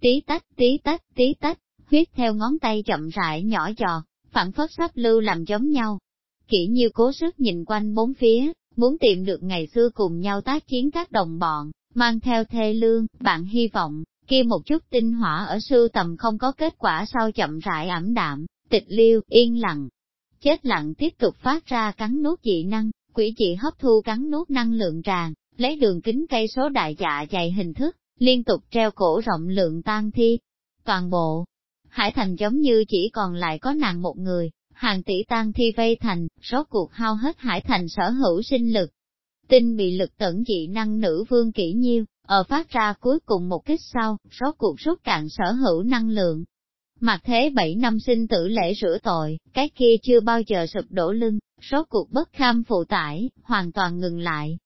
tí tách, tí tách, tí tách, huyết theo ngón tay chậm rãi nhỏ giọt, phản phất sắp lưu làm giống nhau. Kỷ nhiêu cố sức nhìn quanh bốn phía, muốn tìm được ngày xưa cùng nhau tác chiến các đồng bọn, mang theo thê lương, bạn hy vọng, kia một chút tinh hỏa ở sưu tầm không có kết quả sau chậm rãi ẩm đạm, tịch liêu, yên lặng. Chết lặng tiếp tục phát ra cắn nuốt dị năng, quỷ dị hấp thu cắn nuốt năng lượng tràn, lấy đường kính cây số đại dạ dày hình thức, liên tục treo cổ rộng lượng tan thi. Toàn bộ, Hải Thành giống như chỉ còn lại có nàng một người, hàng tỷ tan thi vây thành, rốt cuộc hao hết Hải Thành sở hữu sinh lực. Tinh bị lực tẩn dị năng nữ vương kỹ nhiêu, ở phát ra cuối cùng một kích sau, rốt cuộc rút cạn sở hữu năng lượng. Mặt thế bảy năm sinh tử lễ rửa tội, cái kia chưa bao giờ sụp đổ lưng, rốt cuộc bất kham phụ tải, hoàn toàn ngừng lại.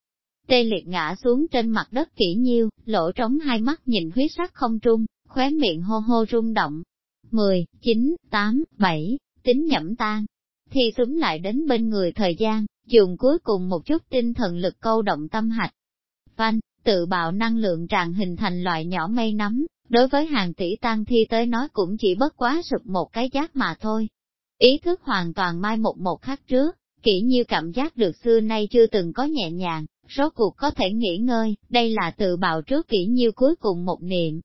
Tê liệt ngã xuống trên mặt đất kỹ nhiêu, lỗ trống hai mắt nhìn huyết sắc không trung, khóe miệng hô hô rung động. Mười, chín, tám, bảy, tính nhẩm tan. Thì súng lại đến bên người thời gian, dùng cuối cùng một chút tinh thần lực câu động tâm hạch. Văn, tự bạo năng lượng tràn hình thành loại nhỏ mây nắm, đối với hàng tỷ tan thi tới nói cũng chỉ bất quá sụp một cái giác mà thôi. Ý thức hoàn toàn mai một một khắc trước, kỹ như cảm giác được xưa nay chưa từng có nhẹ nhàng, rốt cuộc có thể nghỉ ngơi, đây là tự bạo trước kỹ nhiêu cuối cùng một niệm.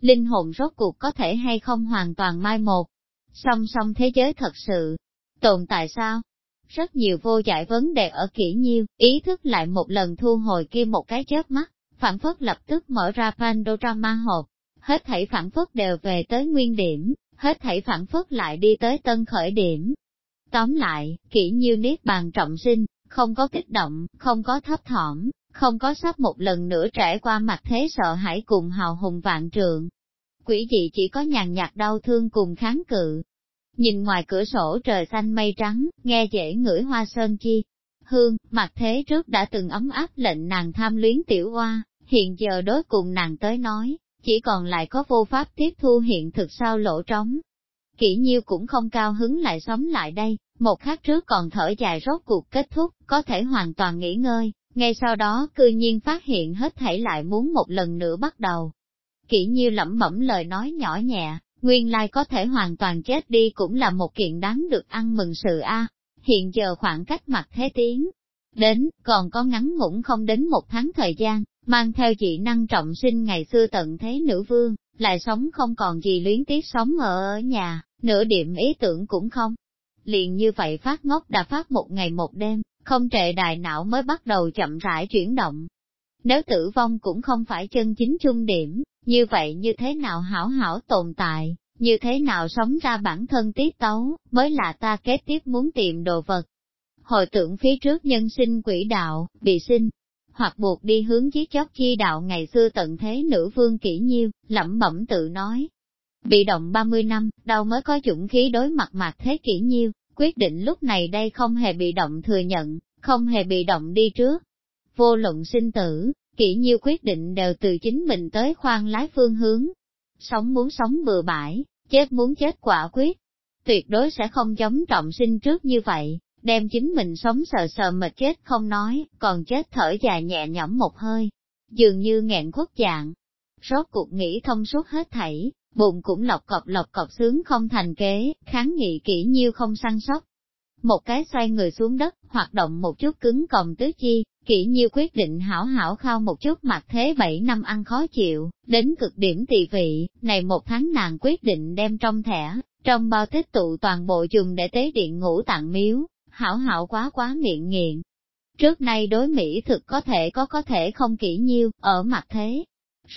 Linh hồn rốt cuộc có thể hay không hoàn toàn mai một. Song song thế giới thật sự, tồn tại sao? Rất nhiều vô giải vấn đề ở kỹ nhiêu, ý thức lại một lần thu hồi kia một cái chớp mắt, phản phất lập tức mở ra Pandora ma hộp, hết thảy phản phất đều về tới nguyên điểm, hết thảy phản phất lại đi tới tân khởi điểm. Tóm lại, kỹ nhiêu niết bàn trọng sinh, không có kích động, không có thấp thỏm, không có sắp một lần nữa trải qua mặt thế sợ hãi cùng hào hùng vạn trượng. Quỷ dị chỉ có nhàn nhạt đau thương cùng kháng cự. Nhìn ngoài cửa sổ trời xanh mây trắng, nghe dễ ngửi hoa sơn chi. Hương, mặt thế trước đã từng ấm áp lệnh nàng tham luyến tiểu hoa, hiện giờ đối cùng nàng tới nói, chỉ còn lại có vô pháp tiếp thu hiện thực sao lỗ trống. Kỷ nhiêu cũng không cao hứng lại sống lại đây, một khắc trước còn thở dài rốt cuộc kết thúc, có thể hoàn toàn nghỉ ngơi, ngay sau đó cư nhiên phát hiện hết thảy lại muốn một lần nữa bắt đầu. Kỷ nhiêu lẩm bẩm lời nói nhỏ nhẹ, nguyên lai có thể hoàn toàn chết đi cũng là một kiện đáng được ăn mừng sự a. Hiện giờ khoảng cách mặt thế tiến, đến, còn có ngắn ngủn không đến một tháng thời gian, mang theo dị năng trọng sinh ngày xưa tận thế nữ vương, lại sống không còn gì luyến tiếc sống ở nhà, nửa điểm ý tưởng cũng không. Liền như vậy phát ngốc đã phát một ngày một đêm, không trệ đại não mới bắt đầu chậm rãi chuyển động. Nếu tử vong cũng không phải chân chính trung điểm, như vậy như thế nào hảo hảo tồn tại, như thế nào sống ra bản thân tiết tấu, mới là ta kế tiếp muốn tìm đồ vật. Hồi tưởng phía trước nhân sinh quỷ đạo, bị sinh, hoặc buộc đi hướng giết chóc chi đạo ngày xưa tận thế nữ vương kỹ nhiêu, lẩm bẩm tự nói. Bị động 30 năm, đâu mới có dũng khí đối mặt mặt thế kỹ nhiêu, quyết định lúc này đây không hề bị động thừa nhận, không hề bị động đi trước. Vô luận sinh tử, kỹ nhiêu quyết định đều từ chính mình tới khoan lái phương hướng. Sống muốn sống bừa bãi, chết muốn chết quả quyết. Tuyệt đối sẽ không giống trọng sinh trước như vậy, đem chính mình sống sờ sờ mệt chết không nói, còn chết thở dài nhẹ nhõm một hơi, dường như nghẹn khuất dạng. Rốt cuộc nghĩ thông suốt hết thảy, bụng cũng lọc cọc lọc cọc sướng không thành kế, kháng nghị kỹ nhiêu không săn sóc. Một cái xoay người xuống đất, hoạt động một chút cứng còng tứ chi, kỹ nhiêu quyết định hảo hảo khao một chút mặt thế bảy năm ăn khó chịu, đến cực điểm tỳ vị, này một tháng nàng quyết định đem trong thẻ, trong bao tích tụ toàn bộ dùng để tế điện ngũ tạng miếu, hảo hảo quá quá miệng nghiện. Trước nay đối Mỹ thực có thể có có thể không kỹ nhiêu, ở mặt thế.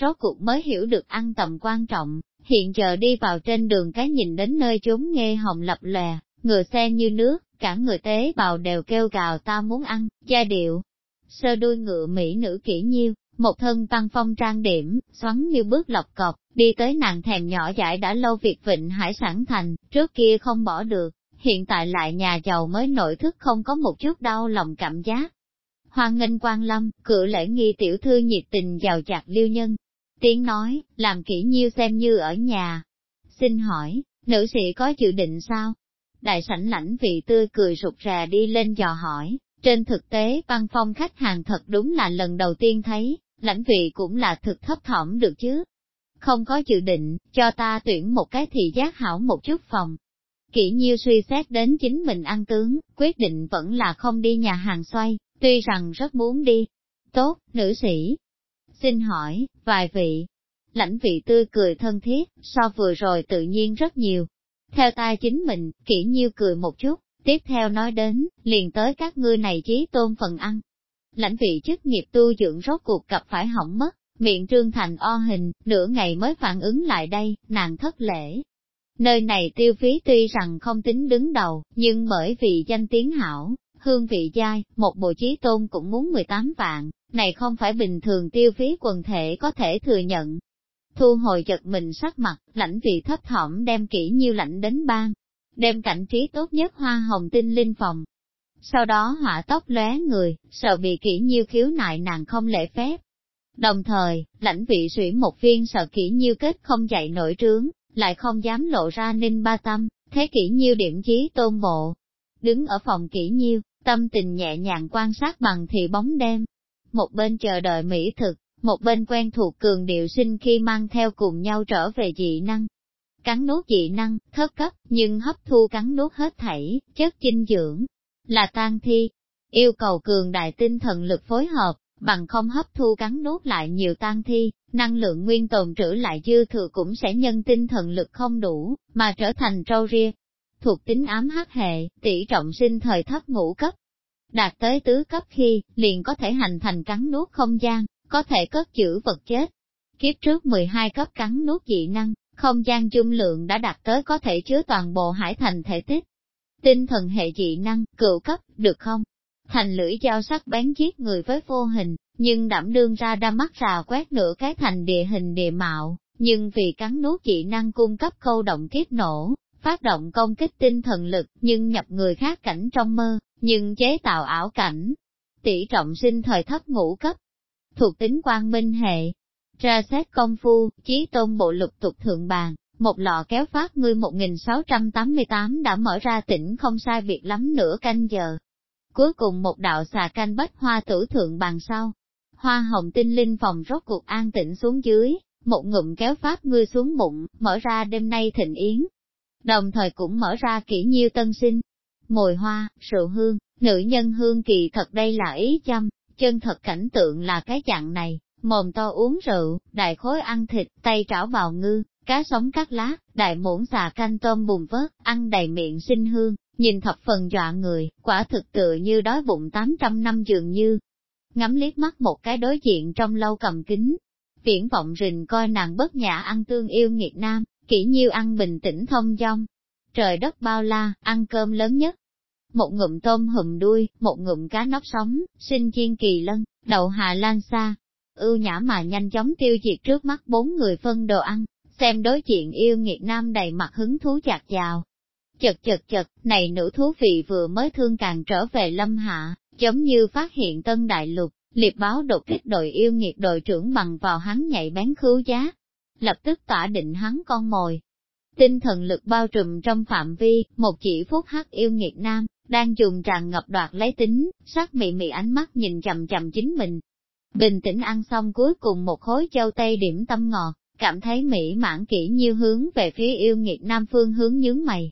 Rốt cuộc mới hiểu được ăn tầm quan trọng, hiện giờ đi vào trên đường cái nhìn đến nơi chúng nghe hồng lập lè, ngựa xe như nước, cả người tế bào đều kêu gào ta muốn ăn, gia điệu. Sơ đuôi ngựa Mỹ nữ kỹ nhiêu, một thân tăng phong trang điểm, xoắn như bước lọc cọc, đi tới nàng thèm nhỏ dãi đã lâu việc vịnh hải sản thành, trước kia không bỏ được, hiện tại lại nhà giàu mới nội thức không có một chút đau lòng cảm giác. Hoan nghênh quan lâm, cử lễ nghi tiểu thư nhiệt tình giàu chặt liêu nhân. Tiếng nói, làm kỹ nhiêu xem như ở nhà. Xin hỏi, nữ sĩ có dự định sao? Đại sảnh lãnh vị tươi cười rụt rà đi lên dò hỏi, trên thực tế văn phong khách hàng thật đúng là lần đầu tiên thấy, lãnh vị cũng là thực thấp thỏm được chứ. không có dự định, cho ta tuyển một cái thị giác hảo một chút phòng. Kỷ nhiêu suy xét đến chính mình ăn tướng, quyết định vẫn là không đi nhà hàng xoay, tuy rằng rất muốn đi. Tốt, nữ sĩ. Xin hỏi, vài vị. Lãnh vị tươi cười thân thiết, so vừa rồi tự nhiên rất nhiều. Theo ta chính mình, kỹ nhiêu cười một chút, tiếp theo nói đến, liền tới các ngươi này chí tôn phần ăn. Lãnh vị chức nghiệp tu dưỡng rốt cuộc gặp phải hỏng mất, miệng trương thành o hình, nửa ngày mới phản ứng lại đây, nàng thất lễ. Nơi này tiêu phí tuy rằng không tính đứng đầu, nhưng bởi vì danh tiếng hảo, hương vị dai, một bộ chí tôn cũng muốn 18 vạn, này không phải bình thường tiêu phí quần thể có thể thừa nhận. Thu hồi giật mình sắc mặt, lãnh vị thấp thỏm đem kỹ nhiêu lãnh đến bang, đem cảnh trí tốt nhất hoa hồng tinh linh phòng. Sau đó hỏa tóc lóe người, sợ bị kỹ nhiêu khiếu nại nàng không lễ phép. Đồng thời, lãnh vị sủy một viên sợ kỹ nhiêu kết không dạy nổi trướng, lại không dám lộ ra ninh ba tâm, thế kỹ nhiêu điểm chí tôn bộ. Đứng ở phòng kỹ nhiêu, tâm tình nhẹ nhàng quan sát bằng thị bóng đêm. Một bên chờ đợi mỹ thực, một bên quen thuộc cường điệu sinh khi mang theo cùng nhau trở về dị năng. Cắn nuốt dị năng, thất cấp, nhưng hấp thu cắn nuốt hết thảy, chất dinh dưỡng, là tan thi. Yêu cầu cường đại tinh thần lực phối hợp, bằng không hấp thu cắn nuốt lại nhiều tan thi, năng lượng nguyên tồn trữ lại dư thừa cũng sẽ nhân tinh thần lực không đủ, mà trở thành trâu ria. Thuộc tính ám hắc hệ, tỷ trọng sinh thời thấp ngũ cấp. Đạt tới tứ cấp khi, liền có thể hành thành cắn nuốt không gian, có thể cất chữ vật chết. Kiếp trước 12 cấp cắn nuốt dị năng, không gian dung lượng đã đạt tới có thể chứa toàn bộ hải thành thể tích. Tinh thần hệ dị năng, cựu cấp, được không? Thành lưỡi dao sắc bén giết người với vô hình, nhưng đảm đương ra đa mắt rà quét nửa cái thành địa hình địa mạo, nhưng vì cắn nuốt dị năng cung cấp câu động kiếp nổ, phát động công kích tinh thần lực nhưng nhập người khác cảnh trong mơ, nhưng chế tạo ảo cảnh. Tỷ trọng sinh thời thấp ngũ cấp, thuộc tính quang minh hệ. Ra xét công phu, chí tôn bộ lục tục thượng bàn, một lọ kéo phát ngươi 1688 đã mở ra tỉnh không sai việc lắm nửa canh giờ. Cuối cùng một đạo xà canh bách hoa tử thượng bàn sau. Hoa hồng tinh linh phòng rốt cuộc an tĩnh xuống dưới, một ngụm kéo pháp ngươi xuống bụng, mở ra đêm nay thịnh yến. Đồng thời cũng mở ra kỹ nhiêu tân sinh. Mùi hoa, rượu hương, nữ nhân hương kỳ thật đây là ý chăm, chân thật cảnh tượng là cái dạng này, mồm to uống rượu, đại khối ăn thịt, tay trảo bào ngư, cá sống cắt lá, đại muỗng xà canh tôm bùn vớt, ăn đầy miệng sinh hương, nhìn thập phần dọa người, quả thực tựa như đói bụng 800 năm dường như. Ngắm liếc mắt một cái đối diện trong lâu cầm kính, viễn vọng rình coi nàng bất nhã ăn tương yêu nghiệt nam, kỹ nhiêu ăn bình tĩnh thông dong. Trời đất bao la, ăn cơm lớn nhất, một ngụm tôm hùm đuôi, một ngụm cá nóc sống, sinh chiên kỳ lân, đậu hà lan xa. Ưu nhã mà nhanh chóng tiêu diệt trước mắt bốn người phân đồ ăn, xem đối diện yêu nghiệt nam đầy mặt hứng thú chạc chào. Chật chật chật, này nữ thú vị vừa mới thương càng trở về lâm hạ, giống như phát hiện tân đại lục, liệt báo đột kích đội yêu nghiệt đội trưởng bằng vào hắn nhạy bén khứu giá. Lập tức tỏa định hắn con mồi. Tinh thần lực bao trùm trong phạm vi, một chỉ phút hắc yêu nghiệt nam, đang dùng tràn ngập đoạt lấy tính, sắc mị mị ánh mắt nhìn chầm chầm chính mình. Bình tĩnh ăn xong cuối cùng một khối châu tây điểm tâm ngọt, cảm thấy mỹ mãn kỹ nhiêu hướng về phía yêu nghiệt nam phương hướng nhướng mày.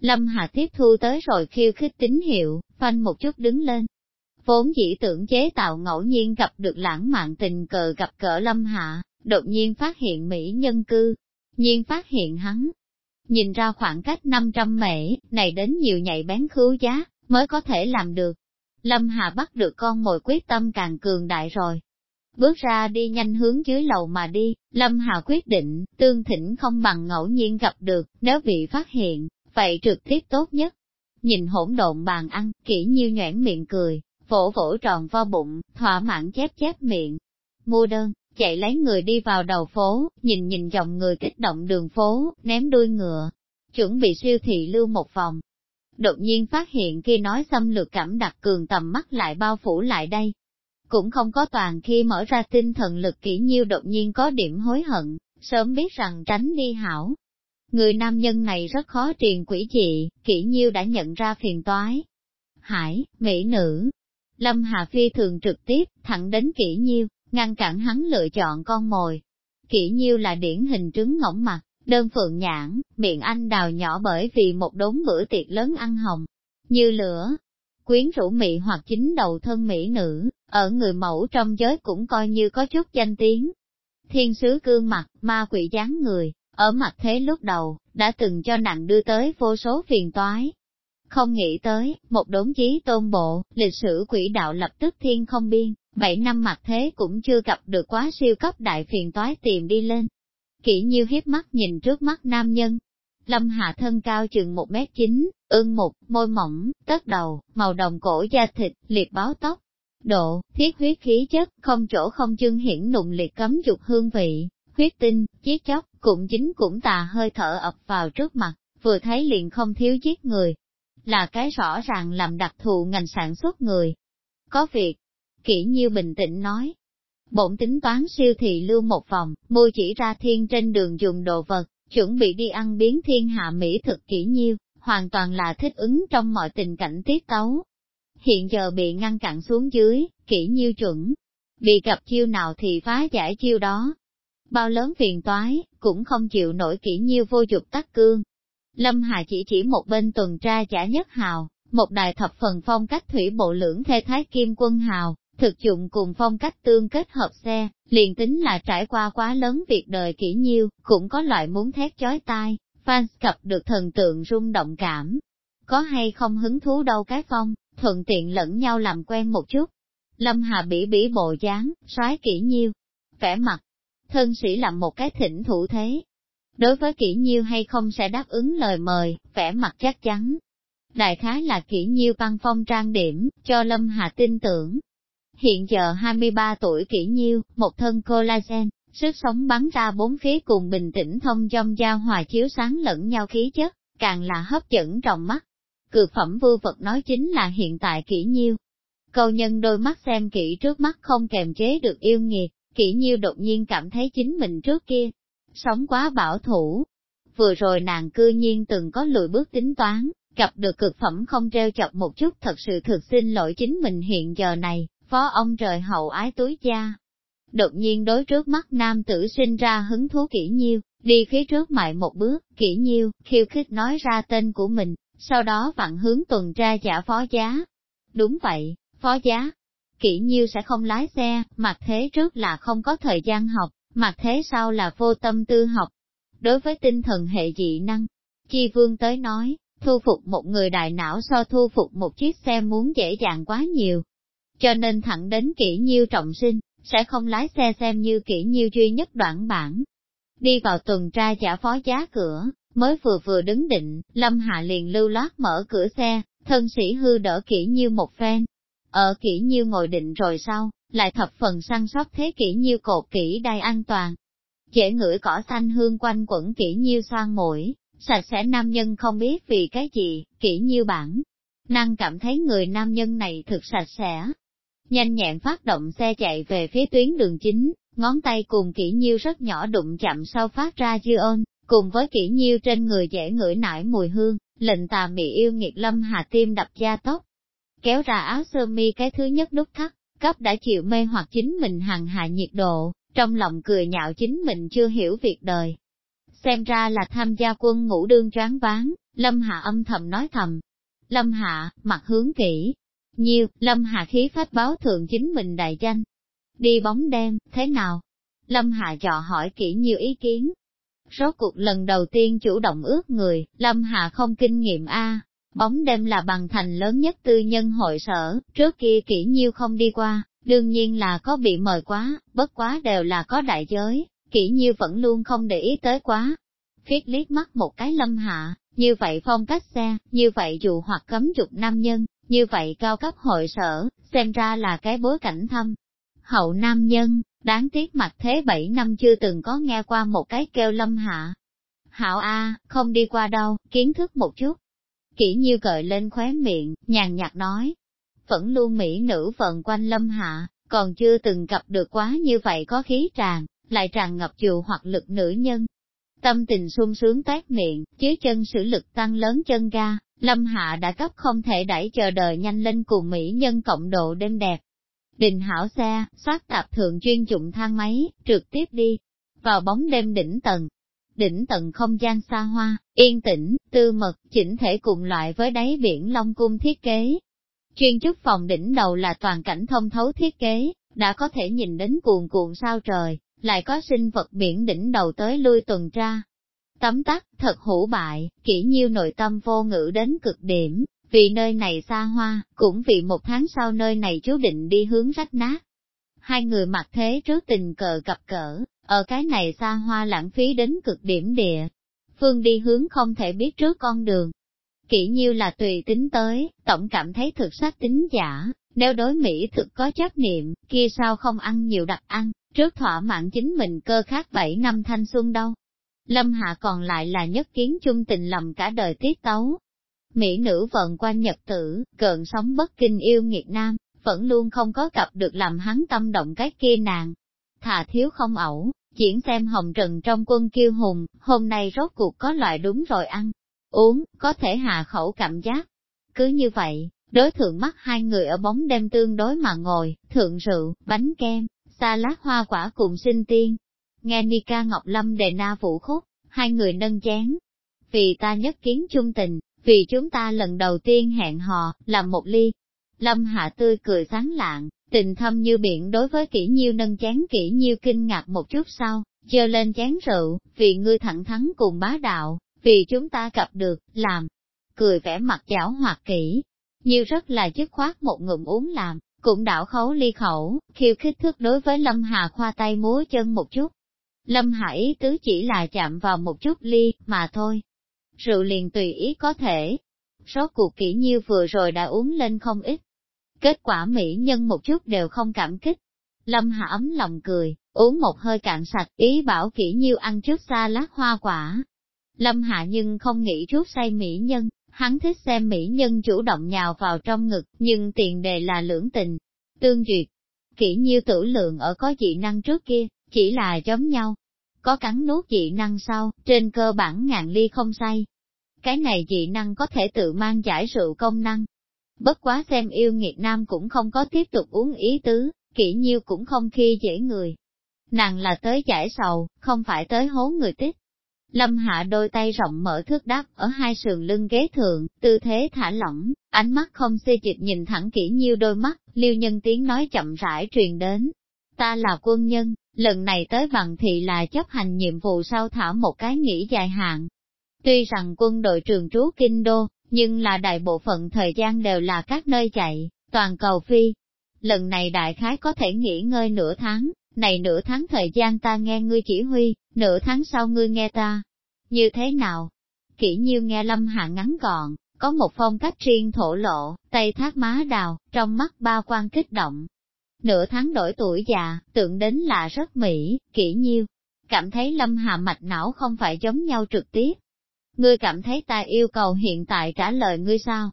Lâm Hà tiếp thu tới rồi khiêu khích tín hiệu, phanh một chút đứng lên. Vốn chỉ tưởng chế tạo ngẫu nhiên gặp được lãng mạn tình cờ gặp cỡ Lâm Hạ, đột nhiên phát hiện Mỹ nhân cư, nhiên phát hiện hắn, nhìn ra khoảng cách 500 mễ, này đến nhiều nhạy bén khứu giá, mới có thể làm được. Lâm Hà bắt được con mồi quyết tâm càng cường đại rồi. Bước ra đi nhanh hướng dưới lầu mà đi, Lâm Hà quyết định, tương thỉnh không bằng ngẫu nhiên gặp được, nếu bị phát hiện, vậy trực tiếp tốt nhất. Nhìn hỗn độn bàn ăn, kỹ như nhoảng miệng cười, vỗ vỗ tròn vo bụng, thỏa mãn chép chép miệng. Mua đơn, chạy lấy người đi vào đầu phố, nhìn nhìn dòng người kích động đường phố, ném đuôi ngựa, chuẩn bị siêu thị lưu một vòng. Đột nhiên phát hiện khi nói xâm lược cảm đặc cường tầm mắt lại bao phủ lại đây. Cũng không có toàn khi mở ra tinh thần lực kỹ nhiêu đột nhiên có điểm hối hận, sớm biết rằng tránh đi hảo. Người nam nhân này rất khó truyền quỷ dị. kỹ nhiêu đã nhận ra phiền toái. Hải, mỹ nữ. Lâm Hà Phi thường trực tiếp, thẳng đến kỹ nhiêu, ngăn cản hắn lựa chọn con mồi. kỹ nhiêu là điển hình trứng ngỗng mặt, đơn phượng nhãn, miệng anh đào nhỏ bởi vì một đống bữa tiệc lớn ăn hồng, như lửa. Quyến rũ mỹ hoặc chính đầu thân mỹ nữ, ở người mẫu trong giới cũng coi như có chút danh tiếng. Thiên sứ cương mặt, ma quỷ dáng người, ở mặt thế lúc đầu, đã từng cho nặng đưa tới vô số phiền toái. Không nghĩ tới, một đốn chí tôn bộ, lịch sử quỷ đạo lập tức thiên không biên, bảy năm mặt thế cũng chưa gặp được quá siêu cấp đại phiền toái tìm đi lên. Kỷ nhiêu hiếp mắt nhìn trước mắt nam nhân. Lâm hạ thân cao chừng một mét chín, ương mục, môi mỏng, tất đầu, màu đồng cổ da thịt, liệt báo tóc. Độ, thiết huyết khí chất, không chỗ không chương hiển nụng liệt cấm dục hương vị, huyết tinh, chiết chóc, cũng chính cũng tà hơi thở ập vào trước mặt, vừa thấy liền không thiếu giết người. Là cái rõ ràng làm đặc thù ngành sản xuất người. Có việc, kỹ nhiêu bình tĩnh nói. Bổn tính toán siêu thị lưu một vòng, môi chỉ ra thiên trên đường dùng đồ vật, chuẩn bị đi ăn biến thiên hạ mỹ thực kỹ nhiêu, hoàn toàn là thích ứng trong mọi tình cảnh tiết tấu. Hiện giờ bị ngăn cản xuống dưới, kỹ nhiêu chuẩn, bị gặp chiêu nào thì phá giải chiêu đó, bao lớn phiền toái, cũng không chịu nổi kỹ nhiêu vô dục tắc cương. Lâm Hà chỉ chỉ một bên tuần tra giả nhất hào, một đài thập phần phong cách thủy bộ lưỡng thê thái kim quân hào, thực dụng cùng phong cách tương kết hợp xe, liền tính là trải qua quá lớn việc đời kỹ nhiêu, cũng có loại muốn thét chói tai, fans cập được thần tượng rung động cảm. Có hay không hứng thú đâu cái phong, thuận tiện lẫn nhau làm quen một chút. Lâm Hà bỉ bỉ bộ dáng, soái kỹ nhiêu, vẻ mặt, thân sĩ làm một cái thỉnh thủ thế. Đối với kỹ nhiêu hay không sẽ đáp ứng lời mời, vẻ mặt chắc chắn. Đại khái là kỹ nhiêu băng phong trang điểm, cho Lâm Hà tin tưởng. Hiện giờ 23 tuổi kỹ nhiêu, một thân collagen, sức sống bắn ra bốn phía cùng bình tĩnh thông dong giao hòa chiếu sáng lẫn nhau khí chất, càng là hấp dẫn trong mắt. Cực phẩm vưu vật nói chính là hiện tại kỹ nhiêu. Câu nhân đôi mắt xem kỹ trước mắt không kềm chế được yêu nghiệt, Kỷ nhiêu đột nhiên cảm thấy chính mình trước kia, sống quá bảo thủ. Vừa rồi nàng cư nhiên từng có lùi bước tính toán, gặp được cực phẩm không treo chọc một chút thật sự thực xin lỗi chính mình hiện giờ này, phó ông trời hậu ái túi gia. Đột nhiên đối trước mắt nam tử sinh ra hứng thú kỹ nhiêu, đi phía trước mại một bước, kỹ nhiêu, khiêu khích nói ra tên của mình, sau đó vặn hướng tuần tra giả phó giá. Đúng vậy, phó giá, kỹ nhiêu sẽ không lái xe, mặt thế trước là không có thời gian học, mặt thế sau là vô tâm tư học. Đối với tinh thần hệ dị năng, Chi Vương tới nói, thu phục một người đại não so thu phục một chiếc xe muốn dễ dàng quá nhiều. Cho nên thẳng đến kỹ nhiêu trọng sinh, sẽ không lái xe xem như kỹ nhiêu duy nhất đoạn bản. Đi vào tuần tra trả phó giá cửa, mới vừa vừa đứng định, Lâm Hạ liền lưu loát mở cửa xe, thân sĩ hư đỡ kỹ nhiêu một phen, ở kỹ nhiêu ngồi định rồi sau, lại thập phần săn sóc thế kỹ nhiêu cột kỹ đai an toàn. Dễ ngửi cỏ xanh hương quanh quẩn kỹ nhiêu xoan mũi, sạch sẽ nam nhân không biết vì cái gì, kỹ nhiêu bản. Năng cảm thấy người nam nhân này thực sạch sẽ. Nhanh nhẹn phát động xe chạy về phía tuyến đường chính, ngón tay cùng kỹ nhiêu rất nhỏ đụng chậm sau phát ra dư ôn, cùng với kỹ nhiêu trên người dễ ngửi nải mùi hương, lệnh tà mị yêu nghiệt lâm hà tim đập da tóc, kéo ra áo sơ mi cái thứ nhất đút thắt, cấp đã chịu mê hoặc chính mình hằng hạ nhiệt độ, trong lòng cười nhạo chính mình chưa hiểu việc đời. Xem ra là tham gia quân ngũ đương choáng ván, Lâm Hạ âm thầm nói thầm. Lâm Hạ, mặt hướng kỹ. Nhiêu, Lâm Hạ khí phách báo thượng chính mình đại danh. Đi bóng đêm, thế nào? Lâm Hạ dò hỏi kỹ nhiều ý kiến. Rốt cuộc lần đầu tiên chủ động ước người, Lâm Hạ không kinh nghiệm A, Bóng đêm là bằng thành lớn nhất tư nhân hội sở, trước kia kỹ nhiêu không đi qua, đương nhiên là có bị mời quá, bất quá đều là có đại giới, kỹ nhiêu vẫn luôn không để ý tới quá. Phiết liếc mắt một cái lâm hạ, như vậy phong cách xe, như vậy dù hoặc cấm dục nam nhân, như vậy cao cấp hội sở, xem ra là cái bối cảnh thâm. Hậu nam nhân, đáng tiếc mặt thế bảy năm chưa từng có nghe qua một cái kêu lâm hạ. Hảo A, không đi qua đâu, kiến thức một chút, Kỷ nhiêu cợi lên khóe miệng, nhàn nhạt nói. Vẫn luôn mỹ nữ vận quanh lâm hạ, còn chưa từng gặp được quá như vậy có khí tràn, lại tràn ngập chịu hoặc lực nữ nhân. Tâm tình sung sướng tét miệng, dưới chân sử lực tăng lớn chân ga, lâm hạ đã cấp không thể đẩy chờ đợi nhanh lên cùng mỹ nhân cộng độ đêm đẹp. Đình hảo xe, soát tạp thượng chuyên dụng thang máy, trực tiếp đi. vào bóng đêm đỉnh tầng. Đỉnh tầng không gian xa hoa, yên tĩnh, tư mật, chỉnh thể cùng loại với đáy biển Long Cung thiết kế. Chuyên chức phòng đỉnh đầu là toàn cảnh thông thấu thiết kế, đã có thể nhìn đến cuồn cuộn sao trời, lại có sinh vật biển đỉnh đầu tới lui tuần tra. Tấm tắc, thật hữu bại, kỹ nhiêu nội tâm vô ngữ đến cực điểm, vì nơi này xa hoa, cũng vì một tháng sau nơi này chú định đi hướng rách nát. Hai người mặc thế trước tình cờ gặp cỡ, ở cái này xa hoa lãng phí đến cực điểm địa. Phương đi hướng không thể biết trước con đường. Kỹ nhiêu là tùy tính tới, tổng cảm thấy thực sắc tính giả, nếu đối Mỹ thực có chấp niệm, kia sao không ăn nhiều đặc ăn, trước thỏa mãn chính mình cơ khát 7 năm thanh xuân đâu. Lâm Hạ còn lại là nhất kiến chung tình lầm cả đời tiết tấu. Mỹ nữ vận qua nhật tử, cợn sống bất kinh yêu nghiệt nam, vẫn luôn không có gặp được làm hắn tâm động cái kia nàng. Thà thiếu không ẩu, diễn xem hồng trần trong quân kiêu hùng, hôm nay rốt cuộc có loại đúng rồi ăn, uống, có thể hạ khẩu cảm giác. Cứ như vậy, đối thượng mắt hai người ở bóng đêm tương đối mà ngồi, thượng rượu, bánh kem, xa lát hoa quả cùng sinh tiên. Nghe Nika Ngọc Lâm đề na vũ khúc, hai người nâng chén. Vì ta nhất kiến chung tình, vì chúng ta lần đầu tiên hẹn hò, làm một ly. Lâm Hạ tươi cười sáng lạng, tình thâm như biển đối với kỹ nhiêu nâng chén kỹ nhiêu kinh ngạc một chút sau, dơ lên chén rượu, vì ngươi thẳng thắn cùng bá đạo, vì chúng ta gặp được, làm. Cười vẻ mặt giảo hoạt kỹ, nhiêu rất là dứt khoát một ngụm uống làm, cũng đảo khấu ly khẩu, khiêu khích thước đối với Lâm Hà khoa tay múa chân một chút. Lâm Hà ý tứ chỉ là chạm vào một chút ly, mà thôi. Rượu liền tùy ý có thể. Số cuộc kỹ nhiêu vừa rồi đã uống lên không ít. Kết quả mỹ nhân một chút đều không cảm kích. Lâm Hà ấm lòng cười, uống một hơi cạn sạch, ý bảo kỹ nhiêu ăn trước xa lát hoa quả. Lâm Hạ nhưng không nghĩ rút say mỹ nhân, hắn thích xem mỹ nhân chủ động nhào vào trong ngực, nhưng tiền đề là lưỡng tình, tương duyệt. Kỹ nhiêu tử lượng ở có dị năng trước kia, chỉ là giống nhau. Có cắn nuốt dị năng sau, trên cơ bản ngàn ly không say. Cái này dị năng có thể tự mang giải rượu công năng. Bất quá xem yêu nghiệt nam cũng không có tiếp tục uống ý tứ, kỹ nhiêu cũng không khi dễ người. Nàng là tới giải sầu, không phải tới hố người tích. Lâm hạ đôi tay rộng mở thước đắp ở hai sườn lưng ghế thượng, tư thế thả lỏng, ánh mắt không xê dịch nhìn thẳng kỹ nhiêu đôi mắt, liêu nhân tiếng nói chậm rãi truyền đến. Ta là quân nhân, lần này tới bằng thị là chấp hành nhiệm vụ sau thảo một cái nghỉ dài hạn. Tuy rằng quân đội trường trú Kinh Đô, nhưng là đại bộ phận thời gian đều là các nơi chạy, toàn cầu phi. Lần này đại khái có thể nghỉ ngơi nửa tháng, này nửa tháng thời gian ta nghe ngươi chỉ huy, nửa tháng sau ngươi nghe ta. Như thế nào? Kỷ nhiêu nghe lâm hạ ngắn gọn, có một phong cách riêng thổ lộ, tay thác má đào, trong mắt ba quan kích động. Nửa tháng đổi tuổi già, tượng đến là rất mỹ, kỹ nhiêu. Cảm thấy lâm hạ mạch não không phải giống nhau trực tiếp. Ngươi cảm thấy ta yêu cầu hiện tại trả lời ngươi sao?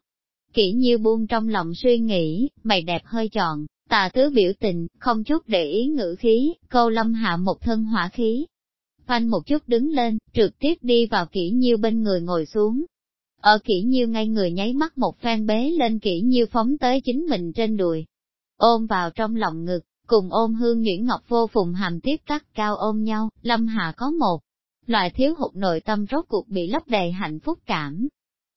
Kỹ nhiêu buông trong lòng suy nghĩ, mày đẹp hơi tròn, Tà tứ biểu tình, không chút để ý ngữ khí, câu lâm hạ một thân hỏa khí. Phanh một chút đứng lên, trực tiếp đi vào kỹ nhiêu bên người ngồi xuống. Ở kỹ nhiêu ngay người nháy mắt một phen bế lên kỹ nhiêu phóng tới chính mình trên đùi. Ôm vào trong lòng ngực, cùng ôm hương nhuyễn ngọc vô phùng hàm tiếp cắt cao ôm nhau, lâm hạ có một loại thiếu hụt nội tâm rốt cuộc bị lấp đầy hạnh phúc cảm.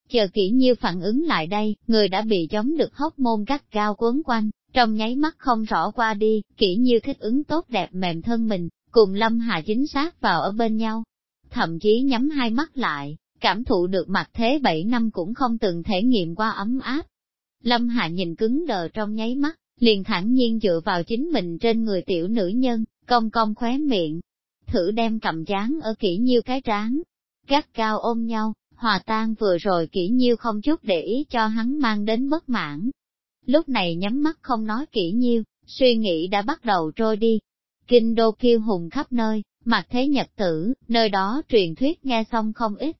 Chờ kỹ nhiêu phản ứng lại đây, người đã bị giống được hốc môn gắt cao quấn quanh, trong nháy mắt không rõ qua đi, kỹ như thích ứng tốt đẹp mềm thân mình, cùng Lâm Hà chính xác vào ở bên nhau. Thậm chí nhắm hai mắt lại, cảm thụ được mặt thế bảy năm cũng không từng thể nghiệm qua ấm áp. Lâm Hà nhìn cứng đờ trong nháy mắt, liền thẳng nhiên dựa vào chính mình trên người tiểu nữ nhân, cong cong khóe miệng. Thử đem cầm chán ở kỹ nhiêu cái trán, gắt cao ôm nhau, hòa tan vừa rồi kỹ nhiêu không chút để ý cho hắn mang đến bất mãn, Lúc này nhắm mắt không nói kỹ nhiêu, suy nghĩ đã bắt đầu trôi đi. Kinh đô kiêu hùng khắp nơi, mặt thế nhật tử, nơi đó truyền thuyết nghe xong không ít.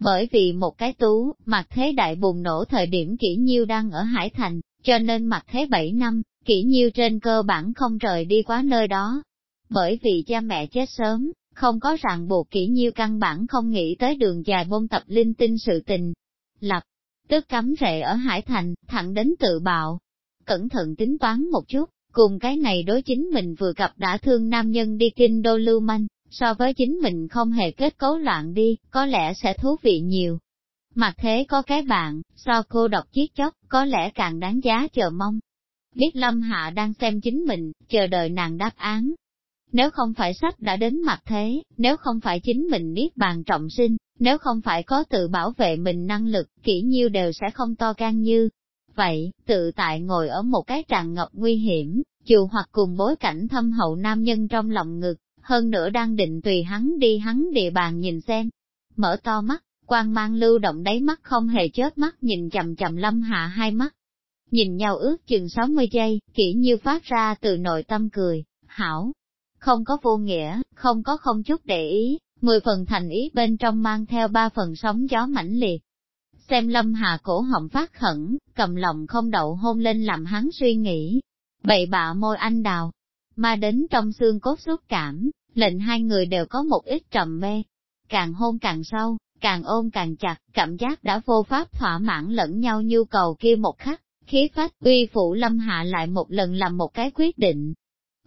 Bởi vì một cái tú, mặt thế đại bùng nổ thời điểm kỹ nhiêu đang ở Hải Thành, cho nên mặt thế 7 năm, kỹ nhiêu trên cơ bản không rời đi quá nơi đó. Bởi vì cha mẹ chết sớm, không có ràng buộc kỹ nhiêu căn bản không nghĩ tới đường dài môn tập linh tinh sự tình. Lập, tức cắm rễ ở Hải Thành, thẳng đến tự bạo. Cẩn thận tính toán một chút, cùng cái này đối chính mình vừa gặp đã thương nam nhân đi kinh đô lưu manh, so với chính mình không hề kết cấu loạn đi, có lẽ sẽ thú vị nhiều. Mặt thế có cái bạn, so cô độc chiếc chóc, có lẽ càng đáng giá chờ mong. Biết Lâm Hạ đang xem chính mình, chờ đợi nàng đáp án. Nếu không phải sách đã đến mặt thế, nếu không phải chính mình niết bàn trọng sinh, nếu không phải có tự bảo vệ mình năng lực, kỹ nhiêu đều sẽ không to gan như. Vậy, tự tại ngồi ở một cái tràn ngập nguy hiểm, dù hoặc cùng bối cảnh thâm hậu nam nhân trong lòng ngực, hơn nữa đang định tùy hắn đi hắn địa bàn nhìn xem. Mở to mắt, quan mang lưu động đáy mắt không hề chớp mắt nhìn chầm chầm lâm hạ hai mắt. Nhìn nhau ước chừng 60 giây, kỹ như phát ra từ nội tâm cười, hảo. Không có vô nghĩa, không có không chút để ý, mười phần thành ý bên trong mang theo ba phần sóng gió mãnh liệt. Xem lâm hạ cổ họng phát khẩn, cầm lòng không đậu hôn lên làm hắn suy nghĩ. Bậy bạ môi anh đào, mà đến trong xương cốt xúc cảm, lệnh hai người đều có một ít trầm mê. Càng hôn càng sâu, càng ôm càng chặt, cảm giác đã vô pháp thỏa mãn lẫn nhau nhu cầu kia một khắc, khí phách uy phủ lâm hạ lại một lần làm một cái quyết định.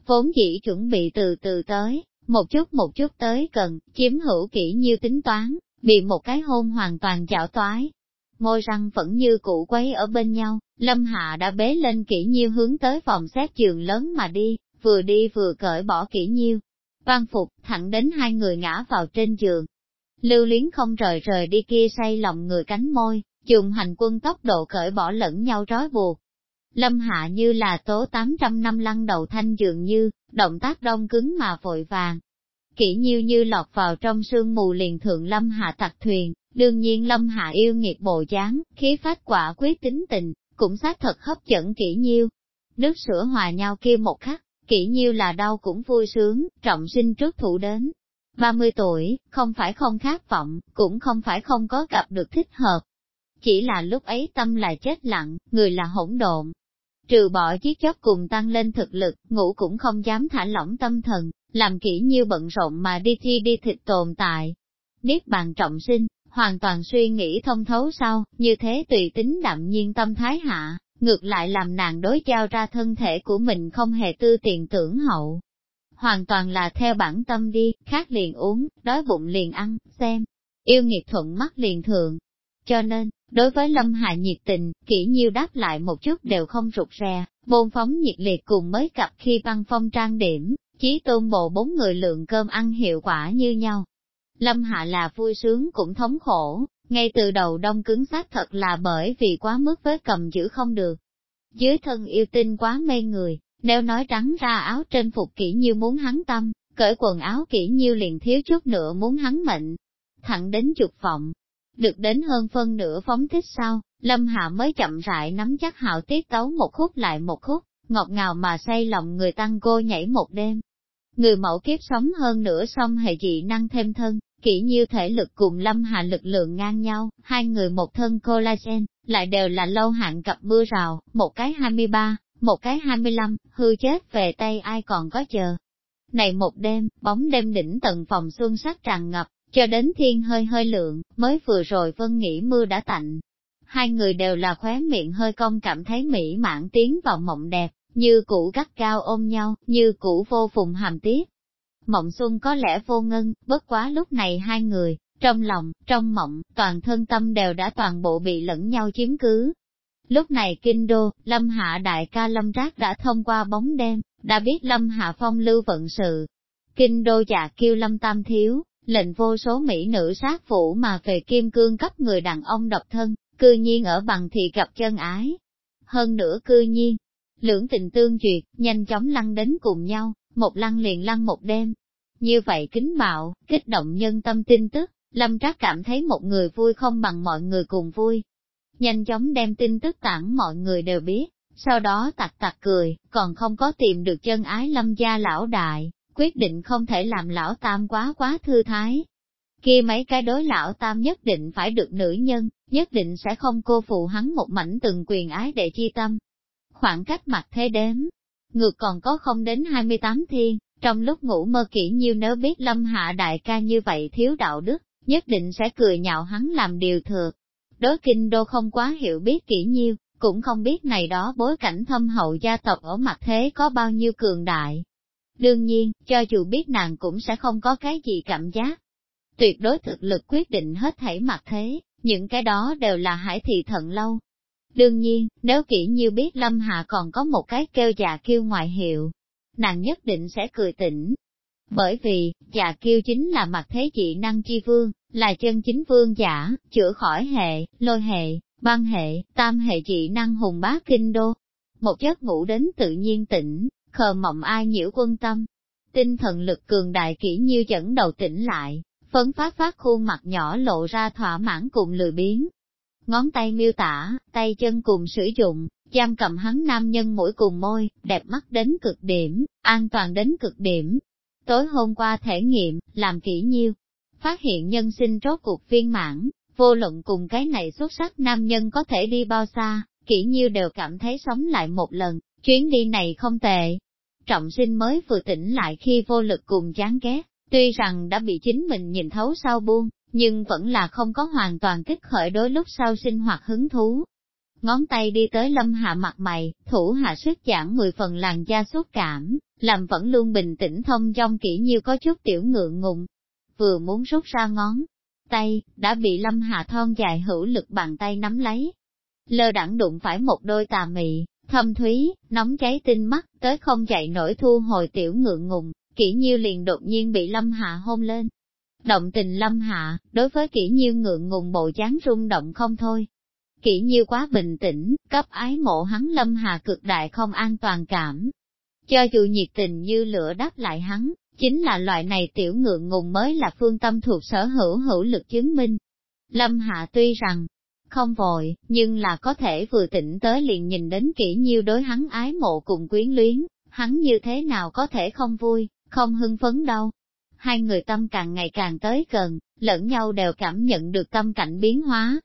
Vốn dĩ chuẩn bị từ từ tới, một chút một chút tới cần chiếm hữu kỹ như tính toán, bị một cái hôn hoàn toàn chảo toái. Môi răng vẫn như cũ quấy ở bên nhau, lâm hạ đã bế lên kỹ nhiêu hướng tới phòng xét giường lớn mà đi, vừa đi vừa cởi bỏ kỹ nhiêu. Văn phục, thẳng đến hai người ngã vào trên giường, Lưu luyến không rời rời đi kia say lòng người cánh môi, dùng hành quân tốc độ cởi bỏ lẫn nhau trói buộc. Lâm hạ như là tố 800 năm lăn đầu thanh dường như, động tác đông cứng mà vội vàng. Kỹ nhiêu như lọt vào trong sương mù liền thượng lâm hạ tặc thuyền, đương nhiên lâm hạ yêu nghiệt bộ dáng, khí phát quả quyết tính tình, cũng xác thật hấp dẫn kỹ nhiêu. Nước sữa hòa nhau kia một khắc, kỹ nhiêu là đau cũng vui sướng, trọng sinh trước thủ đến, 30 tuổi, không phải không khát vọng, cũng không phải không có gặp được thích hợp. Chỉ là lúc ấy tâm là chết lặng, người là hỗn độn. Trừ bỏ chiếc chóp cùng tăng lên thực lực, ngủ cũng không dám thả lỏng tâm thần, làm kỹ như bận rộn mà đi thi đi thịt tồn tại. Niết bàn trọng sinh, hoàn toàn suy nghĩ thông thấu sau, như thế tùy tính đạm nhiên tâm thái hạ, ngược lại làm nàng đối giao ra thân thể của mình không hề tư tiền tưởng hậu hoàn toàn là theo bản tâm đi, khác liền uống, đói bụng liền ăn, xem, yêu nghiệt thuận mắt liền thường. Cho nên, đối với Lâm Hạ nhiệt tình, kỹ nhiêu đáp lại một chút đều không rụt rè, bôn phóng nhiệt liệt cùng mới cặp khi băng phong trang điểm, chí tôn bộ bốn người lượng cơm ăn hiệu quả như nhau. Lâm Hạ là vui sướng cũng thống khổ, ngay từ đầu đông cứng xác thật là bởi vì quá mức với cầm giữ không được. Dưới thân yêu tinh quá mê người, nếu nói trắng ra áo trên phục kỹ như muốn hắn tâm, cởi quần áo kỹ như liền thiếu chút nữa muốn hắn mệnh. Thẳng đến chục vọng, được đến hơn phân nửa phóng thích sau, Lâm Hạ mới chậm rãi nắm chắc hạo tiết tấu một khúc lại một khúc, ngọt ngào mà say lòng người tăng cô nhảy một đêm. Người mẫu kiếp sống hơn nữa xong hệ dị năng thêm thân, kỹ như thể lực cùng Lâm Hạ lực lượng ngang nhau, hai người một thân collagen, lại đều là lâu hạn cặp mưa rào, một cái 23, một cái 25, hư chết về tay ai còn có chờ. Này một đêm, bóng đêm đỉnh tận phòng xuân sắc tràn ngập, cho đến thiên hơi hơi lượng, mới vừa rồi vân nghĩ mưa đã tạnh. Hai người đều là khóe miệng hơi cong cảm thấy mỹ mãn tiến vào mộng đẹp, như cũ gắt cao ôm nhau, như cũ vô phùng hàm tiếc. Mộng xuân có lẽ vô ngân, bất quá lúc này hai người, trong lòng, trong mộng, toàn thân tâm đều đã toàn bộ bị lẫn nhau chiếm cứ, Lúc này kinh đô, Lâm Hạ đại ca Lâm Trác đã thông qua bóng đêm, đã biết Lâm Hạ phong lưu vận sự. Kinh đô dạ kêu Lâm Tam Thiếu, lệnh vô số mỹ nữ sát phủ mà về kim cương cấp người đàn ông độc thân, cư nhiên ở bằng thì gặp chân ái. Hơn nữa cư nhiên, lưỡng tình tương duyệt, nhanh chóng lăn đến cùng nhau, một lăn liền lăn một đêm. Như vậy kính bạo, kích động nhân tâm tin tức, Lâm Trác cảm thấy một người vui không bằng mọi người cùng vui, nhanh chóng đem tin tức tặng mọi người đều biết, sau đó tặc tặc cười, còn không có tìm được chân ái lâm gia lão đại, quyết định không thể làm lão tam quá quá thư thái. Kia mấy cái đối lão tam nhất định phải được nữ nhân, nhất định sẽ không cô phụ hắn một mảnh từng quyền ái để chi tâm. Khoảng cách mặt thế đếm, ngược còn có không đến 28 thiên, trong lúc ngủ mơ kỹ nhiêu nếu biết lâm hạ đại ca như vậy thiếu đạo đức, nhất định sẽ cười nhạo hắn làm điều thừa, đối kinh đô không quá hiểu biết kỹ nhiêu, cũng không biết này đó bối cảnh thâm hậu gia tộc ở mặt thế có bao nhiêu cường đại. Đương nhiên, cho dù biết nàng cũng sẽ không có cái gì cảm giác. Tuyệt đối thực lực quyết định hết thảy mặt thế, những cái đó đều là hải thị thận lâu. Đương nhiên, nếu kỹ như biết Lâm Hạ còn có một cái kêu già kêu ngoại hiệu, nàng nhất định sẽ cười tỉnh. Bởi vì, già kêu chính là mặt thế dị năng chi vương, là chân chính vương giả, chữa khỏi hệ, lôi hệ, băng hệ, tam hệ dị năng hùng bá kinh đô. Một giấc ngủ đến tự nhiên tỉnh, khờ mộng ai nhiễu quân tâm. Tinh thần lực cường đại kỹ như dẫn đầu tỉnh lại, phấn phát phát khuôn mặt nhỏ lộ ra thỏa mãn cùng lười biếng. Ngón tay miêu tả, tay chân cùng sử dụng, giam cầm hắn nam nhân mũi cùng môi, đẹp mắt đến cực điểm, an toàn đến cực điểm. Tối hôm qua thể nghiệm, làm kỹ nhiêu, phát hiện nhân sinh rốt cuộc viên mãn, vô luận cùng cái này xuất sắc nam nhân có thể đi bao xa, kỹ nhiêu đều cảm thấy sống lại một lần, chuyến đi này không tệ. Trọng sinh mới vừa tỉnh lại khi vô lực cùng chán ghét, tuy rằng đã bị chính mình nhìn thấu sau buông, nhưng vẫn là không có hoàn toàn kích khởi đối lúc sau sinh hoạt hứng thú. Ngón tay đi tới lâm hạ mặt mày, thủ hạ xuất giảng mười phần làn da xúc cảm, làm vẫn luôn bình tĩnh thông trong kỹ nhiêu có chút tiểu ngượng ngùng. Vừa muốn rút ra ngón tay, đã bị lâm hạ thon dài hữu lực bàn tay nắm lấy. Lơ đẳng đụng phải một đôi tà mị, thâm thúy, nóng cháy tinh mắt, tới không chạy nổi thu hồi tiểu ngượng ngùng, kỹ nhiêu liền đột nhiên bị lâm hạ hôn lên. Động tình lâm hạ, đối với kỹ nhiêu ngượng ngùng bộ dáng rung động không thôi. Kỹ nhiêu quá bình tĩnh, cấp ái mộ hắn lâm hạ cực đại không an toàn cảm. Cho dù nhiệt tình như lửa đáp lại hắn, chính là loại này tiểu ngượng ngùng mới là phương tâm thuộc sở hữu hữu lực chứng minh. Lâm Hạ tuy rằng, không vội, nhưng là có thể vừa tỉnh tới liền nhìn đến kỹ nhiêu đối hắn ái mộ cùng quyến luyến, hắn như thế nào có thể không vui, không hưng phấn đâu. Hai người tâm càng ngày càng tới gần, lẫn nhau đều cảm nhận được tâm cảnh biến hóa.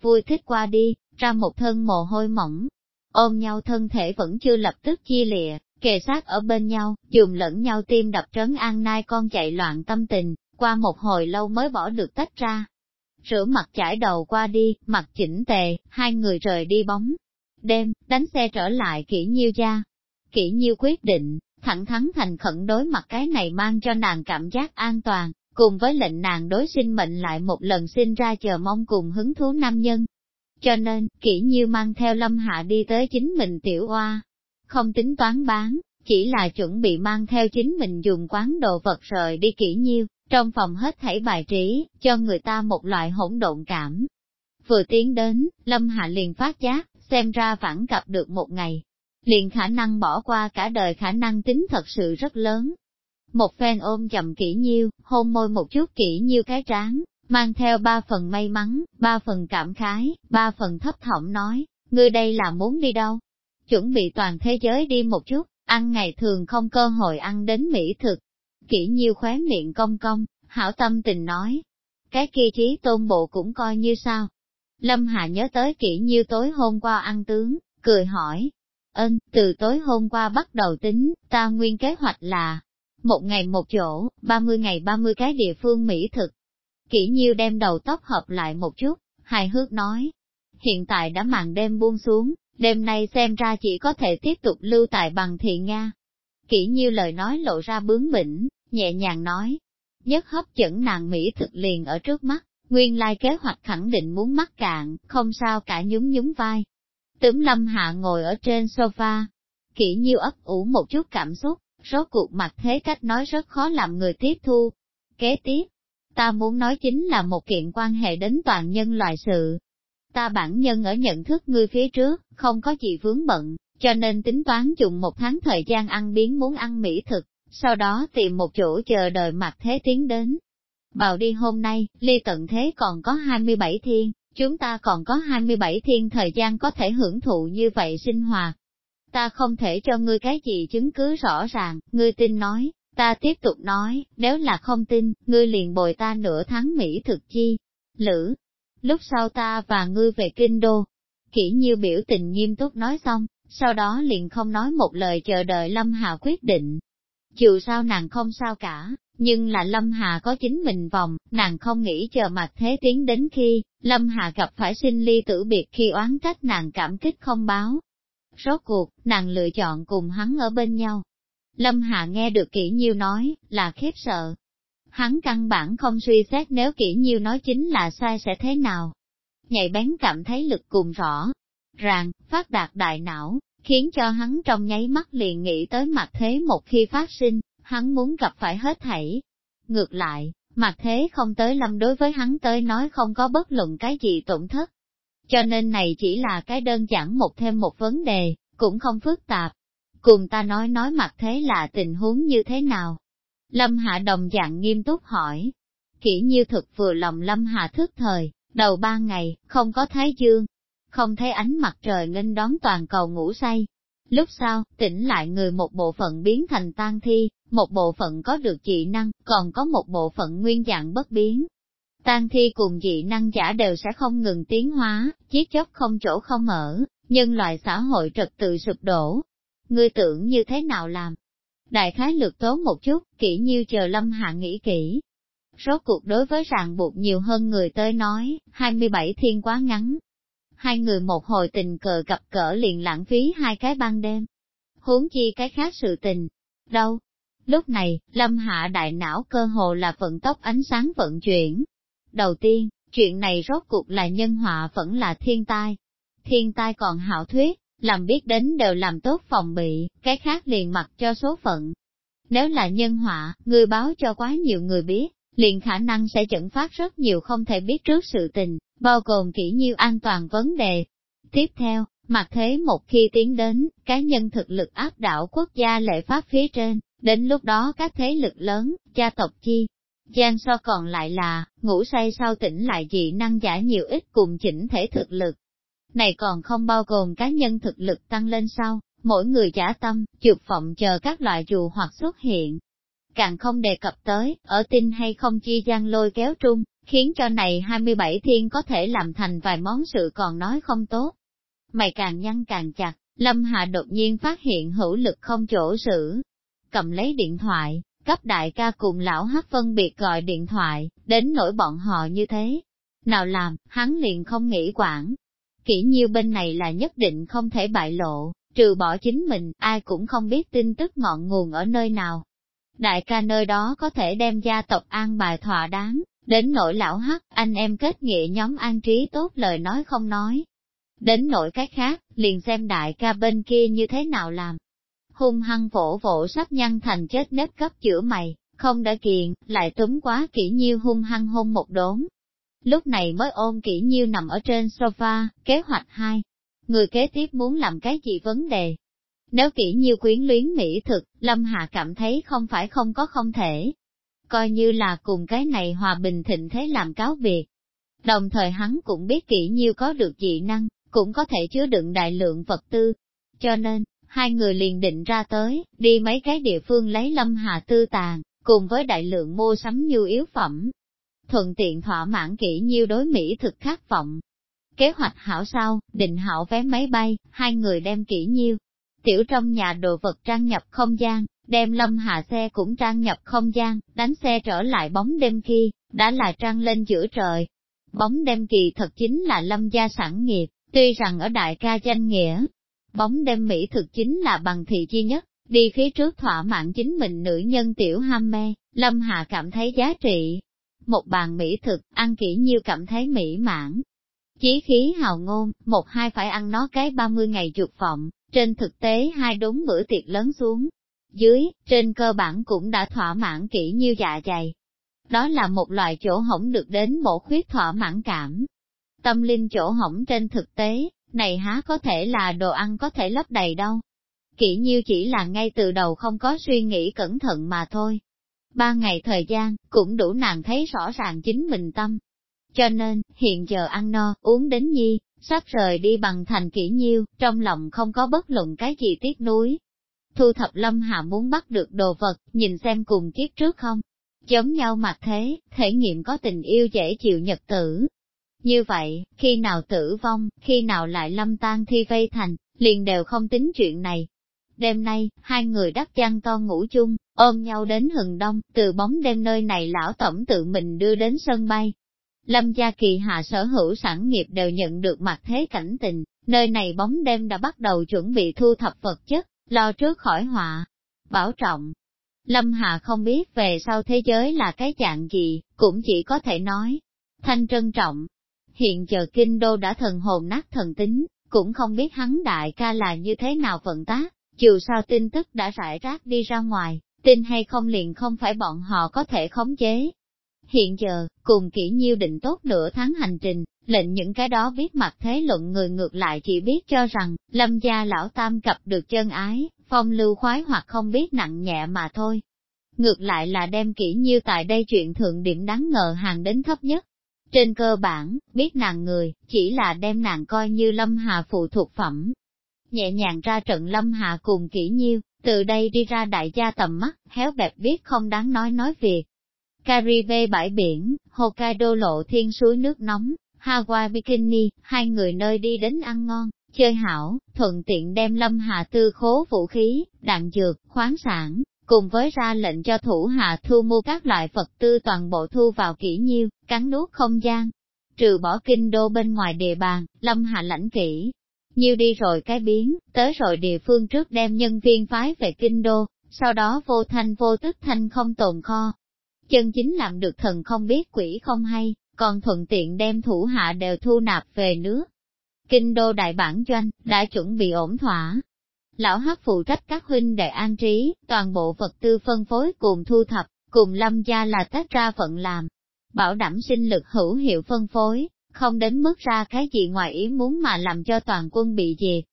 Vui thích qua đi, ra một thân mồ hôi mỏng, ôm nhau thân thể vẫn chưa lập tức chia lìa, kề sát ở bên nhau, dùng lẫn nhau tim đập trấn an nai con chạy loạn tâm tình, qua một hồi lâu mới bỏ được tách ra. Rửa mặt chải đầu qua đi, mặt chỉnh tề, hai người rời đi bóng. Đêm, đánh xe trở lại kỹ nhiêu gia. Kỹ nhiêu quyết định, thẳng thắn thành khẩn đối mặt cái này mang cho nàng cảm giác an toàn, cùng với lệnh nàng đối sinh mệnh lại một lần sinh ra chờ mong cùng hứng thú nam nhân. Cho nên, kỹ nhiêu mang theo lâm hạ đi tới chính mình tiểu oa, không tính toán bán, chỉ là chuẩn bị mang theo chính mình dùng quán đồ vật rời đi kỹ nhiêu, trong phòng hết thảy bài trí, cho người ta một loại hỗn độn cảm. Vừa tiến đến, Lâm Hạ liền phát giác, xem ra vẫn gặp được một ngày, liền khả năng bỏ qua cả đời khả năng tính thật sự rất lớn. Một phen ôm chậm kỹ nhiêu, hôn môi một chút kỹ nhiêu cái trán, mang theo ba phần may mắn, ba phần cảm khái, ba phần thấp thỏm nói, ngươi đây là muốn đi đâu? chuẩn bị toàn thế giới đi một chút, ăn ngày thường không cơ hội ăn đến mỹ thực. Kỹ nhiêu khóe miệng cong cong, hảo tâm tình nói. Cái kia trí tôn bộ cũng coi như sao. Lâm Hà nhớ tới kỹ nhiêu tối hôm qua ăn tướng, cười hỏi. Ơn, từ tối hôm qua bắt đầu tính, ta nguyên kế hoạch là, một ngày một chỗ, 30 ngày 30 cái địa phương mỹ thực. Kỷ nhiêu đem đầu tóc hợp lại một chút, hài hước nói. Hiện tại đã màn đêm buông xuống, đêm nay xem ra chỉ có thể tiếp tục lưu tại bằng thị Nga. Kỷ nhiêu lời nói lộ ra bướng bỉnh, nhẹ nhàng nói, nhất hấp dẫn nàng Mỹ thực liền ở trước mắt, nguyên lai kế hoạch khẳng định muốn mắc cạn, không sao cả nhún nhún vai. Tướng Lâm Hạ ngồi ở trên sofa, kỹ nhiêu ấp ủ một chút cảm xúc, rốt cuộc mặt thế cách nói rất khó làm người tiếp thu. Kế tiếp, ta muốn nói chính là một kiện quan hệ đến toàn nhân loại sự, ta bản nhân ở nhận thức ngươi phía trước, không có gì vướng bận, cho nên tính toán dùng một tháng thời gian ăn biến muốn ăn mỹ thực, sau đó tìm một chỗ chờ đợi mặt thế tiến đến. Vào đi hôm nay, ly tận thế còn có 27 thiên, chúng ta còn có 27 thiên thời gian có thể hưởng thụ như vậy sinh hoạt. Ta không thể cho ngươi cái gì chứng cứ rõ ràng, ngươi tin nói, ta tiếp tục nói, nếu là không tin, ngươi liền bồi ta nửa tháng Mỹ thực chi. Lữ, lúc sau ta và ngươi về kinh đô. Kỷ nhiêu biểu tình nghiêm túc nói xong, sau đó liền không nói một lời chờ đợi Lâm Hà quyết định. Dù sao nàng không sao cả, nhưng là Lâm Hà có chính mình vòng, nàng không nghĩ chờ mặt thế tiến đến khi, Lâm Hà gặp phải sinh ly tử biệt khi oán trách nàng cảm kích không báo. Rốt cuộc, nàng lựa chọn cùng hắn ở bên nhau. Lâm Hà nghe được kỹ nhiêu nói, là khiếp sợ. Hắn căn bản không suy xét nếu kỹ nhiêu nói chính là sai sẽ thế nào. Nhạy bén cảm thấy lực cùng rõ, ràng, phát đạt đại não, khiến cho hắn trong nháy mắt liền nghĩ tới mặt thế một khi phát sinh, hắn muốn gặp phải hết thảy. Ngược lại, mặt thế không tới lâm đối với hắn tới nói không có bất luận cái gì tổn thất. Cho nên này chỉ là cái đơn giản một thêm một vấn đề, cũng không phức tạp. Cùng ta nói nói mặt thế là tình huống như thế nào? Lâm Hạ đồng dạng nghiêm túc hỏi. Kỹ như thực vừa lòng Lâm Hạ thức thời, đầu ba ngày, không có thái dương, không thấy ánh mặt trời nghênh đón toàn cầu ngủ say. Lúc sau, tỉnh lại người một bộ phận biến thành tan thi, một bộ phận có được dị năng, còn có một bộ phận nguyên dạng bất biến. Tan thi cùng dị năng giả đều sẽ không ngừng tiến hóa, chiếc chóc không chỗ không ở, nhân loại xã hội trật tự sụp đổ. Ngươi tưởng như thế nào làm? Đại khái lược tố một chút, kỹ như chờ lâm hạ nghĩ kỹ. Rốt cuộc đối với ràng buộc nhiều hơn người tới nói, 27 thiên quá ngắn, hai người một hồi tình cờ gặp cỡ liền lãng phí hai cái ban đêm. Huống chi cái khác sự tình. Đâu? Lúc này, lâm hạ đại não cơ hồ là vận tốc ánh sáng vận chuyển. Đầu tiên, chuyện này rốt cuộc là nhân họa vẫn là thiên tai. Thiên tai còn hảo thuyết, làm biết đến đều làm tốt phòng bị, cái khác liền mặc cho số phận. Nếu là nhân họa, người báo cho quá nhiều người biết, liền khả năng sẽ dẫn phát rất nhiều không thể biết trước sự tình, bao gồm kỹ nhiêu an toàn vấn đề. Tiếp theo, mặt thế một khi tiến đến, cá nhân thực lực áp đảo quốc gia lệ pháp phía trên, đến lúc đó các thế lực lớn, gia tộc chi. Giang so còn lại là, ngủ say sau tỉnh lại dị năng giả nhiều ít cùng chỉnh thể thực lực. Này còn không bao gồm cá nhân thực lực tăng lên sau, mỗi người giả tâm, chụp phộng chờ các loại dù hoặc xuất hiện, càng không đề cập tới, ở tin hay không chi gian lôi kéo trung, khiến cho này 27 thiên có thể làm thành vài món sự còn nói không tốt. Mày càng nhăn càng chặt, Lâm Hạ đột nhiên phát hiện hữu lực không chỗ xử. Cầm lấy điện thoại, cấp đại ca cùng lão hát phân biệt gọi điện thoại, đến nỗi bọn họ như thế. Nào làm, hắn liền không nghĩ quản. Kỹ nhiêu bên này là nhất định không thể bại lộ, trừ bỏ chính mình, ai cũng không biết tin tức ngọn nguồn ở nơi nào đại ca nơi đó có thể đem gia tộc an bài thỏa đáng, đến nỗi lão hắc, anh em kết nghĩa nhóm an trí tốt lời nói không nói. Đến nỗi cái khác, liền xem đại ca bên kia như thế nào làm. Hung hăng vỗ vỗ sắp nhăn thành chết nếp cấp chữa mày, không đã kiện, lại túm quá kỹ nhiêu hung hăng hôn một đốn. Lúc này mới ôm kỹ nhiêu nằm ở trên sofa, kế hoạch hai. Người kế tiếp muốn làm cái gì vấn đề, nếu kỹ nhiêu quyến luyến mỹ thực, Lâm Hạ cảm thấy không phải không có không thể. Coi như là cùng cái này hòa bình thịnh thế làm cáo biệt. Đồng thời hắn cũng biết kỹ nhiêu có được dị năng, cũng có thể chứa đựng đại lượng vật tư. Cho nên, hai người liền định ra tới, đi mấy cái địa phương lấy Lâm hà tư tàn, cùng với đại lượng mua sắm nhu yếu phẩm. Thuận tiện thỏa mãn kỹ nhiêu đối Mỹ thực khát vọng. Kế hoạch hảo sau, định hảo vé máy bay, hai người đem kỹ nhiêu, tiểu trong nhà đồ vật trang nhập không gian, đem lâm hạ xe cũng trang nhập không gian, đánh xe trở lại bóng đêm khi, đã là trang lên giữa trời. Bóng đêm kỳ thật chính là lâm gia sản nghiệp, tuy rằng ở đại ca danh nghĩa, bóng đêm Mỹ thực chính là bằng thị chi nhất, đi phía trước thỏa mãn chính mình nữ nhân tiểu ham mê, lâm hạ cảm thấy giá trị. Một bàn Mỹ thực, ăn kỹ nhiêu cảm thấy mỹ mãn. Chí khí hào ngôn, một hai phải ăn nó cái 30 ngày chuột vọng, trên thực tế hai đốn bữa tiệc lớn xuống. Dưới, trên cơ bản cũng đã thỏa mãn kỹ như dạ dày. Đó là một loại chỗ hỏng được đến bổ khuyết thỏa mãn cảm. Tâm linh chỗ hỏng trên thực tế, này há có thể là đồ ăn có thể lấp đầy đâu. Kỹ như chỉ là ngay từ đầu không có suy nghĩ cẩn thận mà thôi. Ba ngày thời gian, cũng đủ nàng thấy rõ ràng chính mình tâm. Cho nên, hiện giờ ăn no, uống đến nhi, sắp rời đi bằng thành kỹ nhiêu, trong lòng không có bất luận cái gì tiếc nuối. Thu thập lâm hạ muốn bắt được đồ vật, nhìn xem cùng kiếp trước không? Giống nhau mặt thế, thể nghiệm có tình yêu dễ chịu nhật tử. Như vậy, khi nào tử vong, khi nào lại lâm tan thi vây thành, liền đều không tính chuyện này. Đêm nay, hai người đắp chăn to ngủ chung, ôm nhau đến hừng đông, từ bóng đêm nơi này lão tổng tự mình đưa đến sân bay, Lâm gia kỳ hạ sở hữu sản nghiệp đều nhận được mặt thế cảnh tình, nơi này bóng đêm đã bắt đầu chuẩn bị thu thập vật chất, lo trước khỏi họa. bảo trọng. Lâm Hà không biết về sau thế giới là cái dạng gì, cũng chỉ có thể nói. Thanh trân trọng. Hiện giờ kinh đô đã thần hồn nát thần tính, cũng không biết hắn đại ca là như thế nào vận tác, dù sao tin tức đã rải rác đi ra ngoài, tin hay không liền không phải bọn họ có thể khống chế. Hiện giờ, cùng kỹ nhiêu định tốt nửa tháng hành trình, lệnh những cái đó biết mặt thế luận người ngược lại chỉ biết cho rằng, lâm gia lão tam cập được chân ái, phong lưu khoái hoặc không biết nặng nhẹ mà thôi. Ngược lại là đem kỹ nhiêu tại đây chuyện thượng điểm đáng ngờ hàng đến thấp nhất. Trên cơ bản, biết nàng người, chỉ là đem nàng coi như lâm hà phụ thuộc phẩm. Nhẹ nhàng ra trận lâm hà cùng kỹ nhiêu, từ đây đi ra đại gia tầm mắt, héo bẹp biết không đáng nói nói việc. Caribe bãi biển, Hokkaido lộ thiên suối nước nóng, Hawaii Bikini, hai người nơi đi đến ăn ngon, chơi hảo, thuận tiện đem lâm hạ tư khố vũ khí, đạn dược, khoáng sản, cùng với ra lệnh cho thủ hạ thu mua các loại vật tư toàn bộ thu vào kỹ nhiêu, cắn nuốt không gian. Trừ bỏ kinh đô bên ngoài địa bàn, lâm hạ lãnh kỹ. Nhiêu đi rồi cái biến, tới rồi địa phương trước đem nhân viên phái về kinh đô, sau đó vô thanh vô tức thanh không tồn kho. Chân chính làm được thần không biết quỷ không hay, còn thuận tiện đem thủ hạ đều thu nạp về nước. Kinh đô đại bản doanh, đã chuẩn bị ổn thỏa. Lão Hắc phụ trách các huynh đệ an trí, toàn bộ vật tư phân phối cùng thu thập, cùng lâm gia là tách ra phận làm. Bảo đảm sinh lực hữu hiệu phân phối, không đến mức ra cái gì ngoài ý muốn mà làm cho toàn quân bị diệt.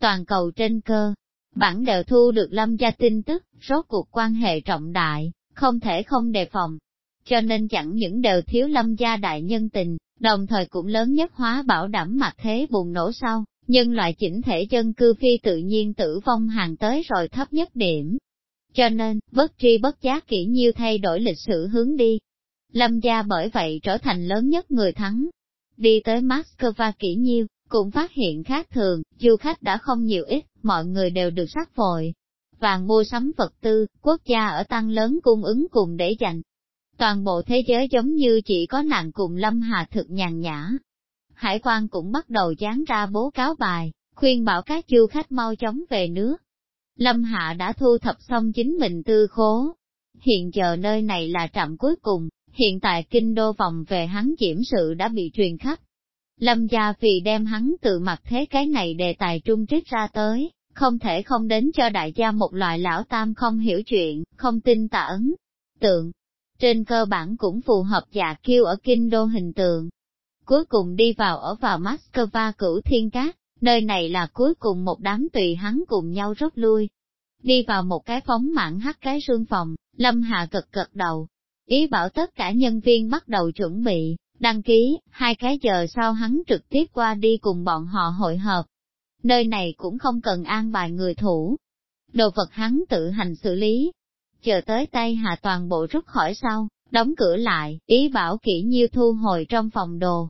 Toàn cầu trên cơ, bản đều thu được lâm gia tin tức, rốt cuộc quan hệ trọng đại, không thể không đề phòng cho nên chẳng những đều thiếu lâm gia đại nhân tình, đồng thời cũng lớn nhất hóa bảo đảm mặt thế bùng nổ sau, nhân loại chỉnh thể chân cư phi tự nhiên tử vong hàng tới rồi thấp nhất điểm. Cho nên, bất tri bất giác kỹ nhiêu thay đổi lịch sử hướng đi. Lâm gia bởi vậy trở thành lớn nhất người thắng. Đi tới Moscow kỹ nhiêu, cũng phát hiện khác thường, du khách đã không nhiều ít, mọi người đều được sát vội. Vàng mua sắm vật tư, quốc gia ở tăng lớn cung ứng cùng để dành, Toàn bộ thế giới giống như chỉ có nàng cùng Lâm Hà thực nhàn nhã. Hải quan cũng bắt đầu dán ra bố cáo bài, khuyên bảo các du khách mau chóng về nước. Lâm Hạ đã thu thập xong chính mình tư khố. Hiện giờ nơi này là trạm cuối cùng, hiện tại kinh đô vòng về hắn kiểm sự đã bị truyền khắp. Lâm gia vì đem hắn tự mặt thế cái này đề tài trung trích ra tới, không thể không đến cho đại gia một loại lão tam không hiểu chuyện, không tin tả ấn. Tượng, trên cơ bản cũng phù hợp dạ kiêu ở kinh đô hình tượng. Cuối cùng đi vào ở vào Moscow cửu thiên cát, nơi này là cuối cùng một đám tùy hắn cùng nhau rút lui. Đi vào một cái phóng mạng hắt cái sương phòng, Lâm Hạ cực cực đầu. Ý bảo tất cả nhân viên bắt đầu chuẩn bị, đăng ký, hai cái giờ sau hắn trực tiếp qua đi cùng bọn họ hội hợp. Nơi này cũng không cần an bài người thủ. Đồ vật hắn tự hành xử lý, chờ tới tay hạ toàn bộ rút khỏi sau, đóng cửa lại, ý bảo kỹ nhiêu thu hồi trong phòng đồ.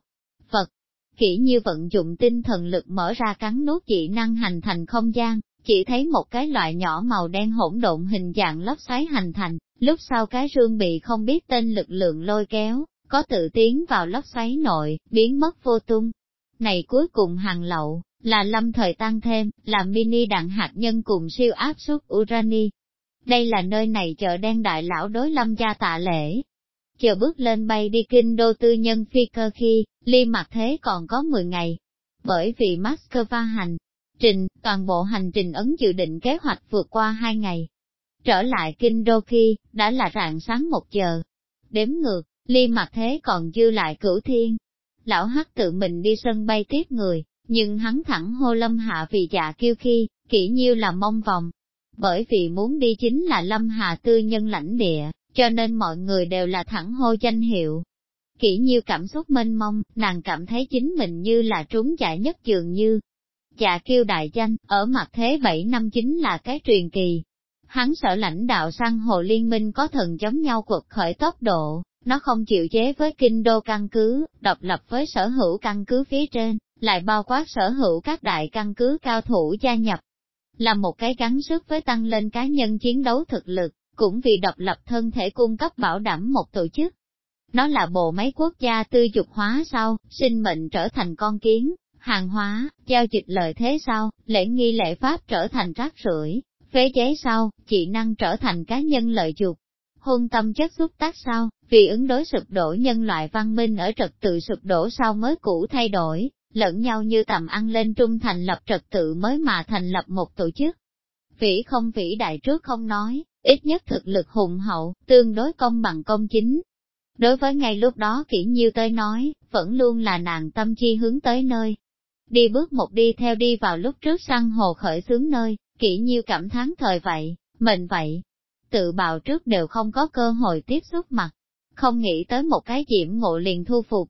vật kỹ nhiêu vận dụng tinh thần lực mở ra cắn nút dị năng hành thành không gian, chỉ thấy một cái loại nhỏ màu đen hỗn độn hình dạng lốc xoáy hành thành, lúc sau cái rương bị không biết tên lực lượng lôi kéo, có tự tiến vào lốc xoáy nội, biến mất vô tung. Này cuối cùng hàng lậu, là lâm thời tăng thêm, là mini đạn hạt nhân cùng siêu áp suất urani, đây là nơi này chợ đen đại lão đối lâm gia tạ lễ. Chờ bước lên bay đi kinh đô tư nhân phi cơ khi, ly mặt thế còn có 10 ngày. Bởi vì Moscow hành trình, toàn bộ hành trình ấn dự định kế hoạch vượt qua 2 ngày. Trở lại kinh đô khi, đã là rạng sáng 1 giờ. Đếm ngược, ly mặt thế còn dư lại cửu thiên. Lão hắc tự mình đi sân bay tiếp người, nhưng hắn thẳng hô lâm hạ vì dạ kêu khi, kỹ nhiêu là mong vòng, bởi vì muốn đi chính là Lâm hạ tư nhân lãnh địa, cho nên mọi người đều là thẳng hô danh hiệu. Kỹ nhiêu cảm xúc mênh mông, nàng cảm thấy chính mình như là trúng giải nhất dường như. Dạ kêu đại danh, ở mặt thế 7 năm chính là cái truyền kỳ. Hắn sợ lãnh đạo sang hồ liên minh có thần giống nhau cuộc khởi tốc độ, nó không chịu chế với kinh đô căn cứ, độc lập với sở hữu căn cứ phía trên, lại bao quát sở hữu các đại căn cứ cao thủ gia nhập, là một cái gắn sức với tăng lên cá nhân chiến đấu thực lực, cũng vì độc lập thân thể cung cấp bảo đảm một tổ chức. Nó là bộ máy quốc gia tư dục hóa sau, sinh mệnh trở thành con kiến, hàng hóa, giao dịch lợi thế sau, lễ nghi lễ pháp trở thành rác rưởi, phế chế sau, chỉ năng trở thành cá nhân lợi dục. Hôn tâm chất xúc tác sau, vì ứng đối sụp đổ nhân loại văn minh ở trật tự sụp đổ sau mới cũ thay đổi, lẫn nhau như tầm ăn lên trung thành lập trật tự mới mà thành lập một tổ chức. Vĩ không vĩ đại trước không nói, ít nhất thực lực hùng hậu, tương đối công bằng công chính. Đối với ngay lúc đó kỹ nhiêu tới nói, vẫn luôn là nàng tâm chi hướng tới nơi. Đi bước một đi theo đi vào lúc trước săn hồ khởi xướng nơi, kỹ nhiêu cảm thán thời vậy, mệnh vậy. Tự bào trước đều không có cơ hội tiếp xúc mặt, không nghĩ tới một cái diễm ngộ liền thu phục.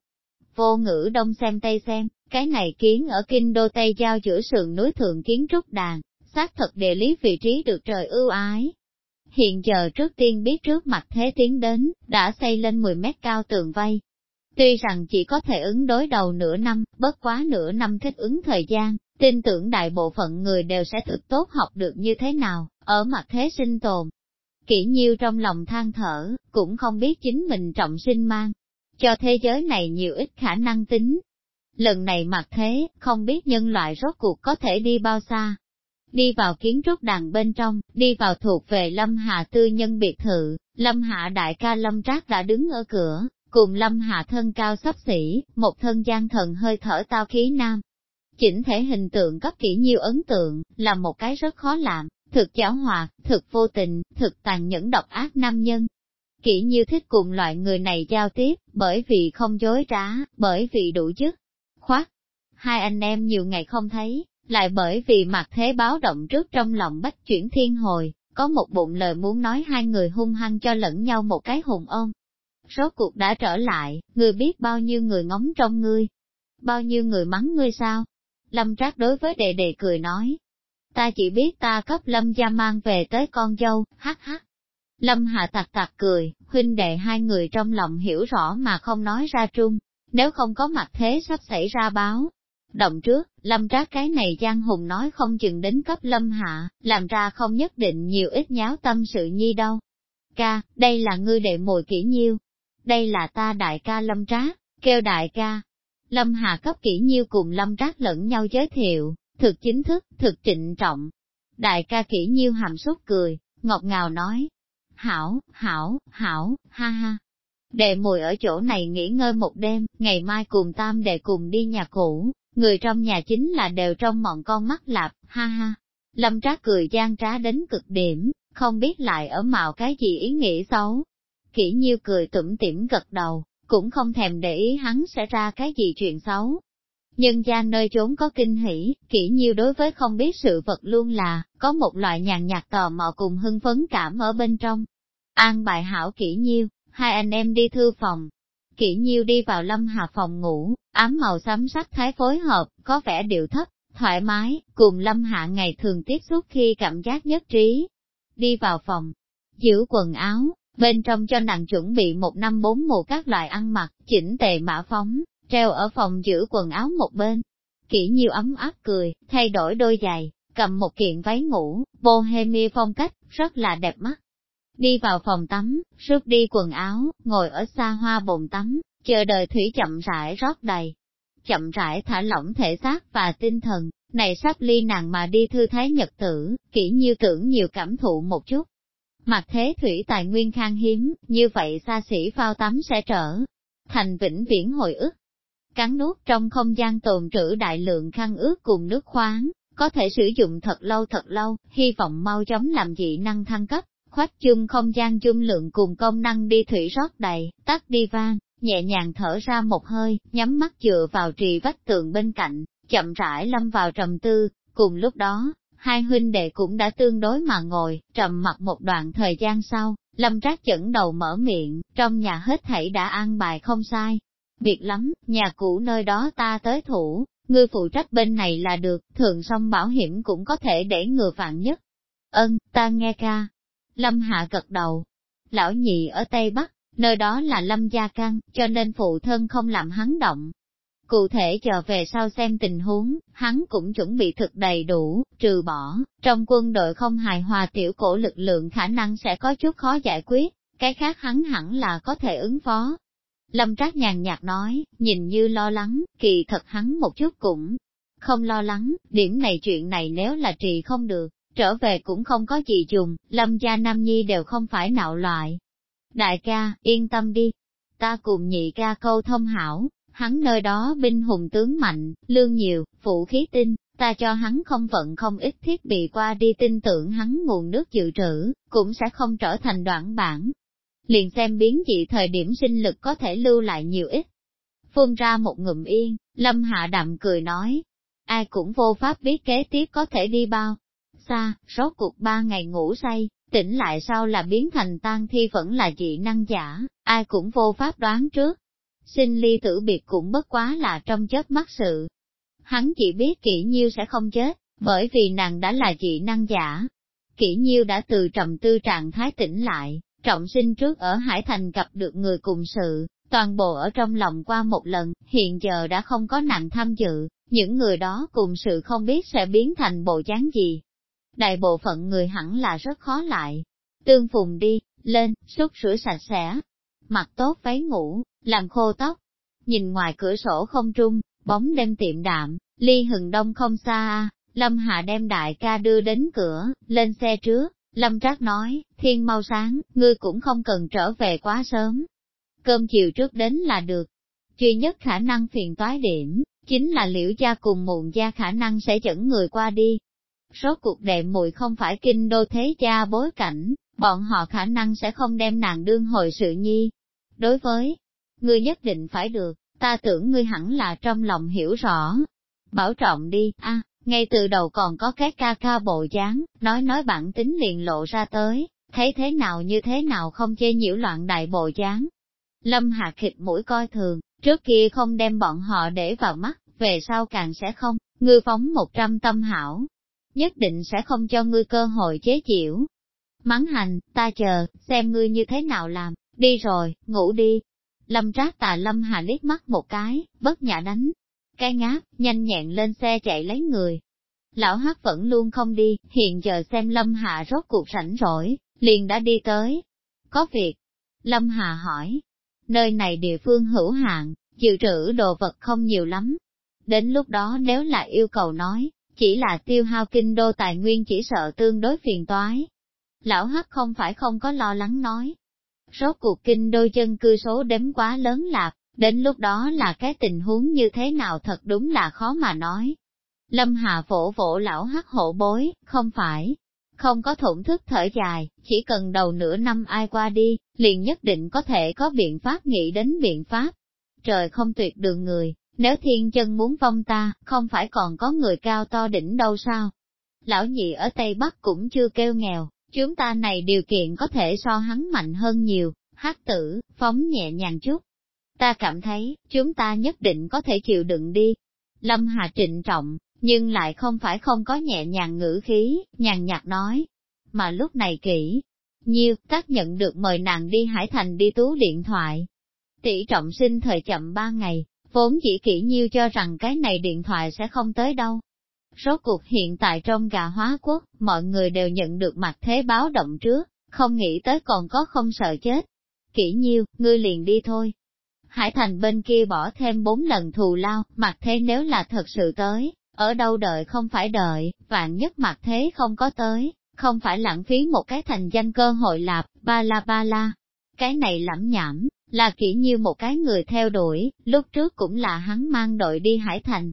Vô ngữ đông xem tây xem, cái này kiến ở kinh đô Tây Giao giữa sườn núi thượng kiến trúc đàn, xác thật địa lý vị trí được trời ưu ái. Hiện giờ trước tiên biết trước mặt thế tiến đến, đã xây lên 10 mét cao tường vây. Tuy rằng chỉ có thể ứng đối đầu nửa năm, bất quá nửa năm thích ứng thời gian, tin tưởng đại bộ phận người đều sẽ thực tốt học được như thế nào, ở mặt thế sinh tồn. Kỷ nhiêu trong lòng than thở, cũng không biết chính mình trọng sinh mang, cho thế giới này nhiều ít khả năng tính. Lần này mặc thế, không biết nhân loại rốt cuộc có thể đi bao xa. Đi vào kiến trúc đàn bên trong, đi vào thuộc về Lâm Hạ tư nhân biệt thự, Lâm Hạ đại ca Lâm Trác đã đứng ở cửa, cùng Lâm Hạ thân cao sắp xỉ, một thân gian thần hơi thở tao khí nam. Chỉnh thể hình tượng cấp kỹ nhiều ấn tượng, là một cái rất khó làm, thực giáo hoạt, thực vô tình, thực tàn nhẫn độc ác nam nhân. Kỹ như thích cùng loại người này giao tiếp, bởi vì không dối trá, bởi vì đủ chức. Khoát, hai anh em nhiều ngày không thấy, lại bởi vì mặt thế báo động trước trong lòng bách chuyển thiên hồi, có một bụng lời muốn nói hai người hung hăng cho lẫn nhau một cái hùng ôm. Rốt cuộc đã trở lại, người biết bao nhiêu người ngóng trong ngươi, bao nhiêu người mắng ngươi sao? Lâm Trác đối với đệ đệ cười nói, ta chỉ biết ta cấp Lâm gia mang về tới con dâu, hắc hắc. Lâm Hạ tặc tặc cười, huynh đệ hai người trong lòng hiểu rõ mà không nói ra trung, nếu không có mặt thế sắp xảy ra báo. Động trước, Lâm Trác cái này Giang Hùng nói không chừng đến cấp Lâm Hạ, làm ra không nhất định nhiều ít nháo tâm sự nhi đâu. Ca, đây là ngươi đệ mùi kỹ nhiêu. Đây là ta đại ca Lâm Trác, kêu đại ca. Lâm Hạ cấp kỹ nhiêu cùng Lâm Trác lẫn nhau giới thiệu, thực chính thức, thực trịnh trọng. Đại ca kỹ nhiêu hàm xúc cười, ngọt ngào nói, hảo, hảo, hảo, ha ha. Đệ mùi ở chỗ này nghỉ ngơi một đêm, ngày mai cùng tam đệ cùng đi nhà cũ, người trong nhà chính là đều trong mọn con mắt lạp, ha ha. Lâm trác cười gian trá đến cực điểm, không biết lại ở mạo cái gì ý nghĩ xấu. Kỷ nhiêu cười tủm tỉm gật đầu, cũng không thèm để ý hắn sẽ ra cái gì chuyện xấu. Nhân gian nơi trốn có kinh hỉ, kỹ nhiêu đối với không biết sự vật luôn là, có một loại nhàn nhạt tò mò cùng hưng phấn cảm ở bên trong. An bài hảo kỹ nhiêu, hai anh em đi thư phòng. Kỹ nhiêu đi vào lâm hà phòng ngủ, ám màu xám sắc thái phối hợp, có vẻ điệu thấp, thoải mái, cùng lâm hạ ngày thường tiếp xúc khi cảm giác nhất trí. Đi vào phòng, giữ quần áo, bên trong cho nàng chuẩn bị một năm bốn mùa các loại ăn mặc, chỉnh tề mã phóng, treo ở phòng giữ quần áo một bên. Kỹ nhiêu ấm áp cười, thay đổi đôi giày, cầm một kiện váy ngủ, bohemia phong cách, rất là đẹp mắt. Đi vào phòng tắm, rút đi quần áo, ngồi ở xa hoa bồn tắm, chờ đợi thủy chậm rãi rót đầy. Chậm rãi thả lỏng thể xác và tinh thần, này sắp ly nàng mà đi thư thái nhật tử, kỹ như tưởng nhiều cảm thụ một chút. Mặt thế thủy tài nguyên khang hiếm, như vậy xa xỉ phao tắm sẽ trở thành vĩnh viễn hồi ức, cắn nuốt trong không gian tồn trữ đại lượng khăn ướt cùng nước khoáng, có thể sử dụng thật lâu thật lâu, hy vọng mau chóng làm dị năng thăng cấp, khoách chung không gian chung lượng cùng công năng đi thủy rót đầy, tắt đi vang, nhẹ nhàng thở ra một hơi, nhắm mắt dựa vào trì vách tường bên cạnh, chậm rãi lâm vào trầm tư, cùng lúc đó, hai huynh đệ cũng đã tương đối mà ngồi, trầm mặt một đoạn thời gian sau, lâm trác chẩn đầu mở miệng, trong nhà hết thảy đã an bài không sai, Việc lắm, nhà cũ nơi đó ta tới thủ, ngươi phụ trách bên này là được, thường xong bảo hiểm cũng có thể để ngừa vạn nhất. Ân, ta nghe ca. Lâm Hạ gật đầu. Lão nhị ở Tây Bắc, nơi đó là Lâm Gia Căn, cho nên phụ thân không làm hắn động. Cụ thể chờ về sau xem tình huống, hắn cũng chuẩn bị thực đầy đủ, trừ bỏ, trong quân đội không hài hòa tiểu cổ lực lượng khả năng sẽ có chút khó giải quyết, cái khác hắn hẳn là có thể ứng phó. Lâm Trác nhàn nhạt nói, nhìn như lo lắng, kỳ thật hắn một chút cũng không lo lắng, điểm này chuyện này nếu là trì không được, trở về cũng không có gì dùng, lâm gia nam nhi đều không phải nạo loại. Đại ca, yên tâm đi, ta cùng nhị ca câu thông hảo, hắn nơi đó binh hùng tướng mạnh, lương nhiều, phụ khí tinh, ta cho hắn không vận không ít thiết bị qua đi tin tưởng hắn nguồn nước dự trữ, cũng sẽ không trở thành đoạn bản. Liền xem biến dị thời điểm sinh lực có thể lưu lại nhiều ít. Phun ra một ngụm yên, lâm hạ đạm cười nói, ai cũng vô pháp biết kế tiếp có thể đi bao. Xa, rốt cuộc ba ngày ngủ say, tỉnh lại sau là biến thành tan thi vẫn là dị năng giả, ai cũng vô pháp đoán trước. Sinh ly tử biệt cũng bất quá là trong chết mắt sự. Hắn chỉ biết kỹ nhiêu sẽ không chết, bởi vì nàng đã là dị năng giả. Kỹ nhiêu đã từ trầm tư trạng thái tỉnh lại, trọng sinh trước ở Hải Thành gặp được người cùng sự, toàn bộ ở trong lòng qua một lần, hiện giờ đã không có nặng tham dự, những người đó cùng sự không biết sẽ biến thành bộ dáng gì. Đại bộ phận người hẳn là rất khó lại. Tương phùng đi, lên, xúc rửa sạch sẽ, mặc tốt váy ngủ, làm khô tóc. Nhìn ngoài cửa sổ không trung, bóng đêm tiệm đạm, ly hừng đông không xa, Lâm Hạ đem đại ca đưa đến cửa, lên xe trước, Lâm Trác nói, thiên mau sáng, ngươi cũng không cần trở về quá sớm. Cơm chiều trước đến là được. Duy nhất khả năng phiền toái điểm, chính là liễu gia cùng muộn gia khả năng sẽ dẫn người qua đi. Số cuộc đệ muội không phải kinh đô thế gia bối cảnh, bọn họ khả năng sẽ không đem nàng đương hồi sự nhi. Đối với, ngươi nhất định phải được, ta tưởng ngươi hẳn là trong lòng hiểu rõ. Bảo trọng đi, a, ngay từ đầu còn có cái ca ca bộ dáng, nói nói bản tính liền lộ ra tới, thấy thế nào như thế nào không chê nhiễu loạn đại bộ dáng. Lâm Hạ khịt mũi coi thường, trước kia không đem bọn họ để vào mắt, về sau càng sẽ không, ngư phóng một trăm tâm hảo, nhất định sẽ không cho ngươi cơ hội chế chịu. Mắng hành, ta chờ, xem ngươi như thế nào làm, đi rồi, ngủ đi. Lâm trác tà lâm hà liếc mắt một cái, bất nhã đánh. Cái ngáp, nhanh nhẹn lên xe chạy lấy người. Lão hát vẫn luôn không đi, hiện giờ xem lâm Hà rốt cuộc rảnh rỗi, liền đã đi tới. Có việc. Lâm Hà hỏi. Nơi này địa phương hữu hạn, dự trữ đồ vật không nhiều lắm. Đến lúc đó nếu là yêu cầu nói, chỉ là tiêu hao kinh đô tài nguyên chỉ sợ tương đối phiền toái. Lão Hắc không phải không có lo lắng nói. Rốt cuộc kinh đô dân cư số đếm quá lớn lạc, đến lúc đó là cái tình huống như thế nào thật đúng là khó mà nói. Lâm Hà phổ vỗ lão Hắc hộ bối, không phải, không có thổn thức thở dài, chỉ cần đầu nửa năm ai qua đi, liền nhất định có thể có biện pháp nghĩ đến biện pháp. Trời không tuyệt đường người, nếu thiên chân muốn vong ta, không phải còn có người cao to đỉnh đâu sao? Lão nhị ở Tây Bắc cũng chưa kêu nghèo, chúng ta này điều kiện có thể so hắn mạnh hơn nhiều, hát tử, phóng nhẹ nhàng chút. Ta cảm thấy, chúng ta nhất định có thể chịu đựng đi. Lâm Hà trịnh trọng, nhưng lại không phải không có nhẹ nhàng ngữ khí, nhàn nhạt nói. Mà lúc này kỹ, nhiêu, tác nhận được mời nàng đi Hải Thành đi tú điện thoại. Tỷ trọng sinh thời chậm ba ngày, vốn chỉ kỹ nhiêu cho rằng cái này điện thoại sẽ không tới đâu. Rốt cuộc hiện tại trong gà hóa quốc, mọi người đều nhận được mặt thế báo động trước, không nghĩ tới còn có không sợ chết. Kỹ nhiêu, ngươi liền đi thôi. Hải thành bên kia bỏ thêm bốn lần thù lao, mặt thế nếu là thật sự tới, ở đâu đợi không phải đợi, vạn nhất mặt thế không có tới, không phải lãng phí một cái thành danh cơ hội lạp, ba la ba la. Cái này lẩm nhảm, là kỹ như một cái người theo đuổi, lúc trước cũng là hắn mang đội đi Hải Thành.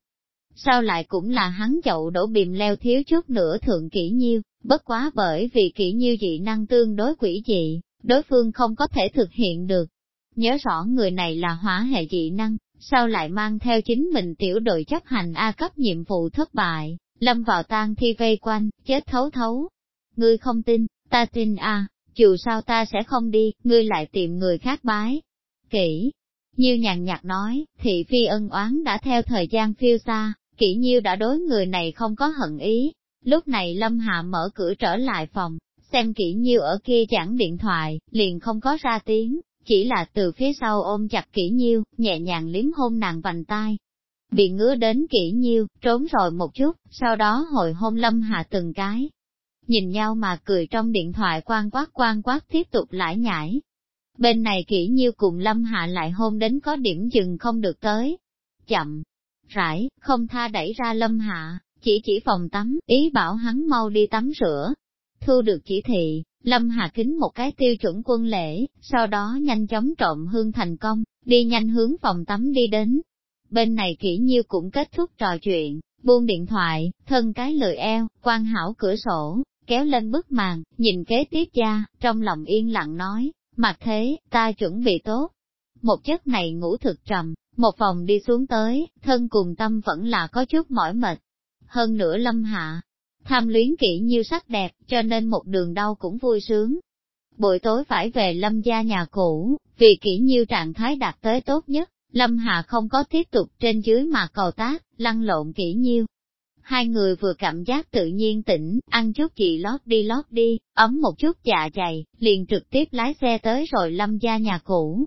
sau lại cũng là hắn chậu đổ bìm leo thiếu chút nữa thượng kỹ nhiêu, bất quá bởi vì kỹ nhiêu dị năng tương đối quỷ dị, đối phương không có thể thực hiện được. Nhớ rõ người này là hỏa hệ dị năng, sau lại mang theo chính mình tiểu đội chấp hành A cấp nhiệm vụ thất bại, lâm vào tan thi vây quanh, chết thấu thấu. Ngươi không tin, ta tin a dù sao ta sẽ không đi, ngươi lại tìm người khác bái. Kỹ, Nhiêu nhàn nhạt nói, thị phi ân oán đã theo thời gian phiêu xa, kỹ nhiêu đã đối người này không có hận ý. Lúc này Lâm Hạ mở cửa trở lại phòng, xem kỹ nhiêu ở kia chẳng điện thoại, liền không có ra tiếng, chỉ là từ phía sau ôm chặt kỹ nhiêu, nhẹ nhàng liếm hôn nàng vành tai. Bị ngứa đến kỹ nhiêu, trốn rồi một chút, sau đó hồi hôn Lâm Hạ từng cái, nhìn nhau mà cười trong điện thoại quan quát quan quát tiếp tục lải nhải. Bên này kỹ nhiêu cùng lâm hạ lại hôn đến có điểm dừng không được tới. Chậm, rãi, không tha đẩy ra lâm hạ, chỉ chỉ phòng tắm, ý bảo hắn mau đi tắm rửa. Thu được chỉ thị, Lâm hạ kính một cái tiêu chuẩn quân lễ, sau đó nhanh chóng trộm hương thành công, đi nhanh hướng phòng tắm đi đến. Bên này kỹ nhiêu cũng kết thúc trò chuyện, buông điện thoại, thân cái lười eo, quan hảo cửa sổ, kéo lên bức màn, nhìn kế tiếp ra, trong lòng yên lặng nói, mặt thế, ta chuẩn bị tốt. Một chất này ngủ thực trầm, một phòng đi xuống tới, thân cùng tâm vẫn là có chút mỏi mệt. Hơn nữa lâm hạ, tham luyến kỹ như sắc đẹp, cho nên một đường đau cũng vui sướng. Buổi tối phải về lâm gia nhà cũ, vì kỹ nhiêu trạng thái đạt tới tốt nhất, lâm hạ không có tiếp tục trên dưới mà cầu tác, lăn lộn kỹ nhiêu. Hai người vừa cảm giác tự nhiên tỉnh, ăn chút gì lót đi lót đi, ấm một chút dạ dày, liền trực tiếp lái xe tới rồi lâm gia nhà cũ.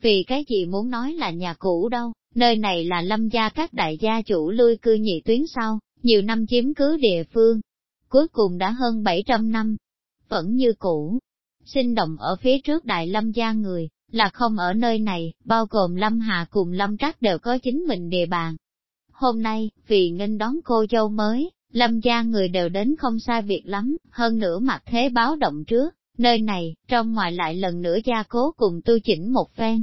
Vì cái gì muốn nói là nhà cũ đâu, nơi này là lâm gia các đại gia chủ lui cư nhị tuyến sau, nhiều năm chiếm cứ địa phương. Cuối cùng đã hơn 700 năm, vẫn như cũ. Sinh động ở phía trước đại lâm gia người, là không ở nơi này, bao gồm lâm hà cùng lâm trắc đều có chính mình địa bàn. Hôm nay, vì nghênh đón cô dâu mới, lâm gia người đều đến không sai việc lắm, hơn nữa mặt thế báo động trước, nơi này, trong ngoài lại lần nữa gia cố cùng tu chỉnh một phen.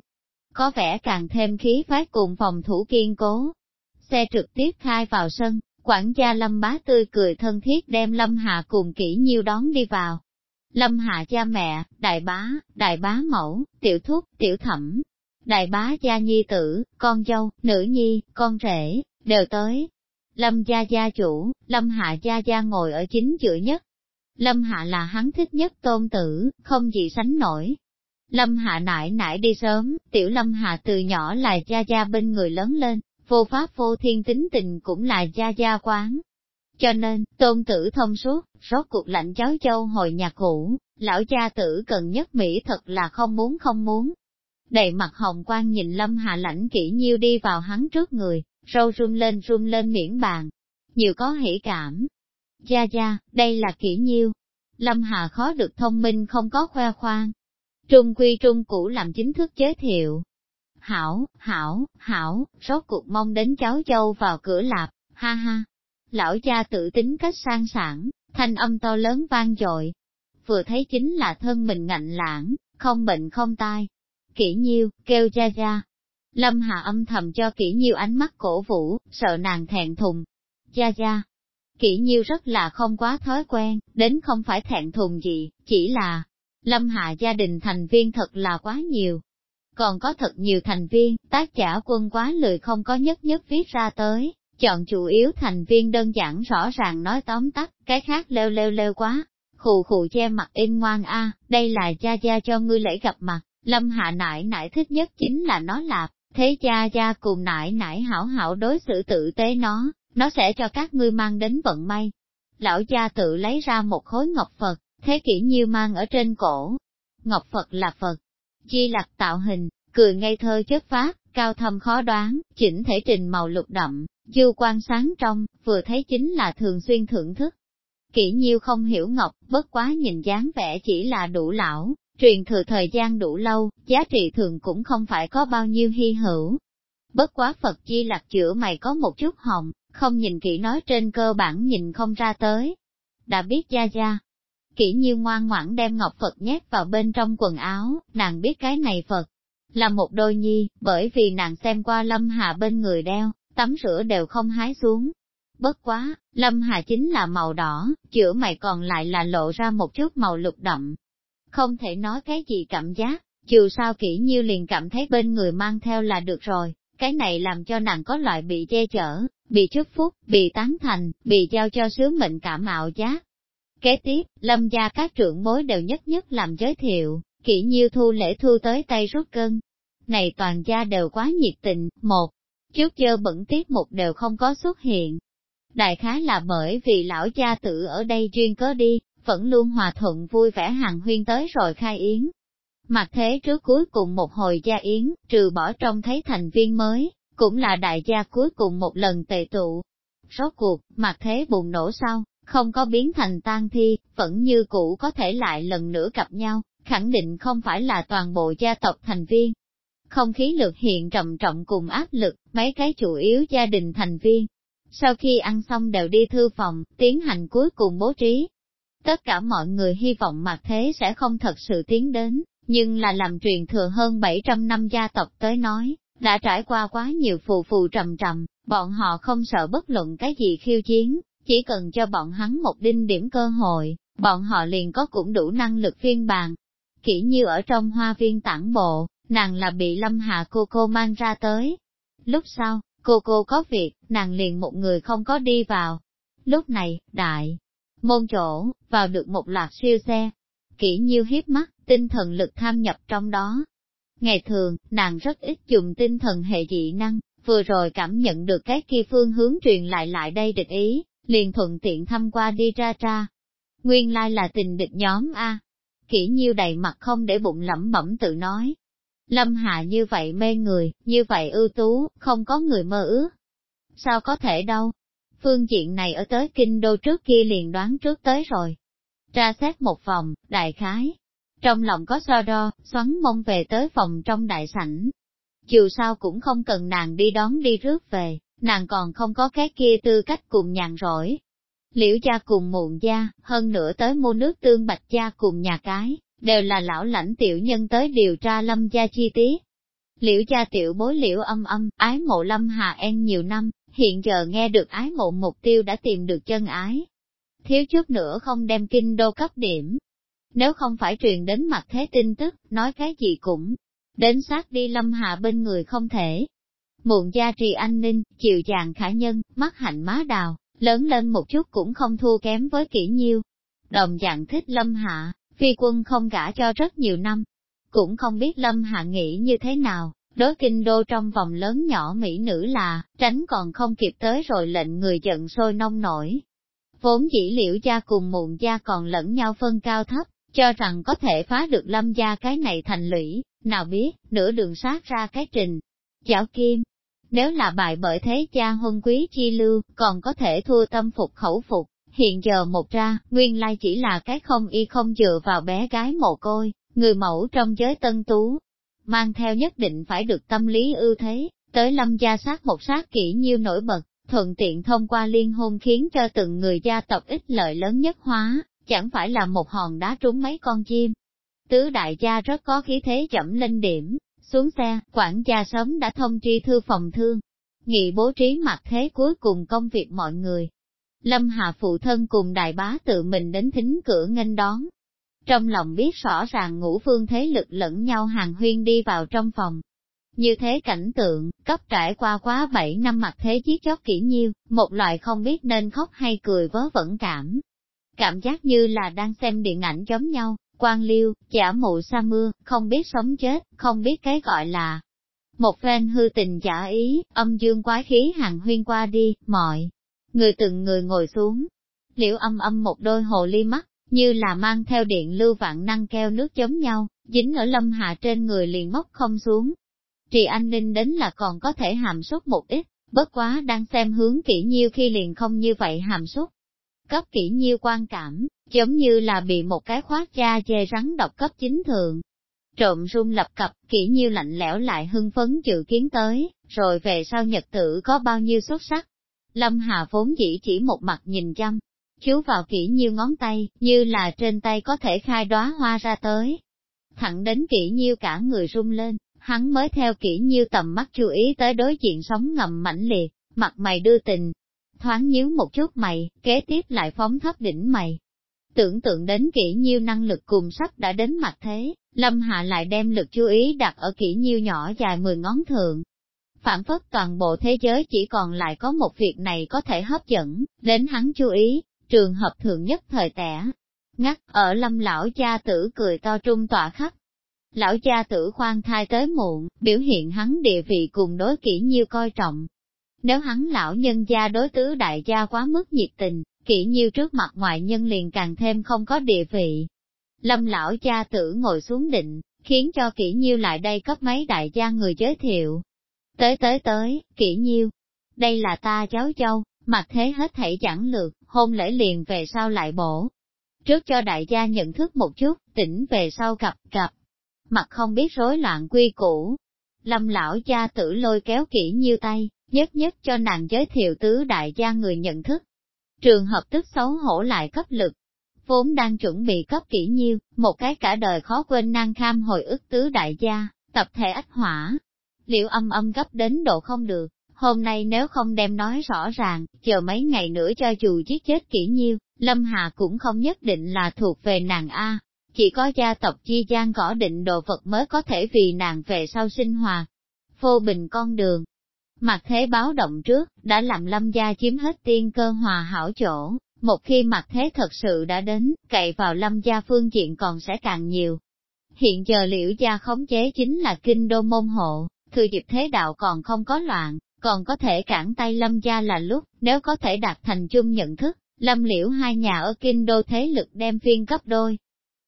Có vẻ càng thêm khí phái cùng phòng thủ kiên cố. Xe trực tiếp khai vào sân, Quản gia Lâm bá tươi cười thân thiết đem Lâm Hạ cùng kỹ nhiêu đón đi vào. Lâm Hạ cha mẹ, đại bá, đại bá mẫu, tiểu thúc, tiểu thẩm, đại bá gia nhi tử, con dâu, nữ nhi, con rể, đều tới. Lâm gia gia chủ, Lâm Hạ gia gia ngồi ở chính giữa nhất. Lâm Hạ là hắn thích nhất tôn tử, không gì sánh nổi. Lâm Hạ nải nải đi sớm, tiểu Lâm Hạ từ nhỏ là gia gia bên người lớn lên, vô pháp vô thiên tính tình cũng là gia gia quán. Cho nên, tôn tử thông suốt, rốt cuộc lạnh cháu châu hồi nhà cũ, lão cha tử cần nhất Mỹ thật là không muốn không muốn. Đầy mặt hồng quang nhìn lâm hạ lãnh kỹ nhiêu đi vào hắn trước người, râu run lên run lên miễn bàn. Nhiều có hỷ cảm. Gia gia, đây là kỹ nhiêu. Lâm Hà khó được thông minh không có khoe khoang. Trung quy trung cũ làm chính thức giới thiệu, Hảo, hảo, hảo, rốt cuộc mong đến cháu châu vào cửa lạp, ha ha. Lão cha tự tính cách sang sản, thanh âm to lớn vang dội. Vừa thấy chính là thân mình ngạnh lãng, không bệnh không tai. kỹ nhiêu, kêu ra ra. Lâm Hà âm thầm cho kỹ nhiêu ánh mắt cổ vũ, sợ nàng thẹn thùng. Cha cha. Kỷ nhiêu rất là không quá thói quen, đến không phải thẹn thùng gì, chỉ là, Lâm Hà gia đình thành viên thật là quá nhiều, còn có thật nhiều thành viên, tác giả quân quá lười không có nhất nhất viết ra tới, chọn chủ yếu thành viên đơn giản rõ ràng nói tóm tắt, cái khác leo leo leo quá, khù khù che mặt in ngoan a, đây là cha gia cho ngươi lễ gặp mặt, lâm hạ nải nải thích nhất chính là nó lạp, thế cha cha cùng nải nải hảo hảo đối xử tự tế nó, nó sẽ cho các ngươi mang đến vận may. Lão cha tự lấy ra một khối ngọc Phật, thế kỷ nhiêu mang ở trên cổ. Ngọc Phật là Phật, chi lạc tạo hình, cười ngây thơ chất phát, cao thâm khó đoán, chỉnh thể trình màu lục đậm, dư quan sáng trong, vừa thấy chính là thường xuyên thưởng thức. Kỷ nhiêu không hiểu ngọc, bất quá nhìn dáng vẻ chỉ là đủ lão, truyền thừa thời gian đủ lâu, giá trị thường cũng không phải có bao nhiêu hy hữu. Bất quá Phật chi lạc chữa mày có một chút hồng, không nhìn kỹ nói trên cơ bản nhìn không ra tới. Đã biết gia gia, kỹ nhiêu ngoan ngoãn đem ngọc Phật nhét vào bên trong quần áo, nàng biết cái này Phật, là một đôi nhi, bởi vì nàng xem qua Lâm Hà bên người đeo, tắm rửa đều không hái xuống. Bất quá, Lâm Hà chính là màu đỏ, chữa mày còn lại là lộ ra một chút màu lục đậm. Không thể nói cái gì cảm giác, dù sao kỹ nhiêu liền cảm thấy bên người mang theo là được rồi, cái này làm cho nàng có loại bị che chở, bị chúc phúc, bị tán thành, bị giao cho sứ mệnh cảm mạo giác. Kế tiếp, lâm gia các trưởng bối đều nhất nhất làm giới thiệu, kỹ nhiêu thu lễ thu tới tay rút cân. Này toàn gia đều quá nhiệt tình, một, trước giờ bẩn tiết mục đều không có xuất hiện. Đại khái là bởi vì lão gia tử ở đây chuyên cớ đi, vẫn luôn hòa thuận vui vẻ hàng huyên tới rồi khai yến. Mặt thế trước cuối cùng một hồi gia yến, trừ bỏ trong thấy thành viên mới, cũng là đại gia cuối cùng một lần tề tụ. Rốt cuộc, mặt thế bùng nổ sau, không có biến thành tan thi, vẫn như cũ có thể lại lần nữa gặp nhau, khẳng định không phải là toàn bộ gia tộc thành viên. Không khí lược hiện trầm trọng cùng áp lực, mấy cái chủ yếu gia đình thành viên, sau khi ăn xong đều đi thư phòng, tiến hành cuối cùng bố trí. Tất cả mọi người hy vọng mặt thế sẽ không thật sự tiến đến, nhưng là làm truyền thừa hơn 700 năm gia tộc tới nói, đã trải qua quá nhiều phù phù trầm trầm, bọn họ không sợ bất luận cái gì khiêu chiến, chỉ cần cho bọn hắn một đinh điểm cơ hội, bọn họ liền có cũng đủ năng lực phiên bàn. Kỹ như ở trong hoa viên tản bộ, nàng là bị lâm hạ cô cô mang ra tới. Lúc sau, cô cô có việc, nàng liền một người không có đi vào. Lúc này, đại, môn chỗ, vào được một loạt siêu xe. Kỹ nhiêu hiếp mắt, tinh thần lực tham nhập trong đó. Ngày thường, nàng rất ít dùng tinh thần hệ dị năng, vừa rồi cảm nhận được cái kia phương hướng truyền lại lại đây địch ý, liền thuận tiện thăm qua đi ra ra. Nguyên lai là tình địch nhóm A. Kỹ nhiêu đầy mặt không để bụng lẩm bẩm tự nói. Lâm Hạ như vậy mê người, như vậy ưu tú, không có người mơ ước. Sao có thể đâu? Phương diện này ở tới kinh đô trước kia liền đoán trước tới rồi. Ra xét một vòng, đại khái. Trong lòng có so đo, xoắn mông về tới phòng trong đại sảnh. Dù sao cũng không cần nàng đi đón đi rước về, nàng còn không có cái kia tư cách cùng nhàn rỗi. Liễu gia cùng muộn gia, hơn nữa tới mua nước tương bạch gia cùng nhà cái, đều là lão lãnh tiểu nhân tới điều tra lâm gia chi tiết. Liễu gia tiểu bối liễu âm âm, ái mộ lâm hà en nhiều năm, hiện giờ nghe được ái mộ mục tiêu đã tìm được chân ái. Thiếu chút nữa không đem kinh đô cấp điểm. Nếu không phải truyền đến mặt thế tin tức, nói cái gì cũng, đến sát đi lâm hạ bên người không thể. Muộn gia trì an ninh, chịu chàng khả nhân, mắt hạnh má đào, lớn lên một chút cũng không thua kém với kỹ nhiêu. Đồng dạng thích lâm hạ, phi quân không gả cho rất nhiều năm. Cũng không biết lâm hạ nghĩ như thế nào, đối kinh đô trong vòng lớn nhỏ mỹ nữ là, tránh còn không kịp tới rồi lệnh người giận sôi nông nổi. Vốn dĩ liễu gia cùng mụn gia còn lẫn nhau phân cao thấp, cho rằng có thể phá được lâm gia cái này thành lũy, nào biết, nửa đường sát ra cái trình. Chảo kim, nếu là bại bởi thế cha huân quý chi lưu, còn có thể thua tâm phục khẩu phục, hiện giờ một ra, nguyên lai chỉ là cái không y không dựa vào bé gái mồ côi, người mẫu trong giới tân tú, mang theo nhất định phải được tâm lý ưu thế, tới lâm gia sát một sát kỹ nhiêu nổi bật, thuận tiện thông qua liên hôn khiến cho từng người gia tộc ích lợi lớn nhất hóa, chẳng phải là một hòn đá trúng mấy con chim. Tứ đại gia rất có khí thế chậm lên điểm, xuống xe, quản gia sớm đã thông tri thư phòng thương. Nghị bố trí mặt thế cuối cùng công việc mọi người. Lâm Hà phụ thân cùng đại bá tự mình đến thính cửa nghênh đón. Trong lòng biết rõ ràng ngũ phương thế lực lẫn nhau hàng huyên đi vào trong phòng. Như thế cảnh tượng, cấp trải qua quá 7 năm mặt thế chiếc chót kỹ nhiêu, một loại không biết nên khóc hay cười vớ vẩn cảm. Cảm giác như là đang xem điện ảnh giống nhau, quan liêu, giả mụ sa mưa, không biết sống chết, không biết cái gọi là. Một phen hư tình giả ý, âm dương quái khí hàng huyên qua đi, mọi người từng người ngồi xuống. Liễu âm âm một đôi hồ ly mắt, như là mang theo điện lưu vạn năng keo nước giống nhau, dính ở lâm hạ trên người liền móc không xuống. Trì an ninh đến là còn có thể hàm xúc một ít, bất quá đang xem hướng kỹ nhiêu khi liền không như vậy hàm xúc. Cấp kỹ nhiêu quan cảm, giống như là bị một cái khoát da chê rắn độc cấp chính thường. Trộm rung lập cập, kỹ nhiêu lạnh lẽo lại hưng phấn dự kiến tới, rồi về sau nhật tử có bao nhiêu xuất sắc. Lâm Hà vốn dĩ chỉ một mặt nhìn chăm, chiếu vào kỹ nhiêu ngón tay, như là trên tay có thể khai đóa hoa ra tới. Thẳng đến kỹ nhiêu cả người rung lên, hắn mới theo kỹ nhiêu tầm mắt chú ý tới đối diện sóng ngầm mãnh liệt, mặt mày đưa tình. Thoáng nhíu một chút mày, kế tiếp lại phóng thấp đỉnh mày, Tưởng tượng đến kỹ nhiêu năng lực cùng sắp đã đến mặt thế, Lâm Hạ lại đem lực chú ý đặt ở kỹ nhiêu nhỏ dài 10 ngón thượng. Phản phất toàn bộ thế giới chỉ còn lại có một việc này có thể hấp dẫn, đến hắn chú ý, trường hợp thường nhất thời tẻ. Ngắt, ở lâm lão cha tử cười to trung tọa khắp. Lão cha tử khoan thai tới muộn, biểu hiện hắn địa vị cùng đối kỹ nhiêu coi trọng. Nếu hắn lão nhân gia đối tứ đại gia quá mức nhiệt tình, kỹ nhiêu trước mặt ngoại nhân liền càng thêm không có địa vị. Lâm lão cha tử ngồi xuống định, khiến cho kỹ nhiêu lại đây cấp mấy đại gia người giới thiệu. Tới tới tới, kỹ nhiêu, đây là ta cháu châu, mặt thế hết thảy chẳng lược, hôn lễ liền về sau lại bổ. Trước cho đại gia nhận thức một chút, tỉnh về sau gặp gặp, mặt không biết rối loạn quy củ. Lâm lão cha tử lôi kéo kỹ nhiêu tay, nhất nhất cho nàng giới thiệu tứ đại gia người nhận thức. Trường hợp tức xấu hổ lại cấp lực, vốn đang chuẩn bị cấp kỹ nhiêu, một cái cả đời khó quên nan kham hồi ức tứ đại gia, tập thể ách hỏa. Liệu âm âm gấp đến độ không được, hôm nay nếu không đem nói rõ ràng, chờ mấy ngày nữa cho dù giết chết kỹ nhiêu, Lâm Hà cũng không nhất định là thuộc về nàng A. Chỉ có gia tộc chi gian gõ định đồ vật mới có thể vì nàng về sau sinh hoạt. Vô bình con đường. Mặt thế báo động trước, đã làm lâm gia chiếm hết tiên cơ hòa hảo chỗ, một khi mặt thế thật sự đã đến, cậy vào lâm gia phương diện còn sẽ càng nhiều. Hiện giờ liễu gia khống chế chính là kinh đô môn hộ, thừa dịp thế đạo còn không có loạn, còn có thể cản tay lâm gia là lúc, nếu có thể đạt thành chung nhận thức, lâm liễu hai nhà ở kinh đô thế lực đem phiên cấp đôi.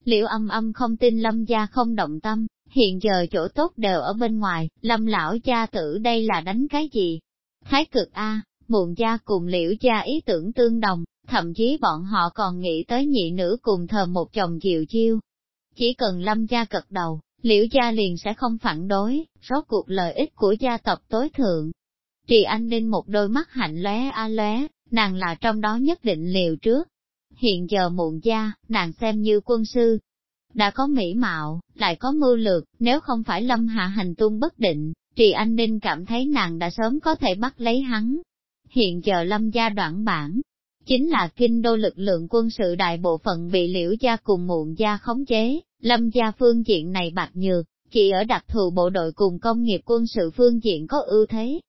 Liễu âm âm không tin lâm gia không động tâm, hiện giờ chỗ tốt đều ở bên ngoài, lâm lão gia tử đây là đánh cái gì? Thái cực A, muộn gia cùng liễu gia ý tưởng tương đồng, thậm chí bọn họ còn nghĩ tới nhị nữ cùng thờ một chồng diệu chiêu. Chỉ cần lâm gia cật đầu, liễu gia liền sẽ không phản đối, rốt cuộc lợi ích của gia tộc tối thượng. Trì Anh Ninh một đôi mắt hạnh lóe a lóe, nàng là trong đó nhất định liều trước. Hiện giờ muộn gia, nàng xem như quân sư. Đã có mỹ mạo, lại có mưu lược, nếu không phải lâm hạ hành tung bất định, Trì Anh Ninh cảm thấy nàng đã sớm có thể bắt lấy hắn. Hiện giờ lâm gia đoạn bản, chính là kinh đô lực lượng quân sự đại bộ phận bị liễu gia cùng muộn gia khống chế, lâm gia phương diện này bạc nhược, chỉ ở đặc thù bộ đội cùng công nghiệp quân sự phương diện có ưu thế.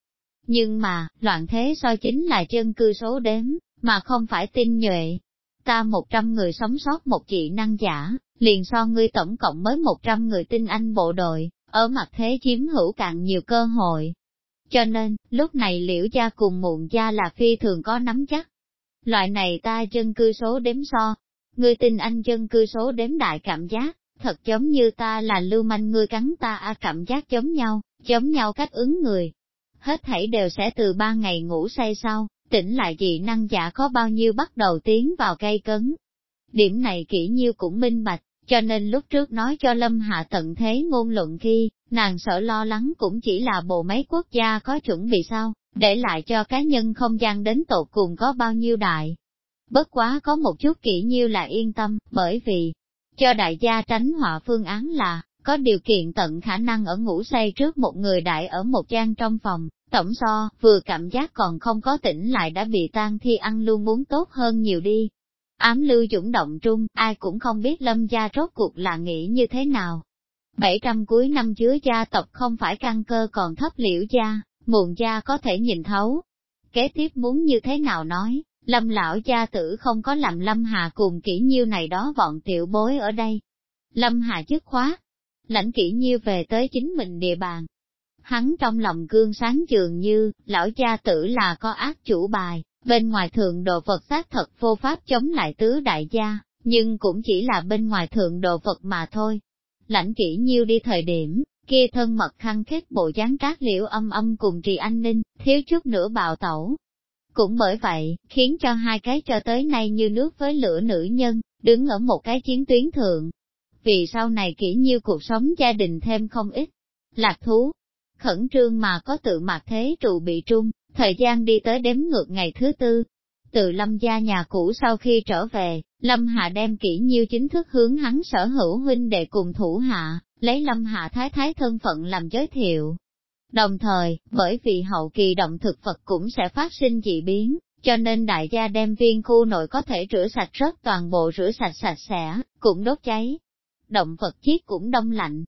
Nhưng mà, loạn thế so chính là chân cư số đếm, mà không phải tinh nhuệ. Ta một trăm người sống sót một chị năng giả, liền so ngươi tổng cộng mới một trăm người tinh anh bộ đội, ở mặt thế chiếm hữu càng nhiều cơ hội. Cho nên, lúc này liễu gia cùng muộn gia là phi thường có nắm chắc, Loại này ta chân cư số đếm so, ngươi tin anh chân cư số đếm đại cảm giác, thật giống như ta là lưu manh ngươi cắn ta a cảm giác giống nhau, giống nhau cách ứng người. Hết thảy đều sẽ từ ba ngày ngủ say sau, tỉnh lại dị năng giả có bao nhiêu bắt đầu tiến vào cây cấn. Điểm này kỹ nhiêu cũng minh bạch, cho nên lúc trước nói cho Lâm Hạ tận thế ngôn luận khi, nàng sợ lo lắng cũng chỉ là bộ máy quốc gia có chuẩn bị sao, để lại cho cá nhân không gian đến tột cùng có bao nhiêu đại. Bất quá có một chút kỹ nhiêu là yên tâm, bởi vì, cho đại gia tránh họa phương án là, có điều kiện tận khả năng ở ngủ say trước một người đại ở một gian trong phòng, tổng so, vừa cảm giác còn không có tỉnh lại đã bị tan thi ăn luôn muốn tốt hơn nhiều đi. Ám lưu dũng động trung, ai cũng không biết lâm gia rốt cuộc là nghĩ như thế nào. 700 cuối năm chứa gia tộc không phải căn cơ còn thấp liễu gia, muộn gia có thể nhìn thấu. Kế tiếp muốn như thế nào nói, lâm lão gia tử không có làm lâm hà cùng kỹ nhiêu này đó bọn tiểu bối ở đây. Lâm hà chức khóa, lãnh kỹ nhiêu về tới chính mình địa bàn. Hắn trong lòng gương sáng dường như, lão gia tử là có ác chủ bài, bên ngoài thượng đồ vật xác thật vô pháp chống lại tứ đại gia, nhưng cũng chỉ là bên ngoài thượng đồ vật mà thôi. Lãnh kỹ nhiêu đi thời điểm, kia thân mật khăn kết bộ dáng cát liễu âm âm cùng trì an ninh, thiếu chút nữa bạo tẩu. Cũng bởi vậy, khiến cho hai cái cho tới nay như nước với lửa nữ nhân, đứng ở một cái chiến tuyến thượng. Vì sau này kỹ nhiêu cuộc sống gia đình thêm không ít. Lạc thú, khẩn trương mà có tự mặt thế trụ bị trung, thời gian đi tới đếm ngược ngày thứ tư. Từ lâm gia nhà cũ sau khi trở về, lâm hạ đem kỹ nhiêu chính thức hướng hắn sở hữu huynh đệ cùng thủ hạ, lấy lâm hạ thái thái thân phận làm giới thiệu. Đồng thời, bởi vì hậu kỳ động thực vật cũng sẽ phát sinh dị biến, cho nên đại gia đem viên khu nội có thể rửa sạch rất toàn bộ rửa sạch sạch sẽ, cũng đốt cháy. Động vật chiếc cũng đông lạnh.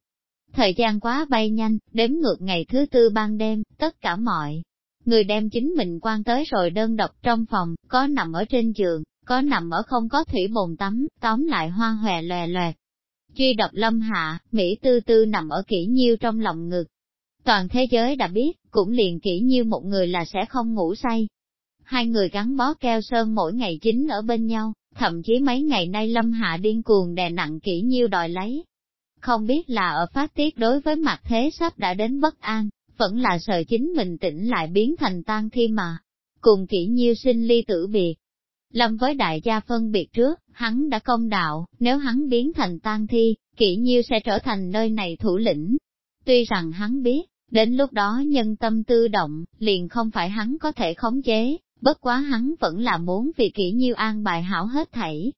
Thời gian quá bay nhanh, đếm ngược ngày thứ tư ban đêm, tất cả mọi người đem chính mình quan tới rồi đơn độc trong phòng, có nằm ở trên giường, có nằm ở không có thủy bồn tắm, tóm lại hoa hòe lòe lòe. Truy độc lâm hạ, Mỹ tư tư nằm ở kỹ nhiêu trong lòng ngực. Toàn thế giới đã biết, cũng liền kỹ nhiêu một người là sẽ không ngủ say. Hai người gắn bó keo sơn mỗi ngày chính ở bên nhau, thậm chí mấy ngày nay lâm hạ điên cuồng đè nặng kỹ nhiêu đòi lấy. Không biết là ở phát tiết đối với mặt thế sắp đã đến bất an, vẫn là sợ chính mình tỉnh lại biến thành tan thi mà. Cùng kỹ nhiêu sinh ly tử biệt, Lâm với đại gia phân biệt trước, hắn đã công đạo, nếu hắn biến thành tan thi, kỹ nhiêu sẽ trở thành nơi này thủ lĩnh. Tuy rằng hắn biết, Đến lúc đó nhân tâm tư động, liền không phải hắn có thể khống chế, bất quá hắn vẫn là muốn vì kỹ nhiêu an bài hảo hết thảy.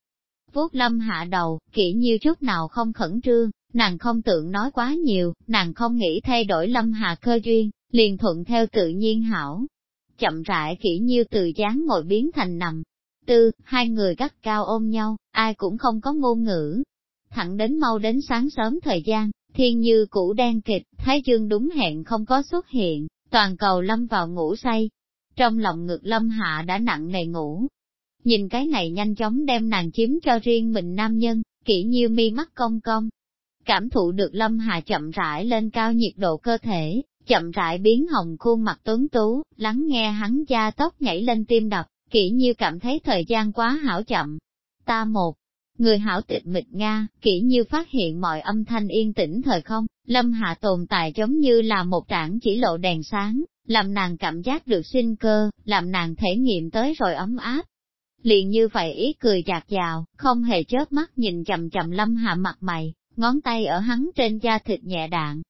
Vuốt lâm hạ đầu, kỹ nhiêu chút nào không khẩn trương, nàng không tưởng nói quá nhiều, nàng không nghĩ thay đổi lâm hạ cơ duyên, liền thuận theo tự nhiên hảo. Chậm rãi kỹ nhiêu từ dáng ngồi biến thành nằm. Tư, hai người gắt cao ôm nhau, ai cũng không có ngôn ngữ. Thẳng đến mau đến sáng sớm thời gian, thiên như cũ đen kịch, thái dương đúng hẹn không có xuất hiện, toàn cầu lâm vào ngủ say. Trong lòng ngực lâm hạ đã nặng nề ngủ. Nhìn cái này nhanh chóng đem nàng chiếm cho riêng mình nam nhân, kỹ nhiêu mi mắt cong cong. Cảm thụ được lâm hạ chậm rãi lên cao nhiệt độ cơ thể, chậm rãi biến hồng khuôn mặt tuấn tú, lắng nghe hắn da tóc nhảy lên tim đập, kỹ nhiêu cảm thấy thời gian quá hảo chậm. Ta một, người hảo tịch mịch Nga, kỹ như phát hiện mọi âm thanh yên tĩnh thời không, lâm hạ tồn tại giống như là một trảng chỉ lộ đèn sáng, làm nàng cảm giác được sinh cơ, làm nàng thể nghiệm tới rồi ấm áp. Liền như vậy ý cười chạc dào, không hề chớp mắt nhìn chầm chầm lâm hạ mặt mày, ngón tay ở hắn trên da thịt nhẹ đạn,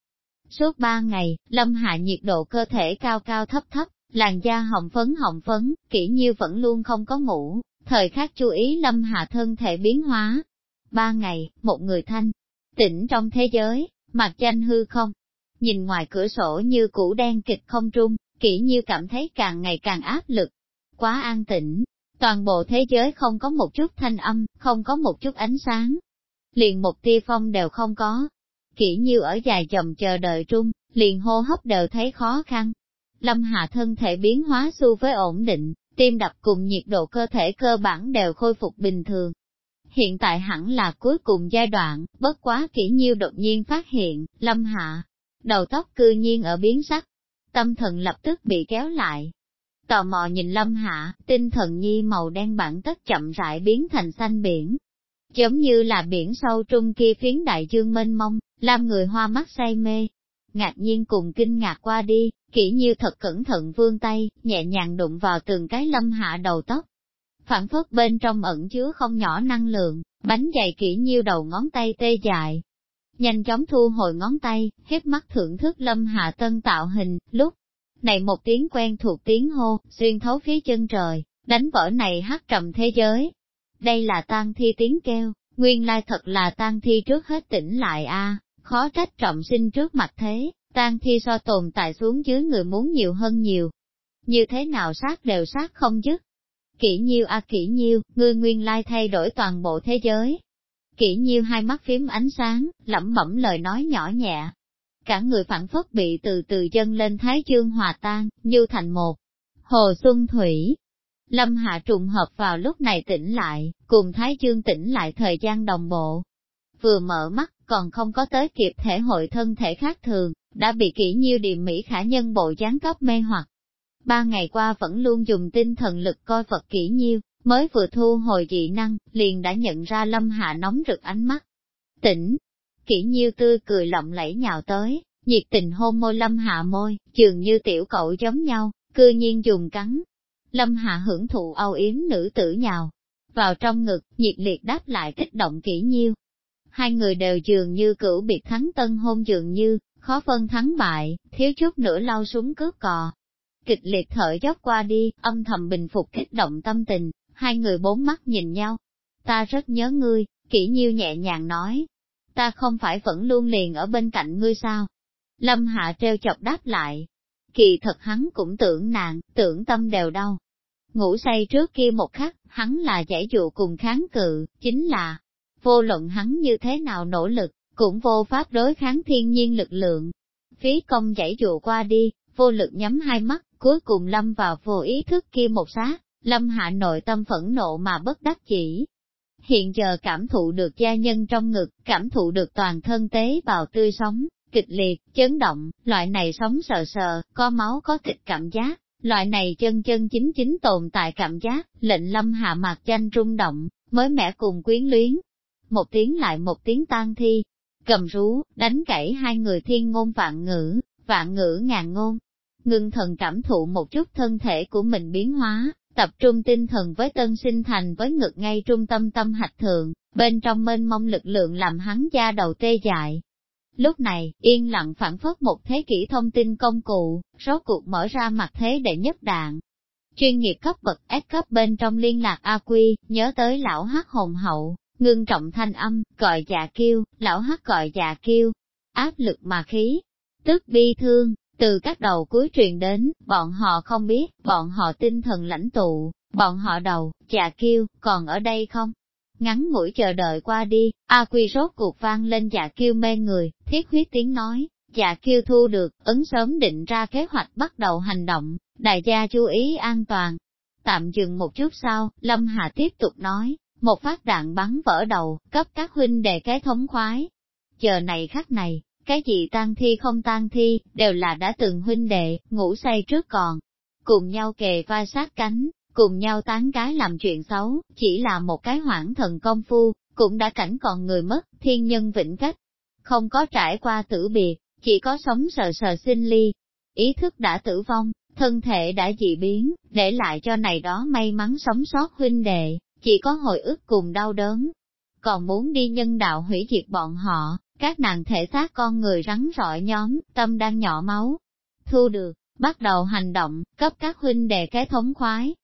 Suốt ba ngày, Lâm Hạ nhiệt độ cơ thể cao cao thấp thấp, làn da hồng phấn hồng phấn, kỹ như vẫn luôn không có ngủ, thời khắc chú ý Lâm Hạ thân thể biến hóa. Ba ngày, một người thanh, tỉnh trong thế giới, mặt tranh hư không. Nhìn ngoài cửa sổ như cũ đen kịch không trung, kỹ như cảm thấy càng ngày càng áp lực. Quá an tĩnh, toàn bộ thế giới không có một chút thanh âm, không có một chút ánh sáng. Liền một tia phong đều không có, kỹ như ở dài dòng chờ đợi trung, liền hô hấp đều thấy khó khăn. Lâm Hạ thân thể biến hóa xu với ổn định, tim đập cùng nhiệt độ cơ thể cơ bản đều khôi phục bình thường. Hiện tại hẳn là cuối cùng giai đoạn, bất quá kỹ nhiêu đột nhiên phát hiện, Lâm Hạ, đầu tóc cư nhiên ở biến sắc, tâm thần lập tức bị kéo lại. Tò mò nhìn Lâm Hạ, tinh thần nhi màu đen bản tất chậm rãi biến thành xanh biển, giống như là biển sâu trung kia phiến đại dương mênh mông, làm người hoa mắt say mê. Ngạc nhiên cùng kinh ngạc qua đi, kỹ như thật cẩn thận vương tay, nhẹ nhàng đụng vào từng cái lâm hạ đầu tóc. Phản phất bên trong ẩn chứa không nhỏ năng lượng, bánh dày kỹ nhiêu đầu ngón tay tê dại. Nhanh chóng thu hồi ngón tay, hết mắt thưởng thức lâm hạ tân tạo hình, lúc này một tiếng quen thuộc tiếng hô, xuyên thấu phía chân trời, đánh vỡ này hát trầm thế giới, đây là tang thi tiếng kêu, nguyên lai thật là tang thi trước hết tỉnh lại a khó trách trọng sinh trước mặt thế, tang thi so tồn tại xuống dưới người muốn nhiều hơn nhiều. Như thế nào sát đều sát không dứt. Kỷ nhiêu a à, kỷ nhiêu, ngươi nguyên lai thay đổi toàn bộ thế giới. Kỷ nhiêu hai mắt phím ánh sáng, lẩm bẩm lời nói nhỏ nhẹ. Cả người phản phất bị từ từ chân lên thái chương hòa tan, như thành một hồ xuân thủy, Lâm Hạ trùng hợp vào lúc này tỉnh lại, cùng Thái Dương tỉnh lại thời gian đồng bộ. Vừa mở mắt, còn không có tới kịp thể hội thân thể khác thường, đã bị kỹ nhiêu điềm Mỹ khả nhân bộ gián cấp mê hoặc. Ba ngày qua vẫn luôn dùng tinh thần lực coi vật kỹ nhiêu, mới vừa thu hồi dị năng, liền đã nhận ra Lâm Hạ nóng rực ánh mắt. Tỉnh, kỹ nhiêu tươi cười lộng lẫy nhào tới, nhiệt tình hôn môi Lâm Hạ môi, dường như tiểu cậu giống nhau, cư nhiên dùng cắn, Lâm Hạ hưởng thụ âu yếm nữ tử nhào, vào trong ngực, nhiệt liệt đáp lại kích động kỹ nhiêu. Hai người đều dường như cửu biệt thắng tân hôn dường như, khó phân thắng bại, thiếu chút nữa lau súng cướp cò. Kịch liệt thở dốc qua đi, âm thầm bình phục kích động tâm tình, hai người bốn mắt nhìn nhau. Ta rất nhớ ngươi, kỹ nhiêu nhẹ nhàng nói. Ta không phải vẫn luôn liền ở bên cạnh ngươi sao? Lâm Hạ treo chọc đáp lại. Kỳ thật hắn cũng tưởng nàng, tưởng tâm đều đau. Ngủ say trước kia một khắc, hắn là giải dụ cùng kháng cự, chính là, vô luận hắn như thế nào nỗ lực, cũng vô pháp đối kháng thiên nhiên lực lượng. Phí công giải dụ qua đi, vô lực nhắm hai mắt, cuối cùng lâm vào vô ý thức kia một sát, lâm hạ nội tâm phẫn nộ mà bất đắc chỉ. Hiện giờ cảm thụ được gia nhân trong ngực, cảm thụ được toàn thân tế bào tươi sống, kịch liệt, chấn động, loại này sống sờ sờ, có máu có thịt cảm giác, Loại này chân chân chính chính tồn tại cảm giác, lệnh lâm hạ mạc tranh rung động, mới mẻ cùng quyến luyến. Một tiếng lại một tiếng tan thi, cầm rú, đánh gãy hai người thiên ngôn vạn ngữ, vạn ngữ ngàn ngôn. Ngưng thần cảm thụ một chút thân thể của mình biến hóa, tập trung tinh thần với tân sinh thành với ngực ngay trung tâm tâm hạch thượng, bên trong mênh mông lực lượng làm hắn da đầu tê dại. Lúc này, yên lặng phản phất một thế kỷ thông tin công cụ, rốt cuộc mở ra mặt thế đệ nhất đạn. Chuyên nghiệp cấp bậc S cấp bên trong liên lạc A Quy, nhớ tới lão hát hồn hậu, ngưng trọng thanh âm, gọi dạ kêu, lão hát gọi dạ kêu, áp lực mà khí, tức bi thương, từ các đầu cuối truyền đến, bọn họ không biết, bọn họ tinh thần lãnh tụ, bọn họ đầu, chà kêu, còn ở đây không? Ngắn ngủi chờ đợi qua đi, A Quy rốt cuộc vang lên dạ kêu mê người, thiết huyết tiếng nói, dạ kêu thu được, ấn sớm định ra kế hoạch bắt đầu hành động, đại gia chú ý an toàn. Tạm dừng một chút sau, Lâm Hà tiếp tục nói, một phát đạn bắn vỡ đầu, cấp các huynh đề cái thống khoái. Chờ này khắc này, cái gì tan thi không tan thi, đều là đã từng huynh đệ, ngủ say trước còn, cùng nhau kề vai sát cánh, cùng nhau tán cái làm chuyện xấu, chỉ là một cái hoảng thần công phu, cũng đã cảnh còn người mất, thiên nhân vĩnh cách. Không có trải qua tử biệt, chỉ có sống sờ sờ sinh ly. Ý thức đã tử vong, thân thể đã dị biến, để lại cho này đó may mắn sống sót huynh đệ, chỉ có hồi ức cùng đau đớn. Còn muốn đi nhân đạo hủy diệt bọn họ, các nàng thể xác con người rắn rọi nhóm, tâm đang nhỏ máu. Thu được, bắt đầu hành động, cấp các huynh đệ cái thống khoái.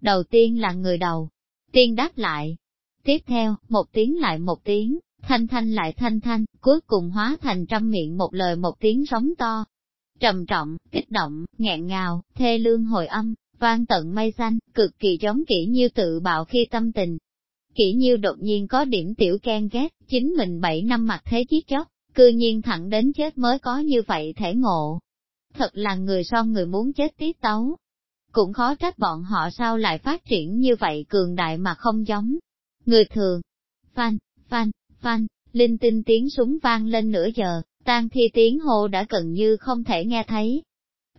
Đầu tiên là người đầu, tiên đáp lại. Tiếp theo, một tiếng lại một tiếng, thanh thanh lại thanh thanh, cuối cùng hóa thành trăm miệng một lời một tiếng sóng to. Trầm trọng, kích động, nghẹn ngào, thê lương hồi âm, vang tận mây xanh, cực kỳ giống kỹ như tự bạo khi tâm tình. Kỷ như đột nhiên có điểm tiểu can ghét, chính mình bảy năm mặt thế chiếc chóc, cư nhiên thẳng đến chết mới có như vậy thể ngộ. Thật là người son người muốn chết tiết tấu. Cũng khó trách bọn họ sao lại phát triển như vậy cường đại mà không giống. Người thường, phanh, phanh, phanh, linh tinh tiếng súng vang lên nửa giờ, tan thi tiếng hô đã gần như không thể nghe thấy.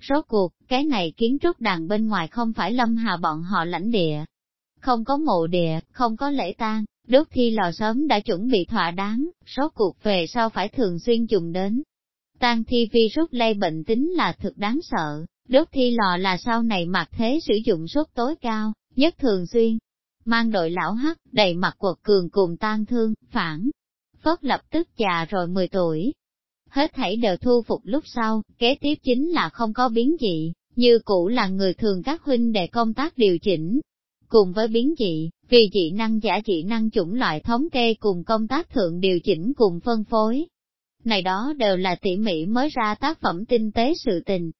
Rốt cuộc, cái này kiến trúc đàn bên ngoài không phải lâm hà bọn họ lãnh địa. Không có mộ địa, không có lễ tang, đốt thi lò sớm đã chuẩn bị thỏa đáng, số cuộc về sau phải thường xuyên dùng đến. Tang thi virus lây bệnh tính là thực đáng sợ, đốt thi lò là sau này mặc thế sử dụng suất tối cao, nhất thường xuyên. Mang đội lão hắc, đầy mặt quật cường cùng tan thương, phản. Phất lập tức già rồi 10 tuổi, hết thảy đều thu phục lúc sau, kế tiếp chính là không có biến dị, như cũ là người thường các huynh để công tác điều chỉnh. Cùng với biến dị, vì dị năng giả dị năng chủng loại thống kê cùng công tác thượng điều chỉnh cùng phân phối. Này đó đều là tỉ mỉ mới ra tác phẩm tinh tế sự tình.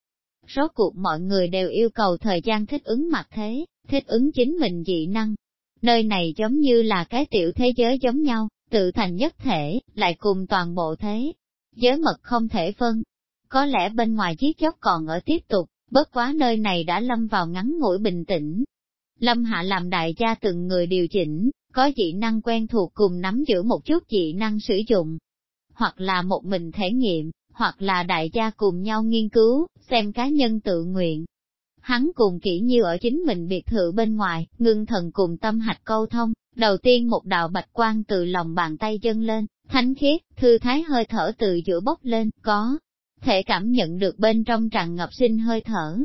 Rốt cuộc mọi người đều yêu cầu thời gian thích ứng mặt thế, thích ứng chính mình dị năng. Nơi này giống như là cái tiểu thế giới giống nhau, tự thành nhất thể, lại cùng toàn bộ thế, giới mật không thể phân. Có lẽ bên ngoài chiếc chóc còn ở tiếp tục, bất quá nơi này đã lâm vào ngắn ngủi bình tĩnh. Lâm Hạ làm đại gia từng người điều chỉnh, có dị năng quen thuộc cùng nắm giữ một chút dị năng sử dụng, hoặc là một mình thể nghiệm, hoặc là đại gia cùng nhau nghiên cứu, xem cá nhân tự nguyện. Hắn cùng kỹ như ở chính mình biệt thự bên ngoài, ngưng thần cùng tâm hạch câu thông, đầu tiên một đạo bạch quang từ lòng bàn tay dâng lên, Thánh khiết, thư thái hơi thở từ giữa bốc lên, có thể cảm nhận được bên trong tràn ngập sinh hơi thở.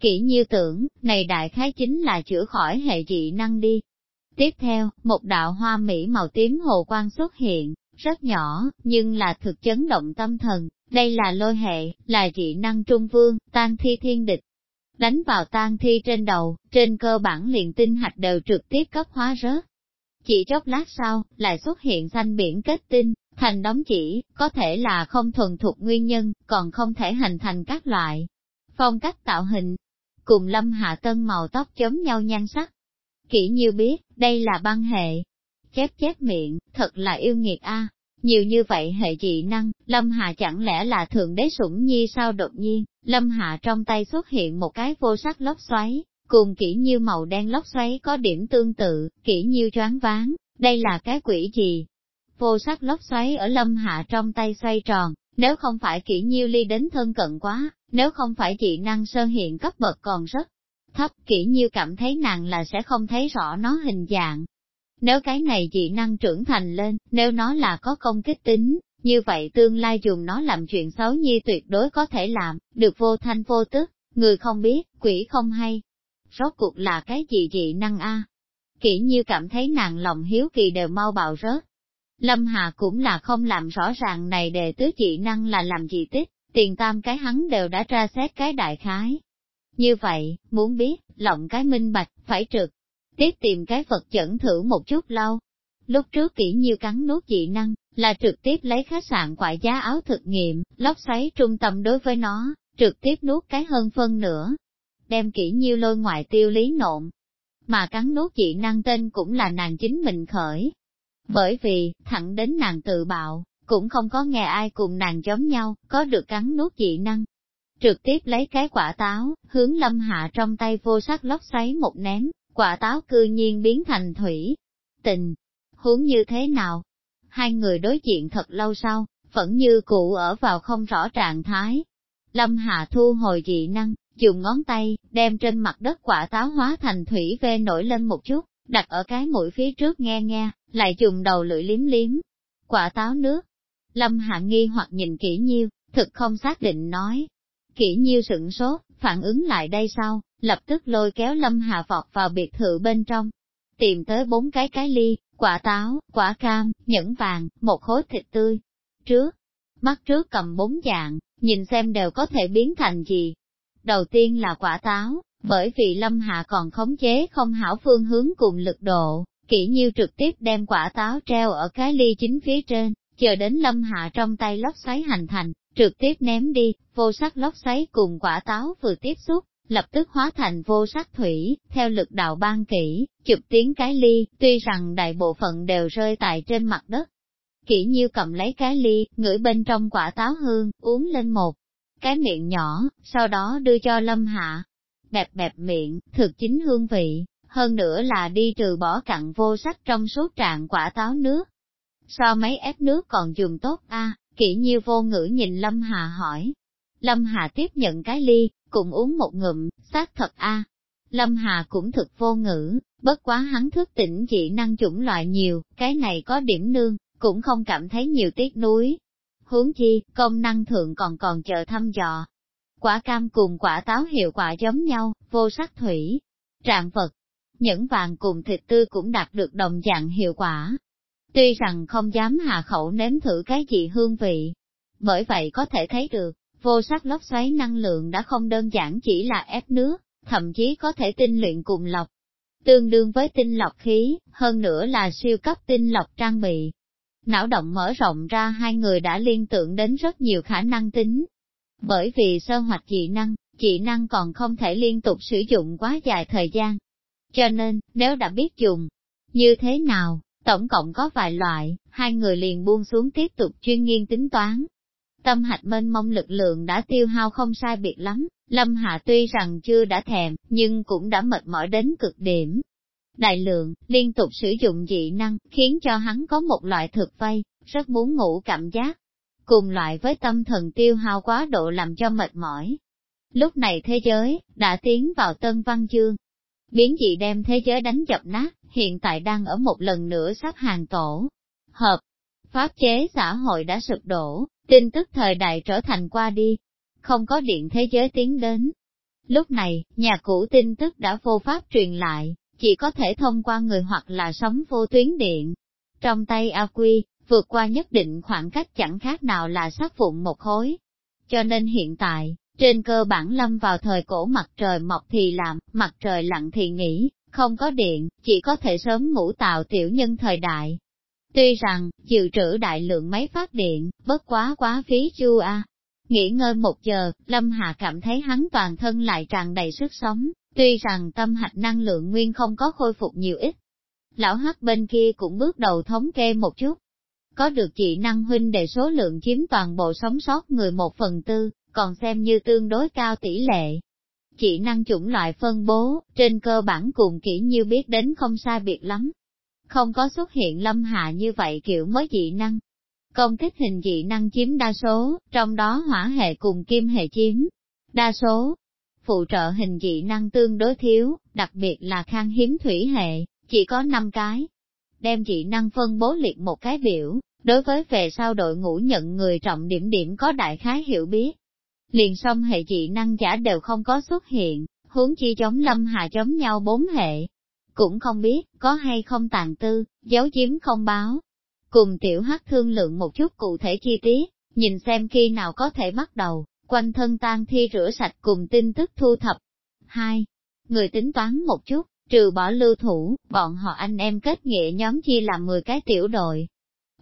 Kỹ như tưởng, này đại khái chính là chữa khỏi hệ dị năng đi. Tiếp theo, một đạo hoa mỹ màu tím hồ quang xuất hiện, rất nhỏ, nhưng là thực chấn động tâm thần, đây là lôi hệ, là dị năng trung vương, tan thi thiên địch. Đánh vào tan thi trên đầu, trên cơ bản liền tinh hạch đều trực tiếp cấp hóa rớt, chỉ chốc lát sau, lại xuất hiện xanh biển kết tinh, thành đóng chỉ, có thể là không thuần thuộc nguyên nhân, còn không thể hình thành các loại phong cách tạo hình. Cùng lâm hạ tân màu tóc chấm nhau nhan sắc. Kỹ như biết, đây là băng hệ. Chép chép miệng, thật là yêu nghiệt a. Nhiều như vậy hệ dị năng, Lâm Hạ chẳng lẽ là thượng đế sủng nhi sao đột nhiên, Lâm Hạ trong tay xuất hiện một cái vô sắc lốc xoáy, Cùng kỹ như màu đen lốc xoáy có điểm tương tự, kỹ như choáng váng, đây là cái quỷ gì? Vô sắc lốc xoáy ở lâm hạ trong tay xoay tròn, nếu không phải kỹ nhiêu ly đến thân cận quá, nếu không phải chị năng sơn hiện cấp bậc còn rất thấp, kỹ như cảm thấy nàng là sẽ không thấy rõ nó hình dạng. Nếu cái này dị năng trưởng thành lên, nếu nó là có công kích tính, như vậy tương lai dùng nó làm chuyện xấu nhi tuyệt đối có thể làm, được vô thanh vô tức, người không biết, quỷ không hay, rốt cuộc là cái gì dị năng a? Kỹ như cảm thấy nàng lòng hiếu kỳ đều mau bạo rớt. Lâm Hà cũng là không làm rõ ràng này đề tứ dị năng là làm gì tích, tiền tam cái hắn đều đã tra xét cái đại khái. Như vậy, muốn biết, lộng cái minh bạch, phải trực. Tiếp tìm cái vật chẩn thử một chút lâu. Lúc trước kỹ nhiêu cắn nuốt dị năng, là trực tiếp lấy khách sạn quại giá áo thực nghiệm, lóc xoáy trung tâm đối với nó, trực tiếp nuốt cái hơn phân nữa. Đem kỹ nhiêu lôi ngoại tiêu lý nộn. Mà cắn nuốt dị năng tên cũng là nàng chính mình khởi. Bởi vì, thẳng đến nàng tự bạo, cũng không có nghe ai cùng nàng giống nhau, có được cắn nuốt dị năng. Trực tiếp lấy cái quả táo, hướng lâm hạ trong tay vô sắc lóc xoáy một ném, quả táo cư nhiên biến thành thủy. Tình, huống như thế nào? Hai người đối diện thật lâu sau, vẫn như cụ ở vào không rõ trạng thái. Lâm Hạ thu hồi dị năng, dùng ngón tay, đem trên mặt đất quả táo hóa thành thủy vê nổi lên một chút, đặt ở cái mũi phía trước nghe nghe, lại dùng đầu lưỡi liếm liếm. Quả táo nước. Lâm Hạ nghi hoặc nhìn kỹ nhiêu, thực không xác định nói. Kỹ nhiêu sửng sốt, phản ứng lại đây sau, lập tức lôi kéo Lâm Hạ vọt vào biệt thự bên trong. Tìm tới bốn cái cái ly, quả táo, quả cam, nhẫn vàng, một khối thịt tươi. Trước, mắt trước cầm bốn dạng, nhìn xem đều có thể biến thành gì. Đầu tiên là quả táo, bởi vì Lâm Hạ còn khống chế không hảo phương hướng cùng lực độ, kỹ nhiêu trực tiếp đem quả táo treo ở cái ly chính phía trên, chờ đến Lâm Hạ trong tay lóc xoáy hành thành, trực tiếp ném đi, vô sắc lóc xoáy cùng quả táo vừa tiếp xúc, lập tức hóa thành vô sắc thủy, theo lực đạo ban kỹ, chụp tiếng cái ly, tuy rằng đại bộ phận đều rơi tại trên mặt đất. Kỹ nhiêu cầm lấy cái ly, ngửi bên trong quả táo hương, uống lên một cái miệng nhỏ, sau đó đưa cho lâm hạ. Bẹp bẹp miệng, thực chính hương vị, hơn nữa là đi trừ bỏ cặn vô sắc trong số trạng quả táo nước. So mấy ép nước còn dùng tốt a kỹ nhiêu vô ngữ nhìn Lâm Hà hỏi. Lâm Hà tiếp nhận cái ly, cùng uống một ngụm, xác thật a. Lâm Hà cũng thực vô ngữ, bất quá hắn thức tỉnh dị năng chủng loại nhiều, cái này có điểm nương, cũng không cảm thấy nhiều tiếc nuối. Huống chi, công năng thượng còn còn chờ thăm dò. Quả cam cùng quả táo hiệu quả giống nhau, vô sắc thủy, trạng vật, nhẫn vàng cùng thịt tươi cũng đạt được đồng dạng hiệu quả. Tuy rằng không dám hạ khẩu nếm thử cái gì hương vị, bởi vậy có thể thấy được, vô sắc lốc xoáy năng lượng đã không đơn giản chỉ là ép nước, thậm chí có thể tinh luyện cùng lọc. Tương đương với tinh lọc khí, hơn nữa là siêu cấp tinh lọc trang bị. Não động mở rộng ra hai người đã liên tưởng đến rất nhiều khả năng tính. Bởi vì sơ hoạch dị năng, dị năng còn không thể liên tục sử dụng quá dài thời gian. Cho nên, nếu đã biết dùng, như thế nào, tổng cộng có vài loại, hai người liền buông xuống tiếp tục chuyên nghiên tính toán, Tâm hạch mênh mông lực lượng đã tiêu hao không sai biệt lắm, Lâm Hạ tuy rằng chưa đã thèm, nhưng cũng đã mệt mỏi đến cực điểm. Đại lượng, liên tục sử dụng dị năng, khiến cho hắn có một loại thực vây, rất muốn ngủ cảm giác. Cùng loại với tâm thần tiêu hao quá độ làm cho mệt mỏi. Lúc này thế giới, đã tiến vào tân văn chương. Biến dị đem thế giới đánh dập nát, hiện tại đang ở một lần nữa sắp hàng tổ. Hợp, pháp chế xã hội đã sụp đổ, Tin tức thời đại trở thành qua đi, không có điện thế giới tiến đến. Lúc này, nhà cũ tin tức đã vô pháp truyền lại, chỉ có thể thông qua người hoặc là sóng vô tuyến điện. Trong tay A Quy, vượt qua nhất định khoảng cách chẳng khác nào là sát vụn một khối. Cho nên hiện tại, trên cơ bản lâm vào thời cổ mặt trời mọc thì làm, mặt trời lặn thì nghỉ, không có điện, chỉ có thể sớm ngủ tạo tiểu nhân thời đại, Tuy rằng, dự trữ đại lượng máy phát điện, bất quá quá phí chu a. Nghỉ ngơi một giờ, Lâm Hà cảm thấy hắn toàn thân lại tràn đầy sức sống, tuy rằng tâm hạch năng lượng nguyên không có khôi phục nhiều ít. Lão hắc bên kia cũng bước đầu thống kê một chút. Có được chị năng huynh để số lượng chiếm toàn bộ sống sót người một phần tư, còn xem như tương đối cao tỷ lệ. Chỉ năng chủng loại phân bố, trên cơ bản cùng kỹ như biết đến không sai biệt lắm, không có xuất hiện lâm hạ như vậy kiểu mới dị năng. Công kích hình dị năng chiếm đa số, trong đó hỏa hệ cùng kim hệ chiếm đa số. Phụ trợ hình dị năng tương đối thiếu, đặc biệt là khang hiếm thủy hệ, chỉ có 5 cái. Đem dị năng phân bố liệt một cái biểu, đối với về sau đội ngũ nhận người trọng điểm điểm có đại khái hiểu biết. Liền song hệ dị năng giả đều không có xuất hiện, huống chi chống lâm hạ chống nhau bốn hệ, cũng không biết có hay không tàn tư, giấu chiếm không báo. cùng tiểu hắc thương lượng một chút cụ thể chi tiết, nhìn xem khi nào có thể bắt đầu, quanh thân tan thi rửa sạch cùng tin tức thu thập. Hai, người tính toán một chút, trừ bỏ lưu thủ, bọn họ anh em kết nghĩa nhóm chia làm 10 cái tiểu đội.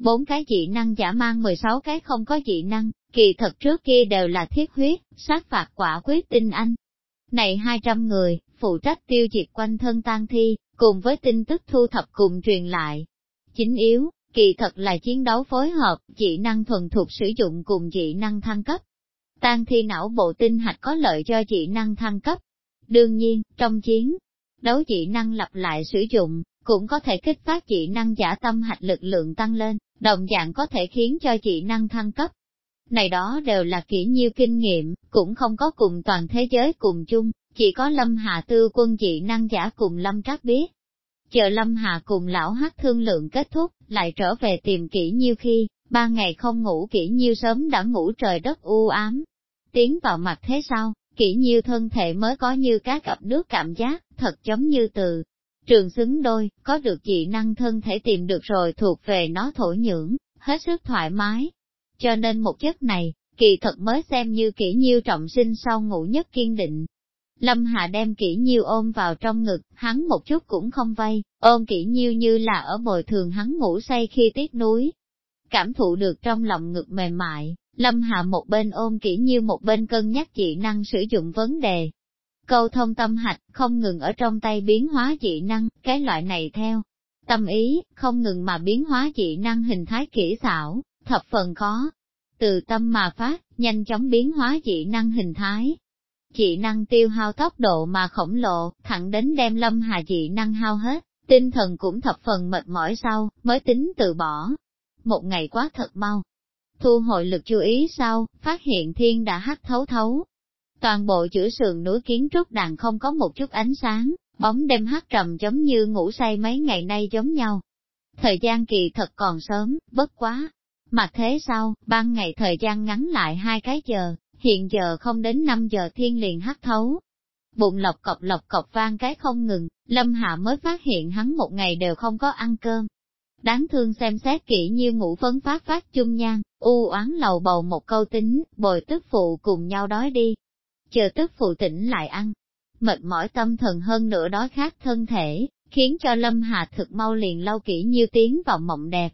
Bốn cái dị năng giả mang 16 cái không có dị năng, kỳ thật trước kia đều là thiết huyết, sát phạt quả quyết tinh anh. Này 200 người, phụ trách tiêu diệt quanh thân tan thi, cùng với tin tức thu thập cùng truyền lại. Chính yếu, kỳ thật là chiến đấu phối hợp, dị năng thuần thuộc sử dụng cùng dị năng thăng cấp. Tan thi não bộ tinh hạch có lợi cho dị năng thăng cấp. Đương nhiên, trong chiến đấu dị năng lặp lại sử dụng, cũng có thể kích phát dị năng giả tâm hạch lực lượng tăng lên, đồng dạng có thể khiến cho dị năng thăng cấp. Này đó đều là kỹ nhiêu kinh nghiệm, cũng không có cùng toàn thế giới cùng chung, chỉ có Lâm Hạ Tư quân dị năng giả cùng Lâm Trác biết. Chờ Lâm Hạ cùng lão hát thương lượng kết thúc, lại trở về tìm kỹ nhiêu khi, ba ngày không ngủ kỹ nhiêu sớm đã ngủ trời đất u ám. Tiến vào mặt thế sau, kỹ nhiêu thân thể mới có như cá cặp nước cảm giác, thật giống như từ trường xứng đôi, có được dị năng thân thể tìm được rồi thuộc về nó thổ nhưỡng, hết sức thoải mái. Cho nên một chất này, kỳ thật mới xem như kỹ nhiêu trọng sinh sau ngủ nhất kiên định. Lâm Hạ đem kỹ nhiêu ôm vào trong ngực, hắn một chút cũng không vay, ôm kỹ nhiêu như là ở bồi thường hắn ngủ say khi tiếc núi. Cảm thụ được trong lòng ngực mềm mại, Lâm Hạ một bên ôm kỹ nhiêu một bên cân nhắc dị năng sử dụng vấn đề. Câu thông tâm hạch không ngừng ở trong tay biến hóa dị năng, cái loại này theo. Tâm ý, không ngừng mà biến hóa dị năng hình thái kỹ xảo, thập phần khó. Từ tâm mà phát, nhanh chóng biến hóa dị năng hình thái. Dị năng tiêu hao tốc độ mà khổng lồ, thẳng đến đem lâm hà dị năng hao hết, tinh thần cũng thập phần mệt mỏi sau, mới tính từ bỏ. Một ngày quá thật mau. Thu hồi lực chú ý sau, phát hiện thiên đã hắt thấu thấu. Toàn bộ chữ sườn núi kiến trúc đàn không có một chút ánh sáng, bóng đêm hắt trầm giống như ngủ say mấy ngày nay giống nhau. Thời gian kỳ thật còn sớm, bất quá, mà thế sau, ban ngày thời gian ngắn lại hai cái giờ, hiện giờ không đến 5 giờ thiên liền hắt thấu. Bụng lọc cọc lọc cọc vang cái không ngừng, Lâm Hạ mới phát hiện hắn một ngày đều không có ăn cơm. Đáng thương xem xét kỹ như ngủ phấn phát phát chung nhang u oán lầu bầu một câu tính, bồi tức phụ cùng nhau đói đi. Chờ tức phụ tỉnh lại ăn. Mệt mỏi tâm thần hơn nữa đói khát thân thể, khiến cho Lâm Hà thực mau liền lâu kỹ như tiếng vào mộng đẹp.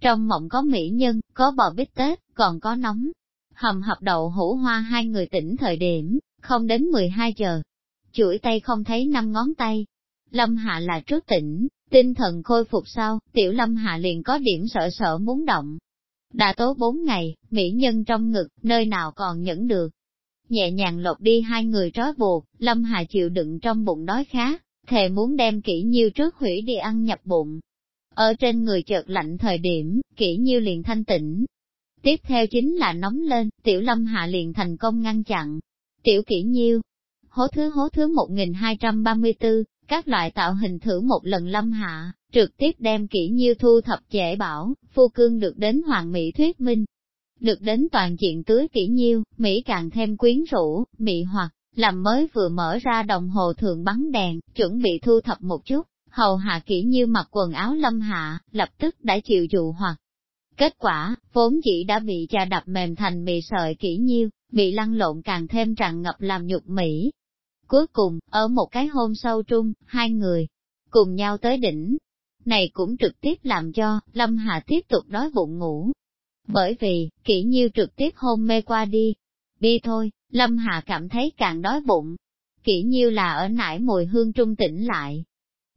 Trong mộng có mỹ nhân, có bò bít tết, còn có nóng. Hầm hập đậu hũ hoa hai người tỉnh thời điểm, không đến 12 giờ. Chuỗi tay không thấy năm ngón tay. Lâm Hạ là trước tỉnh, tinh thần khôi phục sau, tiểu Lâm Hạ liền có điểm sợ sợ muốn động. Đã tố bốn ngày, mỹ nhân trong ngực, nơi nào còn nhẫn được. Nhẹ nhàng lột đi hai người trói buộc, Lâm Hà chịu đựng trong bụng đói khá, thề muốn đem kỹ nhiêu trước hủy đi ăn nhập bụng, ở trên người chợt lạnh thời điểm, kỹ nhiêu liền thanh tĩnh. Tiếp theo chính là nóng lên, tiểu lâm hạ liền thành công ngăn chặn. Tiểu kỹ nhiêu, hố thứ hố thứ 1234, các loại tạo hình thử một lần lâm hạ, trực tiếp đem kỹ nhiêu thu thập dễ bảo, phu cương được đến hoàng mỹ thuyết minh. Được đến toàn diện tưới kỹ nhiêu, Mỹ càng thêm quyến rũ, Mỹ hoặc, làm mới vừa mở ra đồng hồ thường bắn đèn, chuẩn bị thu thập một chút, hầu hạ kỹ như mặc quần áo lâm hạ, lập tức đã chịu dụ hoặc. Kết quả, vốn chỉ đã bị cha đập mềm thành mì sợi kỹ nhiêu, bị lăn lộn càng thêm tràn ngập làm nhục mỹ. Cuối cùng, ở một cái hôn sâu trung, hai người, cùng nhau tới đỉnh. Này cũng trực tiếp làm cho, Lâm Hạ tiếp tục đói bụng ngủ. Bởi vì, kỹ nhiêu trực tiếp hôn mê qua đi. Đi thôi, Lâm Hạ cảm thấy càng đói bụng. Kỹ nhiêu là ở nải mùi hương trung tỉnh lại,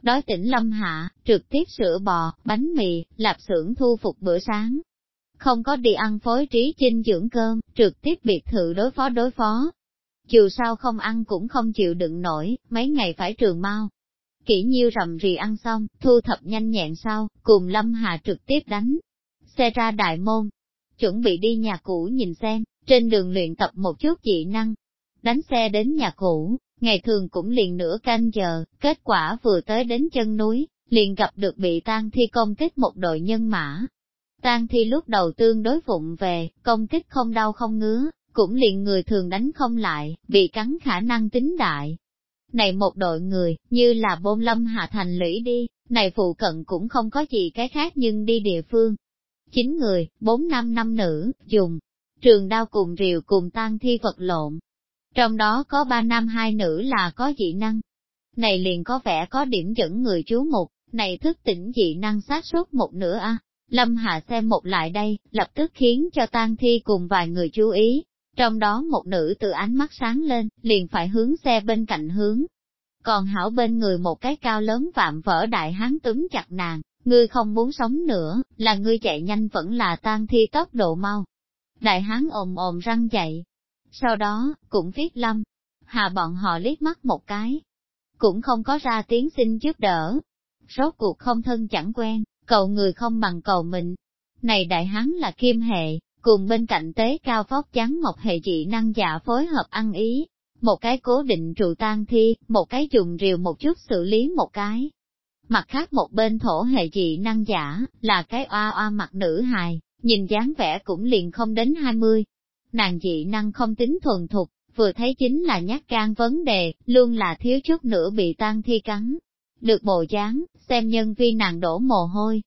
Đói tỉnh lâm hạ, trực tiếp sữa bò, bánh mì, lạp xưởng thu phục bữa sáng. Không có đi ăn phối trí chinh dưỡng cơm, trực tiếp biệt thự đối phó đối phó. Dù sao không ăn cũng không chịu đựng nổi, mấy ngày phải trường mau. Kỹ nhiêu rầm rì ăn xong, thu thập nhanh nhẹn sau, cùng Lâm Hà trực tiếp đánh. Xe ra đại môn, chuẩn bị đi nhà cũ nhìn xem, trên đường luyện tập một chút dị năng. Đánh xe đến nhà cũ, ngày thường cũng liền nửa canh giờ, kết quả vừa tới đến chân núi, liền gặp được bị tang thi công kích một đội nhân mã. Tang thi lúc đầu tương đối vụng về, công kích không đau không ngứa, cũng liền người thường đánh không lại, bị cắn khả năng tính đại. Này một đội người, như là bôn lâm hạ thành lũy đi, này phụ cận cũng không có gì cái khác nhưng đi địa phương. chín người, bốn năm năm nữ, dùng trường đao cùng rìu cùng tang thi vật lộn. Trong đó có ba nam hai nữ là có dị năng. Này liền có vẻ có điểm dẫn người chú mục, này thức tỉnh dị năng sát suốt một nửa a. Lâm Hạ xem một lại đây, lập tức khiến cho tang thi cùng vài người chú ý. Trong đó một nữ từ ánh mắt sáng lên, liền phải hướng xe bên cạnh hướng. Còn hảo bên người một cái cao lớn vạm vỡ đại hán túm chặt nàng, ngươi không muốn sống nữa, là ngươi chạy nhanh vẫn là tang thi tốc độ mau. Đại hán ồm ồm răng dậy. Sau đó, cũng viết lâm. Hà bọn họ liếc mắt một cái. Cũng không có ra tiếng xin giúp đỡ. Rốt cuộc không thân chẳng quen, cầu người không bằng cầu mình. Này đại hán là kim hệ, cùng bên cạnh tế cao phóc trắng một hệ dị năng giả phối hợp ăn ý. Một cái cố định trụ tan thi, một cái dùng rìu một chút xử lý một cái. Mặt khác một bên thổ hệ dị năng giả, là cái oa oa mặt nữ hài, nhìn dáng vẻ cũng liền không đến 20. Nàng dị năng không tính thuần thục, vừa thấy chính là nhát gan vấn đề, luôn là thiếu chút nữa bị tan thi cắn. Được bộ dáng, xem nhân viên nàng đổ mồ hôi.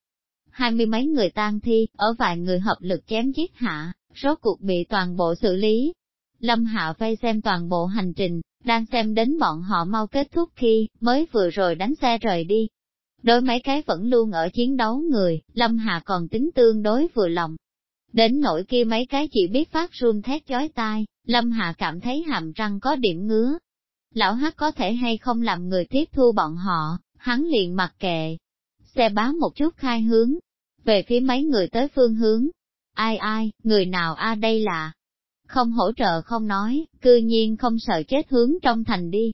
Hai mươi mấy người tan thi, ở vài người hợp lực chém giết hạ, rốt cuộc bị toàn bộ xử lý. Lâm Hạ vây xem toàn bộ hành trình, đang xem đến bọn họ mau kết thúc khi, mới vừa rồi đánh xe rời đi. Đối mấy cái vẫn luôn ở chiến đấu người, Lâm Hà còn tính tương đối vừa lòng. Đến nỗi kia mấy cái chỉ biết phát run thét chói tai, Lâm Hà cảm thấy hàm răng có điểm ngứa. Lão Hắc có thể hay không làm người tiếp thu bọn họ, hắn liền mặc kệ. Xe bá một chút khai hướng, về phía mấy người tới phương hướng. Ai ai, người nào a đây là? Không hỗ trợ không nói, cư nhiên không sợ chết hướng trong thành đi.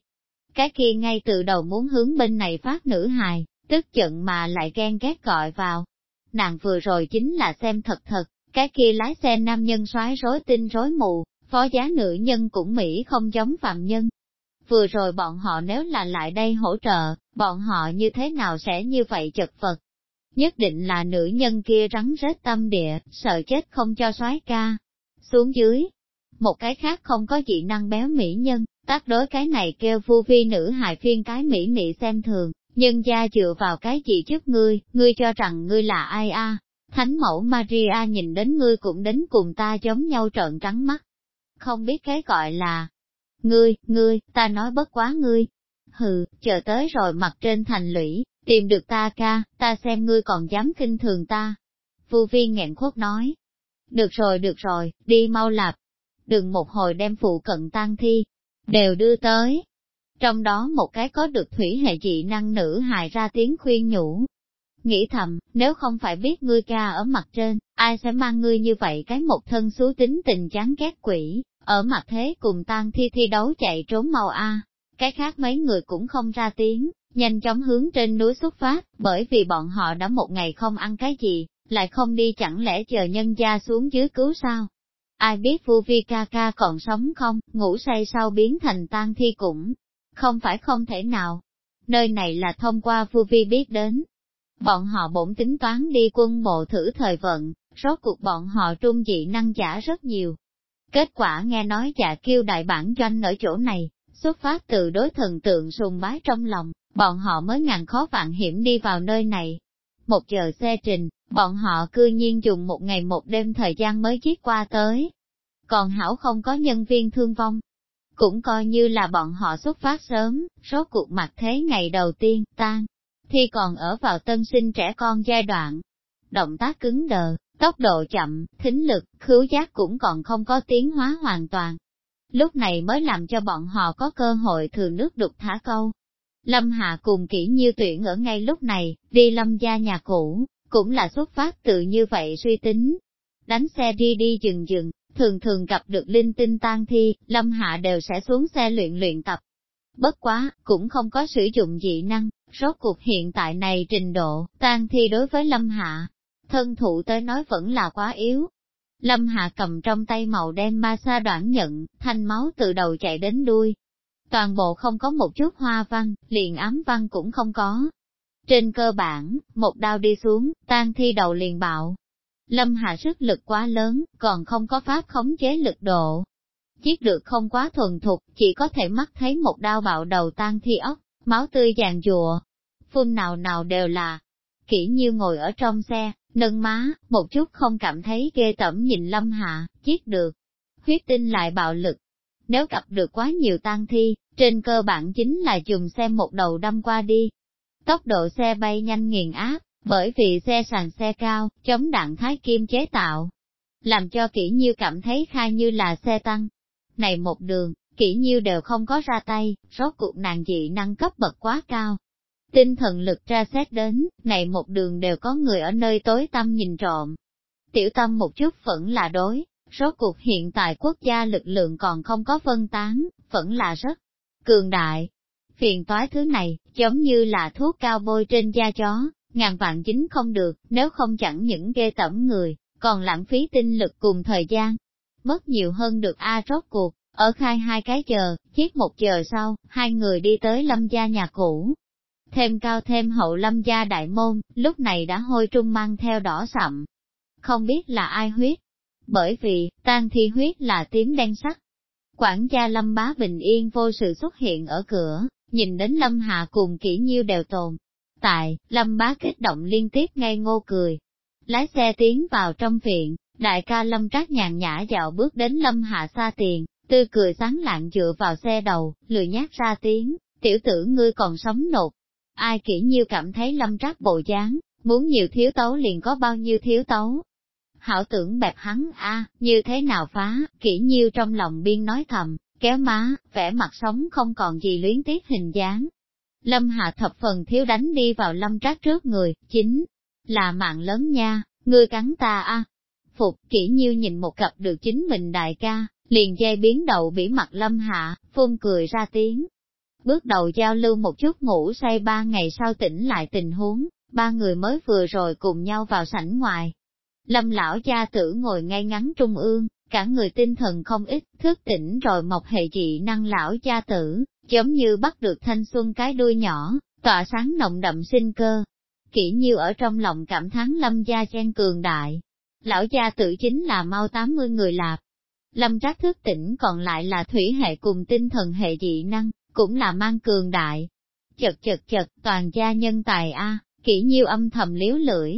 Cái kia ngay từ đầu muốn hướng bên này phát nữ hài, tức giận mà lại ghen ghét gọi vào. Nàng vừa rồi chính là xem thật thật, cái kia lái xe nam nhân soái rối tinh rối mù, phó giá nữ nhân cũng Mỹ không giống phạm nhân. Vừa rồi bọn họ nếu là lại đây hỗ trợ, bọn họ như thế nào sẽ như vậy chật vật? Nhất định là nữ nhân kia rắn rết tâm địa, sợ chết không cho soái ca. Xuống dưới, một cái khác không có dị năng béo mỹ nhân, tác đối cái này kêu vu vi nữ hài phiên cái mỹ nị xem thường, Nhân gia dựa vào cái gì trước ngươi, ngươi cho rằng ngươi là ai a? Thánh mẫu Maria nhìn đến ngươi cũng đến cùng ta giống nhau trợn trắng mắt. Không biết cái gọi là, ngươi, ngươi, ta nói bất quá ngươi. Hừ, chờ tới rồi mặt trên thành lũy, tìm được ta ca, ta xem ngươi còn dám kinh thường ta. Phu viên nghẹn khuất nói. Được rồi được rồi, đi mau lạp. Đừng một hồi đem phụ cận tang thi, đều đưa tới. Trong đó một cái có được thủy hệ dị năng nữ hài ra tiếng khuyên nhủ. Nghĩ thầm, nếu không phải biết ngươi ca ở mặt trên, ai sẽ mang ngươi như vậy cái một thân xú tính tình chán ghét quỷ, ở mặt thế cùng tan thi thi đấu chạy trốn màu a. Cái khác mấy người cũng không ra tiếng, nhanh chóng hướng trên núi xuất phát, bởi vì bọn họ đã một ngày không ăn cái gì, lại không đi chẳng lẽ chờ nhân gia xuống dưới cứu sao? Ai biết Phu Vi ca ca còn sống không, ngủ say sau biến thành tan thi cũng không phải không thể nào. Nơi này là thông qua Phu Vi biết đến. Bọn họ bổn tính toán đi quân bộ thử thời vận, rốt cuộc bọn họ trung dị năng giả rất nhiều. Kết quả nghe nói giả kêu đại bản doanh ở chỗ này, xuất phát từ đối thần tượng sùng bái trong lòng, bọn họ mới ngàn khó vạn hiểm đi vào nơi này. Một giờ xe trình, bọn họ cư nhiên dùng một ngày một đêm thời gian mới chiếc qua tới. Còn hảo không có nhân viên thương vong, cũng coi như là bọn họ xuất phát sớm, rốt cuộc mặt thế ngày đầu tiên, tan, thi còn ở vào tân sinh trẻ con giai đoạn. Động tác cứng đờ, tốc độ chậm, thính lực, khứu giác cũng còn không có tiến hóa hoàn toàn. Lúc này mới làm cho bọn họ có cơ hội thừa nước đục thả câu. Lâm Hạ cùng kỹ như tuyển ở ngay lúc này, đi lâm gia nhà cũ, cũng là xuất phát từ như vậy suy tính. Đánh xe đi đi dừng dừng, thường thường gặp được linh tinh tan thi, Lâm Hạ đều sẽ xuống xe luyện luyện tập. Bất quá, cũng không có sử dụng dị năng, rốt cuộc hiện tại này trình độ, tan thi đối với Lâm Hạ, thân thụ tới nói vẫn là quá yếu. Lâm Hạ cầm trong tay màu đen ma sa đoạn nhận, thanh máu từ đầu chạy đến đuôi. Toàn bộ không có một chút hoa văn, liền ám văn cũng không có. Trên cơ bản, một đao đi xuống, tan thi đầu liền bạo, Lâm hạ sức lực quá lớn, còn không có pháp khống chế lực độ. Chiếc được không quá thuần thục, chỉ có thể mắt thấy một đao bạo đầu tan thi ốc, máu tươi dàn dùa. Phun nào nào đều là. kỹ như ngồi ở trong xe, nâng má, một chút không cảm thấy ghê tẩm nhìn lâm hạ, chiết được. Huyết tinh lại bạo lực. Nếu gặp được quá nhiều tang thi, trên cơ bản chính là dùng xe một đầu đâm qua đi. Tốc độ xe bay nhanh nghiền áp, bởi vì xe sàn xe cao, chống đạn thái kim chế tạo. Làm cho kỹ nhiêu cảm thấy khai như là xe tăng. Này một đường, kỹ nhiêu đều không có ra tay, rốt cuộc nàng dị năng cấp bậc quá cao. Tinh thần lực tra xét đến, này một đường đều có người ở nơi tối tâm nhìn trộm. Tiểu tâm một chút vẫn là đối, rốt cuộc hiện tại quốc gia lực lượng còn không có phân tán, vẫn là rất cường đại. Phiền toái thứ này, giống như là thuốc cao bôi trên da chó, ngàn vạn chính không được, nếu không chẳng những ghê tẩm người, còn lãng phí tinh lực cùng thời gian. Mất nhiều hơn được A rốt cuộc, ở khai hai cái giờ, chiếc một giờ sau, hai người đi tới lâm gia nhà cũ. Thêm cao thêm hậu lâm gia đại môn, lúc này đã hôi trung mang theo đỏ sậm. Không biết là ai huyết, bởi vì, tan thi huyết là tím đen sắc. Quản gia lâm bá bình yên vô sự xuất hiện ở cửa, nhìn đến lâm hạ cùng kỹ nhiêu đều tồn. Tại, lâm bá kích động liên tiếp ngay ngô cười. Lái xe tiến vào trong viện, đại ca lâm trác nhàn nhã dạo bước đến lâm hạ xa tiền, tươi cười sáng lạng dựa vào xe đầu, lười nhát ra tiếng, tiểu tử ngươi còn sống nột. Ai kỹ nhiêu cảm thấy lâm trác bộ dáng, muốn nhiều thiếu tấu liền có bao nhiêu thiếu tấu. Hảo tưởng bẹp hắn a như thế nào phá, kỹ nhiêu trong lòng biên nói thầm, kéo má, vẻ mặt sống không còn gì luyến tiếc hình dáng. Lâm Hạ thập phần thiếu đánh đi vào lâm trác trước người, chính là mạng lớn nha, ngươi cắn ta a Phục, kỹ nhiêu nhìn một cặp được chính mình đại ca, liền dây biến đầu bỉ mặt lâm hạ, phun cười ra tiếng. Bước đầu giao lưu một chút ngủ say ba ngày sau tỉnh lại tình huống, ba người mới vừa rồi cùng nhau vào sảnh ngoài. Lâm lão cha tử ngồi ngay ngắn trung ương, cả người tinh thần không ít, thức tỉnh rồi mọc hệ dị năng lão cha tử, giống như bắt được thanh xuân cái đuôi nhỏ, tỏa sáng nồng đậm sinh cơ. Kỹ như ở trong lòng cảm thán lâm gia chen cường đại. Lão gia tử chính là mau 80 người lạp, Lâm trác thức tỉnh còn lại là thủy hệ cùng tinh thần hệ dị năng, cũng là mang cường đại. Chật chật chật, toàn gia nhân tài A, kỹ nhiêu âm thầm liếu lưỡi.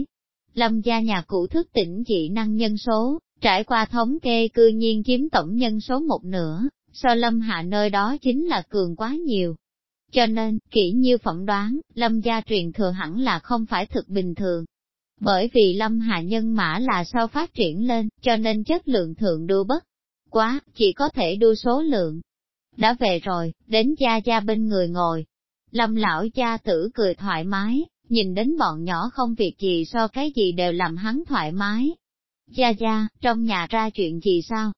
Lâm gia nhà cũ thức tỉnh dị năng nhân số, trải qua thống kê cư nhiên chiếm tổng nhân số một nửa, so lâm hạ nơi đó chính là cường quá nhiều. Cho nên, kỹ nhiêu phỏng đoán, lâm gia truyền thừa hẳn là không phải thực bình thường. Bởi vì lâm hạ nhân mã là sau phát triển lên, cho nên chất lượng thượng đua bất quá, chỉ có thể đua số lượng. Đã về rồi, đến gia gia bên người ngồi. Lâm lão cha tử cười thoải mái, nhìn đến bọn nhỏ không việc gì so cái gì đều làm hắn thoải mái. Gia gia, trong nhà ra chuyện gì sao?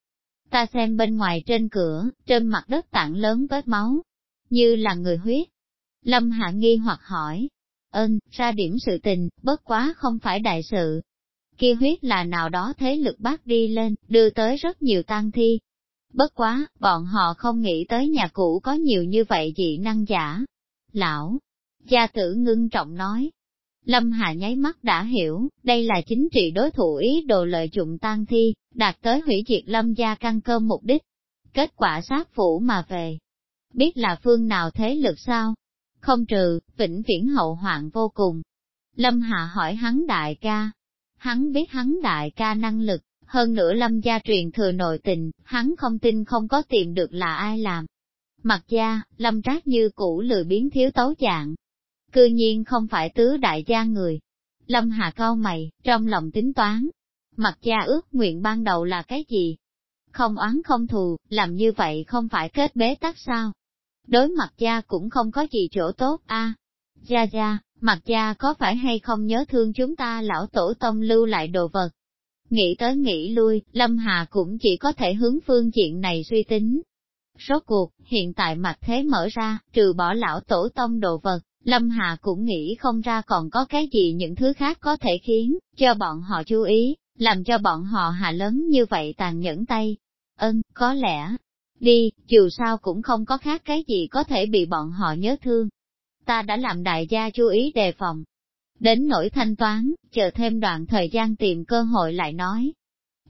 Ta xem bên ngoài trên cửa, trên mặt đất tảng lớn vết máu, như là người huyết. Lâm hạ nghi hoặc hỏi, ơn, ra điểm sự tình, bất quá không phải đại sự, kia huyết là nào đó thế lực bác đi lên, đưa tới rất nhiều tang thi. Bất quá, bọn họ không nghĩ tới nhà cũ có nhiều như vậy dị năng giả. Lão, gia tử ngưng trọng nói. Lâm Hà nháy mắt đã hiểu, đây là chính trị đối thủ ý đồ lợi dụng tang thi, đạt tới hủy diệt lâm gia căn cơ mục đích. Kết quả sát phủ mà về. Biết là phương nào thế lực sao? Không trừ, vĩnh viễn hậu hoạn vô cùng. Lâm hà hỏi hắn đại ca, Hắn biết hắn đại ca năng lực, hơn nữa lâm gia truyền thừa nội tình, hắn không tin không có tìm được là ai làm. Mặt gia, lâm trác như cũ lười biến thiếu tấu dạng. Cư nhiên không phải tứ đại gia người. Lâm hà cao mày, trong lòng tính toán. Mặt gia ước nguyện ban đầu là cái gì? Không oán không thù, làm như vậy không phải kết bế tắc sao? Đối mặt gia cũng không có gì chỗ tốt a. Gia gia, Mặt cha có phải hay không nhớ thương chúng ta lão tổ tông lưu lại đồ vật? Nghĩ tới nghĩ lui, Lâm Hà cũng chỉ có thể hướng phương diện này suy tính. Rốt cuộc, hiện tại mặt thế mở ra, trừ bỏ lão tổ tông đồ vật, Lâm Hà cũng nghĩ không ra còn có cái gì những thứ khác có thể khiến cho bọn họ chú ý, làm cho bọn họ hạ lớn như vậy tàn nhẫn tay. Ân, có lẽ, đi, dù sao cũng không có khác cái gì có thể bị bọn họ nhớ thương ta đã làm đại gia chú ý đề phòng. Đến nỗi thanh toán, chờ thêm đoạn thời gian tìm cơ hội lại nói.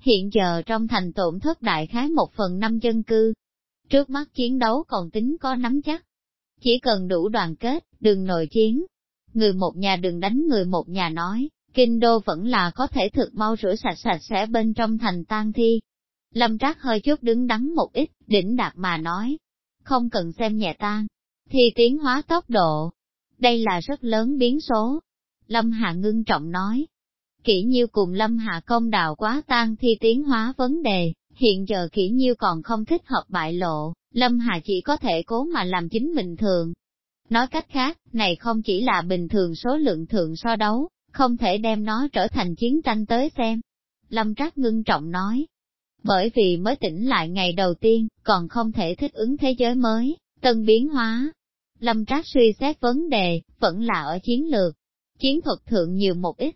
Hiện giờ trong thành tổn thất đại khái một phần năm dân cư. Trước mắt chiến đấu còn tính có nắm chắc. Chỉ cần đủ đoàn kết, đừng nội chiến. người một nhà đừng đánh người một nhà nói, kinh đô vẫn là có thể thực mau rửa sạch sạch sẽ bên trong thành tang thi. Lâm Trác hơi chút đứng đắn một ít, đỉnh đạt mà nói, không cần xem nhẹ tan, thì tiến hóa tốc độ. Đây là rất lớn biến số. Lâm Hạ ngưng trọng nói, kỹ nhiêu cùng Lâm Hạ công đạo quá tan thi tiến hóa vấn đề, hiện giờ kỹ nhiêu còn không thích hợp bại lộ, Lâm hạ chỉ có thể cố mà làm chính mình thường. Nói cách khác, này không chỉ là bình thường số lượng thượng so đấu, không thể đem nó trở thành chiến tranh tới xem. Lâm Trác ngưng trọng nói, bởi vì mới tỉnh lại ngày đầu tiên, còn không thể thích ứng thế giới mới, tân biến hóa. Lâm Trác suy xét vấn đề, vẫn là ở chiến lược, chiến thuật thượng nhiều một ít.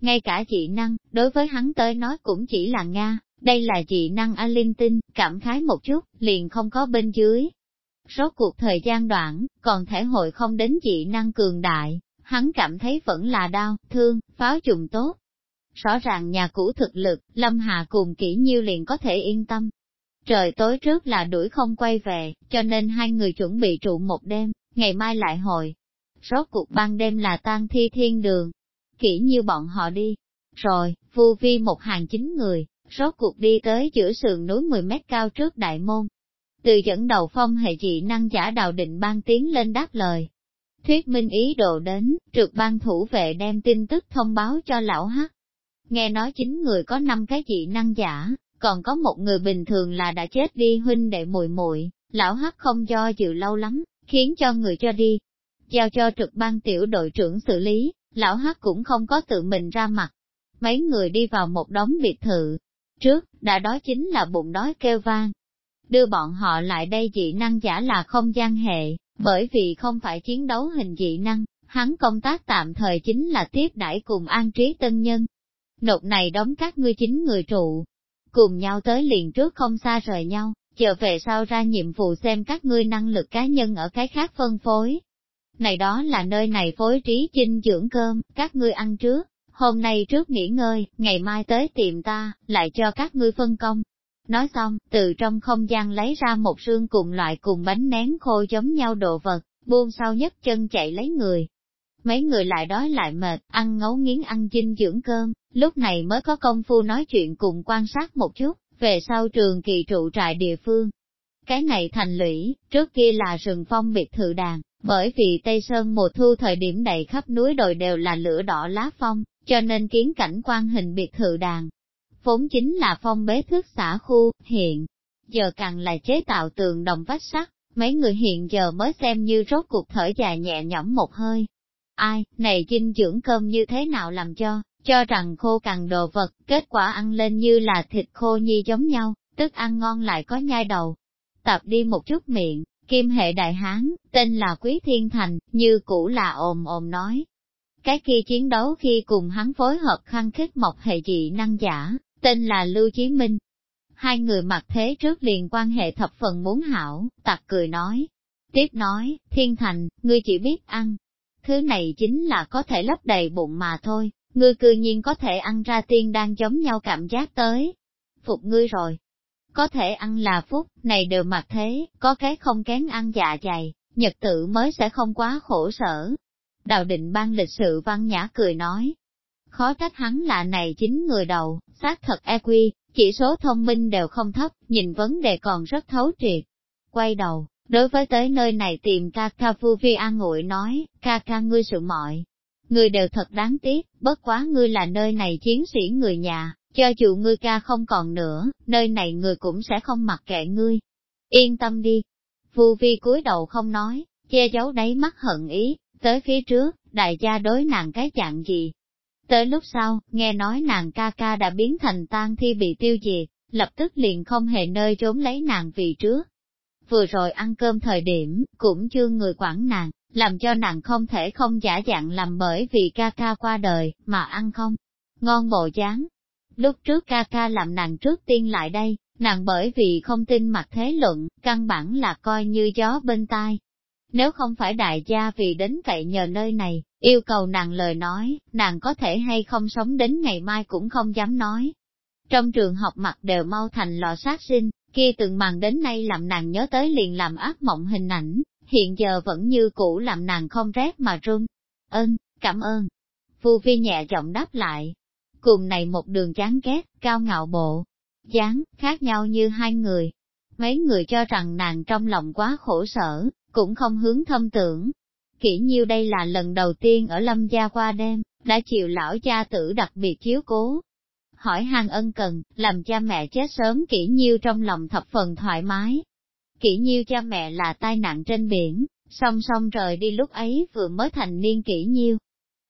Ngay cả dị năng, đối với hắn tới nói cũng chỉ là Nga, đây là dị năng A Linh Tinh, cảm khái một chút, liền không có bên dưới. Rốt cuộc thời gian đoạn, còn thể hội không đến dị năng cường đại, hắn cảm thấy vẫn là đau, thương, pháo trùng tốt. Rõ ràng nhà cũ thực lực, Lâm Hà cùng kỹ nhiêu liền có thể yên tâm. Trời tối trước là đuổi không quay về, cho nên hai người chuẩn bị trụ một đêm, ngày mai lại hồi. Rốt cuộc ban đêm là tan thi thiên đường. Kỹ như bọn họ đi. Rồi, vu vi một hàng chín người, rốt cuộc đi tới giữa sườn núi 10 mét cao trước đại môn. Từ dẫn đầu phong hệ dị năng giả đào định ban tiến lên đáp lời. Thuyết minh ý đồ đến, trượt ban thủ vệ đem tin tức thông báo cho lão hắc. Nghe nói chính người có 5 cái dị năng giả, còn có một người bình thường là đã chết đi huynh đệ muội muội lão hắc không do dự lâu lắm, khiến cho người cho đi. Giao cho trực ban tiểu đội trưởng xử lý, lão hắc cũng không có tự mình ra mặt. Mấy người đi vào một đống biệt thự, trước, đã đó chính là bụng đói kêu vang. Đưa bọn họ lại đây dị năng giả là không gian hệ, bởi vì không phải chiến đấu hình dị năng, hắn công tác tạm thời chính là tiếp đãi cùng an trí tân nhân. Nộp này đóng các ngươi chính người trụ, cùng nhau tới liền trước không xa rời nhau, chờ về sau ra nhiệm vụ xem các ngươi năng lực cá nhân ở cái khác phân phối. Này đó là nơi này phối trí dinh dưỡng cơm, các ngươi ăn trước, hôm nay trước nghỉ ngơi, ngày mai tới tìm ta, lại cho các ngươi phân công. Nói xong, từ trong không gian lấy ra một xương cùng loại cùng bánh nén khô giống nhau đồ vật, buông sau nhất chân chạy lấy người. Mấy người lại đói lại mệt, ăn ngấu nghiến ăn dinh dưỡng cơm, lúc này mới có công phu nói chuyện cùng quan sát một chút, về sau trường kỳ trụ trại địa phương. Cái này thành lũy, trước kia là rừng phong biệt thự đàn, bởi vì Tây Sơn mùa thu thời điểm đầy khắp núi đồi đều là lửa đỏ lá phong, cho nên kiến cảnh quan hình biệt thự đàn. Vốn chính là phong bế thước xã khu, hiện, giờ càng là chế tạo tường đồng vách sắt, mấy người hiện giờ mới xem như rốt cuộc thở dài nhẹ nhõm một hơi. Ai, này dinh dưỡng cơm như thế nào làm cho, cho rằng khô càng đồ vật, kết quả ăn lên như là thịt khô nhi giống nhau, tức ăn ngon lại có nhai đầu. Tập đi một chút miệng, kim hệ đại hán, tên là Quý Thiên Thành, như cũ là ồm ồm nói, cái kia chiến đấu khi cùng hắn phối hợp khăn khích mộc hệ dị năng giả, tên là Lưu Chí Minh. Hai người mặc thế trước liền quan hệ thập phần muốn hảo, tặc cười nói. Tiếp nói, thiên thành, ngươi chỉ biết ăn. Thứ này chính là có thể lấp đầy bụng mà thôi, ngươi cư nhiên có thể ăn ra tiên đang giống nhau cảm giác tới. Phục ngươi rồi. Có thể ăn là phúc, này đều mặc thế, có cái không kén ăn dạ dày, nhật tự mới sẽ không quá khổ sở, Đào định ban lịch sự văn nhã cười nói. Khó trách hắn là này chính người đầu, xác thật EQ, chỉ số thông minh đều không thấp, nhìn vấn đề còn rất thấu triệt. Quay đầu, đối với tới nơi này tìm ca ca phu vi an ngụy nói, ca ca ngươi sự mọi. Người đều thật đáng tiếc, bất quá ngươi là nơi này chiến sĩ người nhà, cho dù ngươi ca không còn nữa, nơi này người cũng sẽ không mặc kệ ngươi. Yên tâm đi. Phu vi cúi đầu không nói, che giấu đáy mắt hận ý, Tới phía trước, đại gia đối nàng cái dạng gì? Tới lúc sau, nghe nói nàng ca ca đã biến thành tan thi bị tiêu diệt, lập tức liền không hề nơi trốn lấy nàng vì trước. Vừa rồi ăn cơm thời điểm, cũng chưa người quản nàng, làm cho nàng không thể không giả dạng làm bởi vì ca ca qua đời, mà ăn không. Ngon bộ dáng. Lúc trước ca ca làm nàng trước tiên lại đây, nàng bởi vì không tin mặt thế luận, căn bản là coi như gió bên tai, nếu không phải đại gia vì đến cậy nhờ nơi này, yêu cầu nàng lời nói, nàng có thể hay không sống đến ngày mai cũng không dám nói. Trong trường học mặt đều mau thành lò sát sinh, kia từng màn đến nay làm nàng nhớ tới liền làm ác mộng hình ảnh, hiện giờ vẫn như cũ làm nàng không rét mà run. Ơn, cảm ơn. Phu Phi nhẹ giọng đáp lại. Cùng này một đường chán ghét, cao ngạo bộ, dáng, khác nhau như hai người. Mấy người cho rằng nàng trong lòng quá khổ sở, cũng không hướng thâm tưởng. Kỷ nhiêu đây là lần đầu tiên ở lâm gia qua đêm, đã chịu lão cha tử đặc biệt chiếu cố. Hỏi hàng ân cần, làm cha mẹ chết sớm kỹ nhiêu trong lòng thập phần thoải mái. Kỹ nhiêu cha mẹ là tai nạn trên biển, song song rời đi lúc ấy vừa mới thành niên kỹ nhiêu.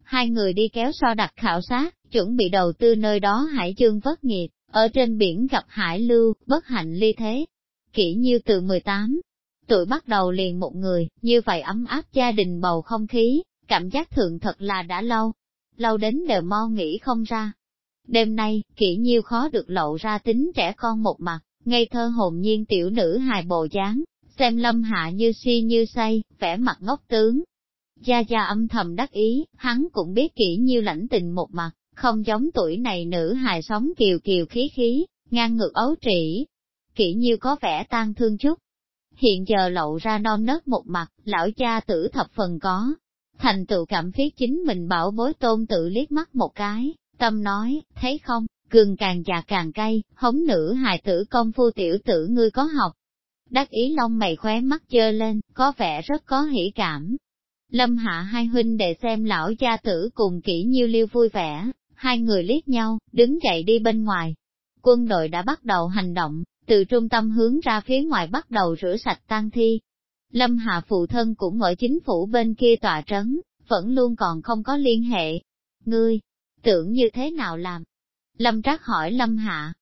Hai người đi kéo so đặt khảo sát, chuẩn bị đầu tư nơi đó hải chương vất nghiệp, ở trên biển gặp hải lưu, bất hạnh ly thế. Kỹ nhiêu từ 18 tuổi bắt đầu liền một người, như vậy ấm áp gia đình bầu không khí, cảm giác thượng thật là đã lâu lâu đến đều mo nghĩ không ra. Đêm nay, kỹ nhiêu khó được lộ ra tính trẻ con một mặt, ngây thơ hồn nhiên tiểu nữ hài bồ dáng, xem lâm hạ như si như say, vẻ mặt ngốc tướng. Gia Gia âm thầm đắc ý, hắn cũng biết kỹ nhiêu lãnh tình một mặt, không giống tuổi này nữ hài sống kiều kiều khí khí, ngang ngược ấu trĩ. Kỹ nhiêu có vẻ tan thương chút. Hiện giờ lậu ra non nớt một mặt, lão cha tử thập phần có, Thành tựu cảm phía chính mình bảo bối tôn tự liếc mắt một cái, tâm nói, thấy không, cường càng già càng cay, hống nữ hài tử công phu tiểu tử ngươi có học. Đắc ý lông mày khóe mắt chơ lên, có vẻ rất có hỷ cảm. Lâm hạ hai huynh để xem lão gia tử cùng kỹ nhiêu liêu vui vẻ, hai người liếc nhau, đứng dậy đi bên ngoài. Quân đội đã bắt đầu hành động, từ trung tâm hướng ra phía ngoài bắt đầu rửa sạch tang thi, Lâm Hạ phụ thân cũng ở chính phủ bên kia tòa trấn, vẫn luôn còn không có liên hệ. Ngươi, tưởng như thế nào làm? Lâm Trác hỏi Lâm Hạ.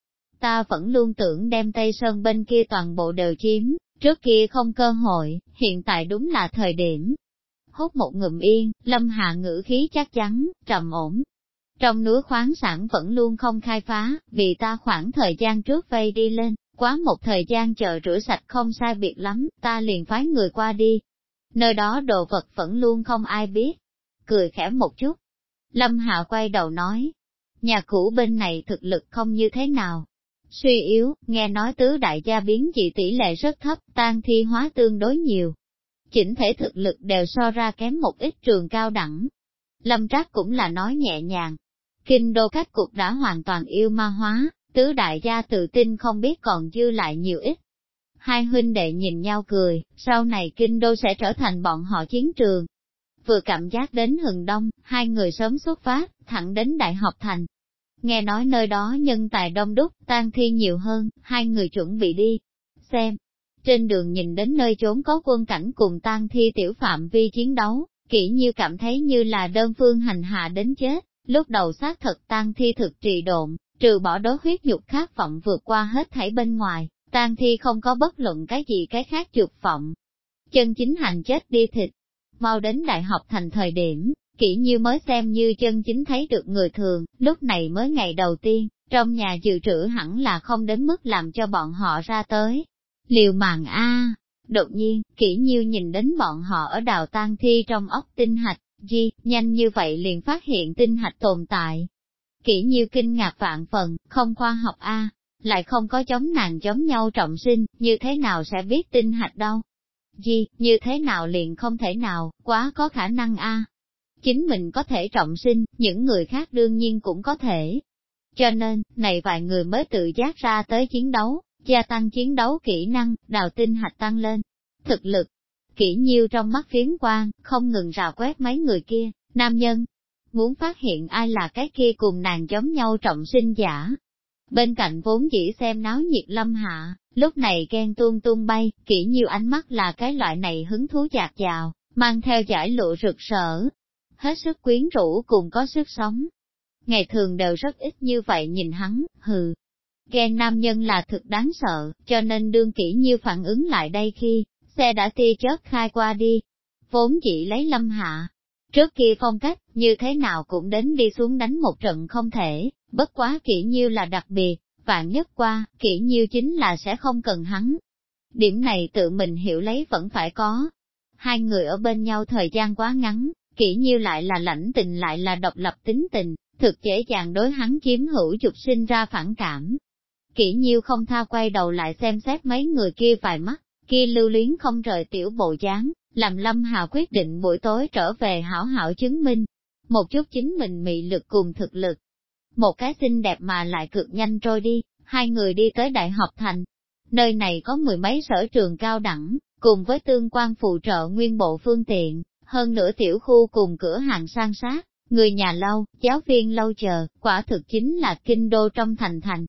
Ta vẫn luôn tưởng đem Tây Sơn bên kia toàn bộ đều chiếm, trước kia không cơ hội, hiện tại đúng là thời điểm. Hút một ngụm yên, Lâm Hạ ngữ khí chắc chắn, trầm ổn. Trong núi khoáng sản vẫn luôn không khai phá, vì ta khoảng thời gian trước vây đi lên, Quá một thời gian chờ rửa sạch không sai biệt lắm, ta liền phái người qua đi. Nơi đó đồ vật vẫn luôn không ai biết. Cười khẽ một chút. Lâm Hạ quay đầu nói, nhà cũ bên này thực lực không như thế nào. Suy yếu, nghe nói tứ đại gia biến dị tỷ lệ rất thấp, tan thi hóa tương đối nhiều. Chỉnh thể thực lực đều so ra kém một ít trường cao đẳng. Lâm Trác cũng là nói nhẹ nhàng. Kinh đô các cục đã hoàn toàn yêu ma hóa, Tứ đại gia tự tin không biết còn dư lại nhiều ít. Hai huynh đệ nhìn nhau cười, sau này kinh đô sẽ trở thành bọn họ chiến trường. Vừa cảm giác đến hừng đông, hai người sớm xuất phát, thẳng đến Đại học Thành. Nghe nói nơi đó nhân tài đông đúc, tan thi nhiều hơn, hai người chuẩn bị đi. Xem, trên đường nhìn đến nơi trốn có quân cảnh cùng tan thi tiểu phạm vi chiến đấu, kỹ như cảm thấy như là đơn phương hành hạ đến chết, lúc đầu xác thật tan thi thực trì độn, trừ bỏ đối huyết nhục khát vọng vượt qua hết thảy bên ngoài, tan thi không có bất luận cái gì cái khác trượt vọng. Chân chính hành chết đi thịt, mau đến đại học thành thời điểm, kỹ như mới xem như chân chính thấy được người thường, lúc này mới ngày đầu tiên, trong nhà dự trữ hẳn là không đến mức làm cho bọn họ ra tới. Liều màng a đột nhiên, kỹ nhiêu nhìn đến bọn họ ở đào tang thi trong ốc tinh hạch, di, nhanh như vậy liền phát hiện tinh hạch tồn tại, Kỹ nhiêu kinh ngạc vạn phần, không khoa học a lại không có chống nàng chống nhau trọng sinh, như thế nào sẽ biết tinh hạch đâu. Gì, như thế nào liền không thể nào, quá có khả năng a Chính mình có thể trọng sinh, những người khác đương nhiên cũng có thể. Cho nên, này vài người mới tự giác ra tới chiến đấu, gia tăng chiến đấu kỹ năng, đào tinh hạch tăng lên. Thực lực, kỹ nhiêu trong mắt phiến quang, không ngừng rào quét mấy người kia, nam nhân, muốn phát hiện ai là cái kia cùng nàng giống nhau trọng sinh giả. Bên cạnh vốn chỉ xem náo nhiệt lâm hạ, lúc này ghen tuôn tung bay, kỹ nhiều ánh mắt là cái loại này hứng thú chạc chào, mang theo giải lụa rực rỡ, hết sức quyến rũ cùng có sức sống. Ngày thường đều rất ít như vậy nhìn hắn, hừ. Ghen nam nhân là thực đáng sợ, cho nên đương kỹ như phản ứng lại đây khi, xe đã tia chớp khai qua đi. Vốn chỉ lấy lâm hạ, Trước kia phong cách, như thế nào cũng đến đi xuống đánh một trận không thể, bất quá kỹ nhiêu là đặc biệt, vạn nhất qua, kỹ nhiêu chính là sẽ không cần hắn. Điểm này tự mình hiểu lấy vẫn phải có. Hai người ở bên nhau thời gian quá ngắn, kỹ nhiêu lại là lãnh tình lại là độc lập tính tình, thực dễ dàng đối hắn chiếm hữu dục sinh ra phản cảm. Kỹ nhiêu không tha quay đầu lại xem xét mấy người kia vài mắt, kia lưu luyến không rời tiểu bộ dáng, làm Lâm Hà quyết định buổi tối trở về hảo hảo chứng minh, một chút chính mình mị lực cùng thực lực. Một cái xinh đẹp mà lại cực nhanh trôi đi, hai người đi tới Đại học Thành. Nơi này có mười mấy sở trường cao đẳng, cùng với tương quan phụ trợ nguyên bộ phương tiện, hơn nữa tiểu khu cùng cửa hàng sang sát, người nhà lâu, giáo viên lâu chờ, quả thực chính là kinh đô trong thành thành.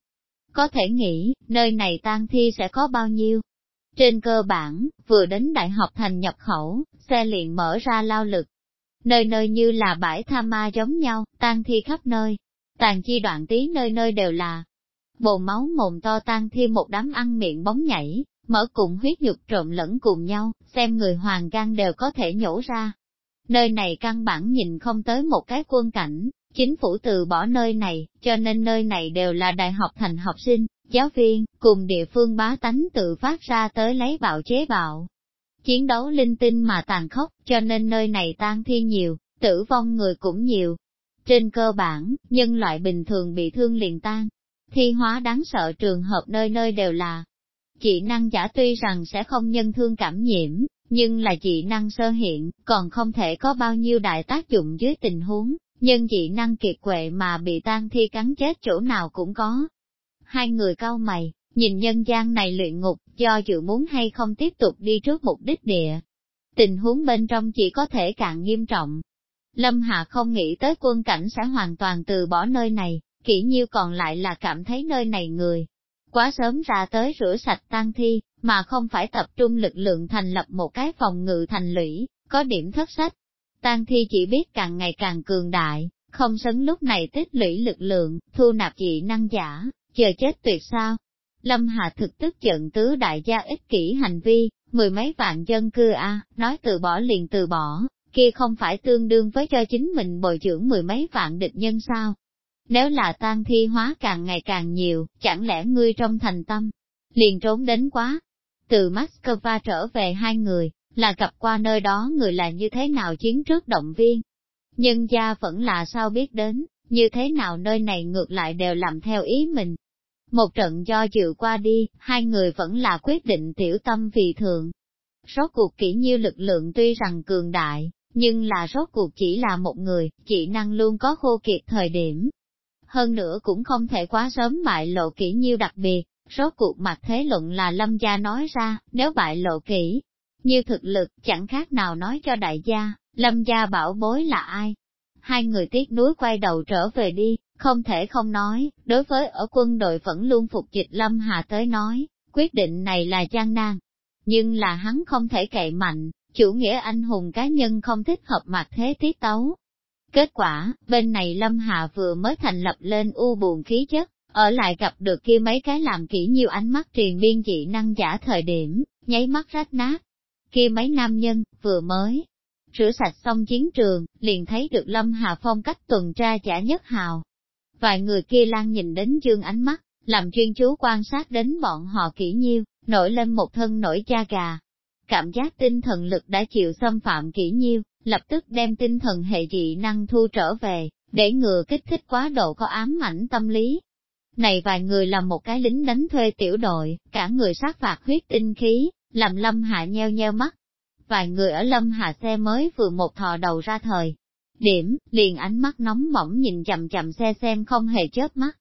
Có thể nghĩ, nơi này tang thi sẽ có bao nhiêu? Trên cơ bản, vừa đến đại học thành nhập khẩu, xe liền mở ra lao lực. Nơi nơi như là bãi tha ma giống nhau, tang thi khắp nơi. Tàn chi đoạn tí nơi nơi đều là bồn máu mồm to tan thi một đám ăn miệng bóng nhảy, mở cùng huyết nhục trộn lẫn cùng nhau, xem người hoàng gan đều có thể nhổ ra. Nơi này căn bản nhìn không tới một cái quân cảnh, chính phủ từ bỏ nơi này, cho nên nơi này đều là đại học thành học sinh, giáo viên, cùng địa phương bá tánh tự phát ra tới lấy bạo chế bạo. Chiến đấu linh tinh mà tàn khốc, cho nên nơi này tan thi nhiều, tử vong người cũng nhiều. Trên cơ bản, nhân loại bình thường bị thương liền tan. Thi hóa đáng sợ trường hợp nơi nơi đều là. Chị năng giả tuy rằng sẽ không nhân thương cảm nhiễm, nhưng là chị năng sơ hiện, còn không thể có bao nhiêu đại tác dụng dưới tình huống, nhân chị năng kiệt quệ mà bị tan thi cắn chết chỗ nào cũng có. Hai người cao mày, nhìn nhân gian này luyện ngục, do dự muốn hay không tiếp tục đi trước mục đích địa. Tình huống bên trong chỉ có thể càng nghiêm trọng. Lâm Hạ không nghĩ tới quân cảnh sẽ hoàn toàn từ bỏ nơi này, kỹ nhiêu còn lại là cảm thấy nơi này người. Quá sớm ra tới rửa sạch tan thi, mà không phải tập trung lực lượng thành lập một cái phòng ngự thành lũy, có điểm thất sách. Tan thi chỉ biết càng ngày càng cường đại, không sấn lúc này tích lũy lực lượng, thu nạp dị năng giả, chờ chết tuyệt sao. Lâm Hà thực tức giận tứ đại gia ích kỷ hành vi, mười mấy vạn dân cư a nói từ bỏ liền từ bỏ, kia không phải tương đương với cho chính mình bồi dưỡng mười mấy vạn địch nhân sao. Nếu là tan thi hóa càng ngày càng nhiều, chẳng lẽ ngươi trong thành tâm, liền trốn đến quá. Từ Moscow trở về hai người, là gặp qua nơi đó người là như thế nào chiến trước động viên. Nhân gia vẫn là sao biết đến, như thế nào nơi này ngược lại đều làm theo ý mình. Một trận do dự qua đi, hai người vẫn là quyết định tiểu tâm vì thượng. Rốt cuộc kỹ nhiêu lực lượng tuy rằng cường đại, nhưng là rốt cuộc chỉ là một người, chỉ năng luôn có khô kiệt thời điểm. Hơn nữa cũng không thể quá sớm bại lộ kỹ nhiêu đặc biệt, rốt cuộc mặt thế luận là lâm gia nói ra, nếu bại lộ kỹ, như thực lực chẳng khác nào nói cho đại gia, lâm gia bảo bối là ai. Hai người tiếc núi quay đầu trở về đi, không thể không nói, đối với ở quân đội vẫn luôn phục dịch lâm hà tới nói, quyết định này là gian nan. Nhưng là hắn không thể cậy mạnh, chủ nghĩa anh hùng cá nhân không thích hợp mặt thế tiết tấu. Kết quả, bên này Lâm Hà vừa mới thành lập lên u buồn khí chất, ở lại gặp được kia mấy cái làm kỹ nhiều ánh mắt truyền biên dị năng giả thời điểm, nháy mắt rách nát. Kia mấy nam nhân, vừa mới rửa sạch xong chiến trường, liền thấy được Lâm Hà phong cách tuần tra giả nhất hào. Vài người kia lan nhìn đến dương ánh mắt, làm chuyên chú quan sát đến bọn họ kỹ nhiêu, nổi lên một thân nổi da gà, cảm giác tinh thần lực đã chịu xâm phạm kỹ nhiêu, lập tức đem tinh thần hệ dị năng thu trở về, để ngừa kích thích quá độ có ám ảnh tâm lý. Này vài người là một cái lính đánh thuê tiểu đội, cả người sát phạt huyết tinh khí, làm lâm hạ nheo nheo mắt. Vài người ở lâm hạ xe mới vừa một thò đầu ra thời. Điểm, liền ánh mắt nóng bỏng nhìn chậm chậm xe xem không hề chớp mắt.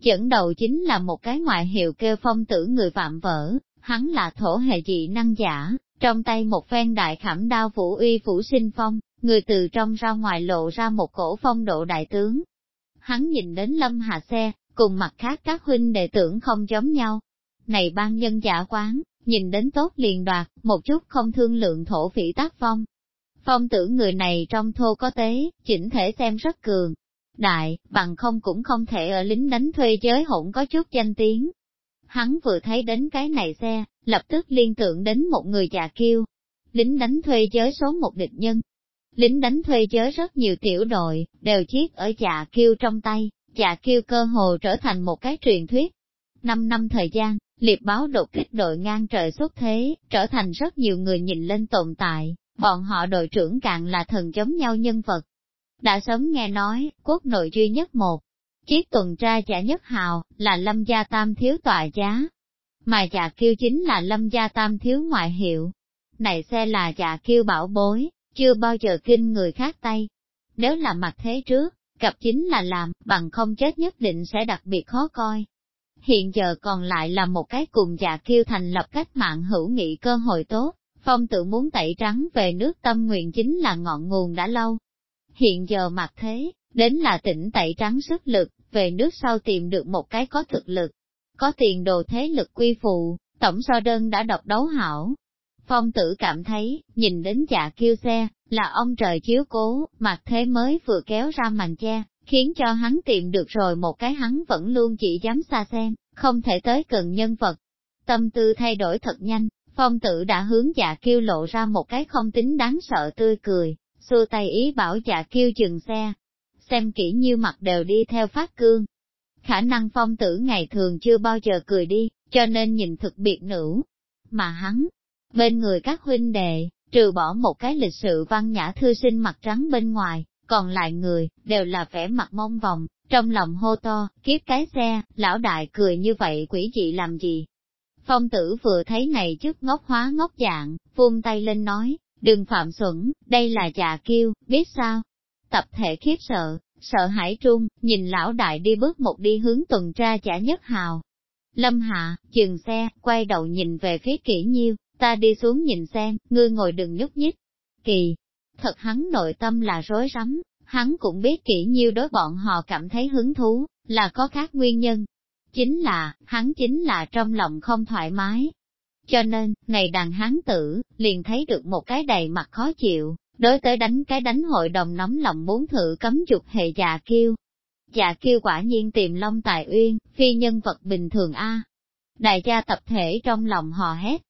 Dẫn đầu chính là một cái ngoại hiệu kêu phong tử người phạm vỡ, hắn là thổ hệ dị năng giả, trong tay một phen đại khảm đao phủ uy phủ sinh phong, người từ trong ra ngoài lộ ra một cổ phong độ đại tướng. Hắn nhìn đến lâm hạ xe, cùng mặt khác các huynh đệ tưởng không giống nhau. Này ban nhân giả quán, nhìn đến tốt liền đoạt, một chút không thương lượng thổ phỉ tác phong. Phong tưởng người này trong thô có tế, chỉnh thể xem rất cường. Đại, bằng không cũng không thể ở lính đánh thuê giới hỗn có chút danh tiếng. Hắn vừa thấy đến cái này xe, lập tức liên tưởng đến một người già kêu Lính đánh thuê giới số một địch nhân. Lính đánh thuê giới rất nhiều tiểu đội, đều chiếc ở già kêu trong tay, già kêu cơ hồ trở thành một cái truyền thuyết. Năm năm thời gian, liệt báo đột kích đội ngang trời xuất thế, trở thành rất nhiều người nhìn lên tồn tại, bọn họ đội trưởng càng là thần giống nhau nhân vật. Đã sớm nghe nói, quốc nội duy nhất một, chiếc tuần tra giả nhất hào, là lâm gia tam thiếu tọa giá, mà giả kêu chính là lâm gia tam thiếu ngoại hiệu. này xe là giả kêu bảo bối, chưa bao giờ kinh người khác tay. Nếu là mặt thế trước, gặp chính là làm, bằng không chết nhất định sẽ đặc biệt khó coi. Hiện giờ còn lại là một cái cùng dạ kiêu thành lập cách mạng hữu nghị cơ hội tốt, phong tự muốn tẩy trắng về nước tâm nguyện chính là ngọn nguồn đã lâu. Hiện giờ mặt thế, đến là tỉnh tẩy trắng sức lực, về nước sau tìm được một cái có thực lực, có tiền đồ thế lực quy phụ, tổng so đơn đã độc đấu hảo. Phong tử cảm thấy, nhìn đến dạ kiêu xe, là ông trời chiếu cố, mặt thế mới vừa kéo ra màn che, khiến cho hắn tìm được rồi một cái hắn vẫn luôn chỉ dám xa xem, không thể tới gần nhân vật. Tâm tư thay đổi thật nhanh, phong tử đã hướng dạ kiêu lộ ra một cái không tính đáng sợ tươi cười, xua tay ý bảo dạ kiêu dừng xe. Xem kỹ như mặt đều đi theo phát cương. Khả năng phong tử ngày thường chưa bao giờ cười đi, cho nên nhìn thực biệt nữ. Mà hắn, bên người các huynh đệ, trừ bỏ một cái lịch sự văn nhã thư sinh mặt trắng bên ngoài, còn lại người, đều là vẻ mặt mong vòng, trong lòng hô to, kiếp cái xe, lão đại cười như vậy quỷ dị làm gì. Phong tử vừa thấy này chức ngốc hóa ngốc dạng, vung tay lên nói, đừng phạm xuẩn, đây là già kiêu, biết sao? Tập thể khiếp sợ, sợ hãi trung, nhìn lão đại đi bước một đi hướng tuần tra chả nhất hào. Lâm hạ, dừng xe, quay đầu nhìn về phía kỹ nhiêu, ta đi xuống nhìn xem, ngươi ngồi đừng nhúc nhích. Kỳ, thật hắn nội tâm là rối rắm, hắn cũng biết kỹ nhiêu đối bọn họ cảm thấy hứng thú, là có khác nguyên nhân. Chính là, hắn chính là trong lòng không thoải mái. Cho nên, ngày đàn hắn tử, liền thấy được một cái đầy mặt khó chịu, đối tới đánh cái đánh hội đồng nóng lòng muốn thử cấm dục hệ già kiêu. già kiêu quả nhiên tìm long tài uyên, phi nhân vật bình thường A. Đại gia tập thể trong lòng hò hét.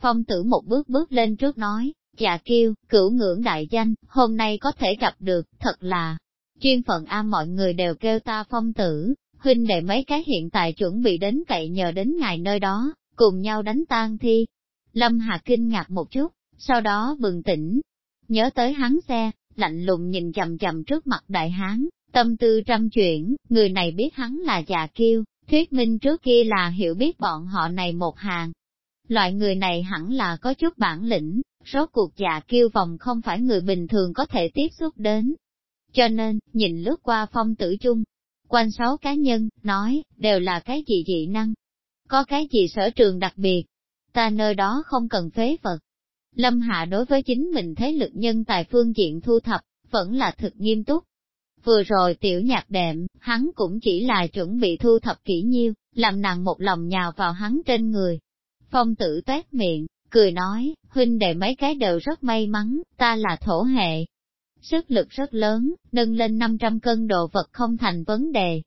Phong tử một bước bước lên trước nói, già kiêu, cửu ngưỡng đại danh, hôm nay có thể gặp được, thật là, chuyên phận A mọi người đều kêu ta phong tử, huynh đệ mấy cái hiện tại chuẩn bị đến cậy nhờ đến ngài nơi đó, cùng nhau đánh tan thi. Lâm Hà kinh ngạc một chút, sau đó bừng tỉnh, nhớ tới hắn xe, lạnh lùng nhìn chầm chầm trước mặt đại hán, tâm tư trăm chuyển, người này biết hắn là già kiêu, thuyết minh trước kia là hiểu biết bọn họ này một hàng. Loại người này hẳn là có chút bản lĩnh, rốt cuộc già kiêu vòng không phải người bình thường có thể tiếp xúc đến. Cho nên, nhìn lướt qua phong tử chung, quanh sáu cá nhân, nói, đều là cái gì dị năng. Có cái gì sở trường đặc biệt, ta nơi đó không cần phế vật. Lâm Hạ đối với chính mình thế lực nhân tài phương diện thu thập, vẫn là thực nghiêm túc. Vừa rồi tiểu nhạc đệm, hắn cũng chỉ là chuẩn bị thu thập kỹ nhiêu, làm nàng một lòng nhào vào hắn trên người. Phong tử toét miệng, cười nói, huynh đệ mấy cái đều rất may mắn, ta là thổ hệ. Sức lực rất lớn, nâng lên 500 cân đồ vật không thành vấn đề.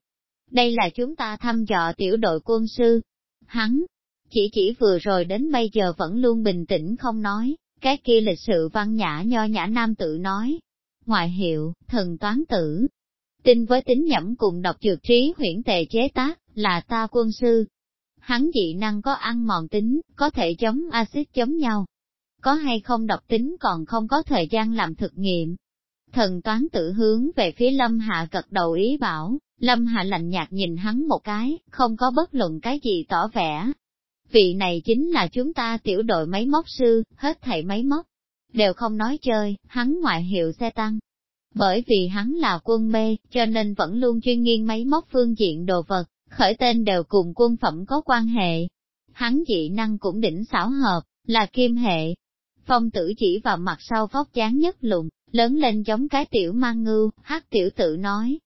Đây là chúng ta thăm dò tiểu đội quân sư. Hắn, chỉ chỉ vừa rồi đến bây giờ vẫn luôn bình tĩnh không nói, cái kia lịch sự văn nhã nho nhã nam tự nói. Ngoại hiệu, thần toán tử. Tin với tính nhẩm cùng đọc dược trí huyển tề chế tác, là ta quân sư, hắn dị năng có ăn mòn tính, có thể chống axit chống nhau. Có hay không độc tính còn không có thời gian làm thực nghiệm. Thần toán tử hướng về phía Lâm Hạ cật đầu ý bảo, Lâm Hạ lạnh nhạt nhìn hắn một cái, không có bất luận cái gì tỏ vẻ. Vị này chính là chúng ta tiểu đội máy móc sư, hết thảy máy móc. Đều không nói chơi, hắn ngoại hiệu xe tăng. Bởi vì hắn là quân mê, cho nên vẫn luôn chuyên nghiên máy móc phương diện đồ vật, khởi tên đều cùng quân phẩm có quan hệ. Hắn dị năng cũng đỉnh xảo hợp, là kim hệ. Phong tử chỉ vào mặt sau vóc dáng nhất lùng, lớn lên giống cái tiểu mang ngưu, hát tiểu tự nói.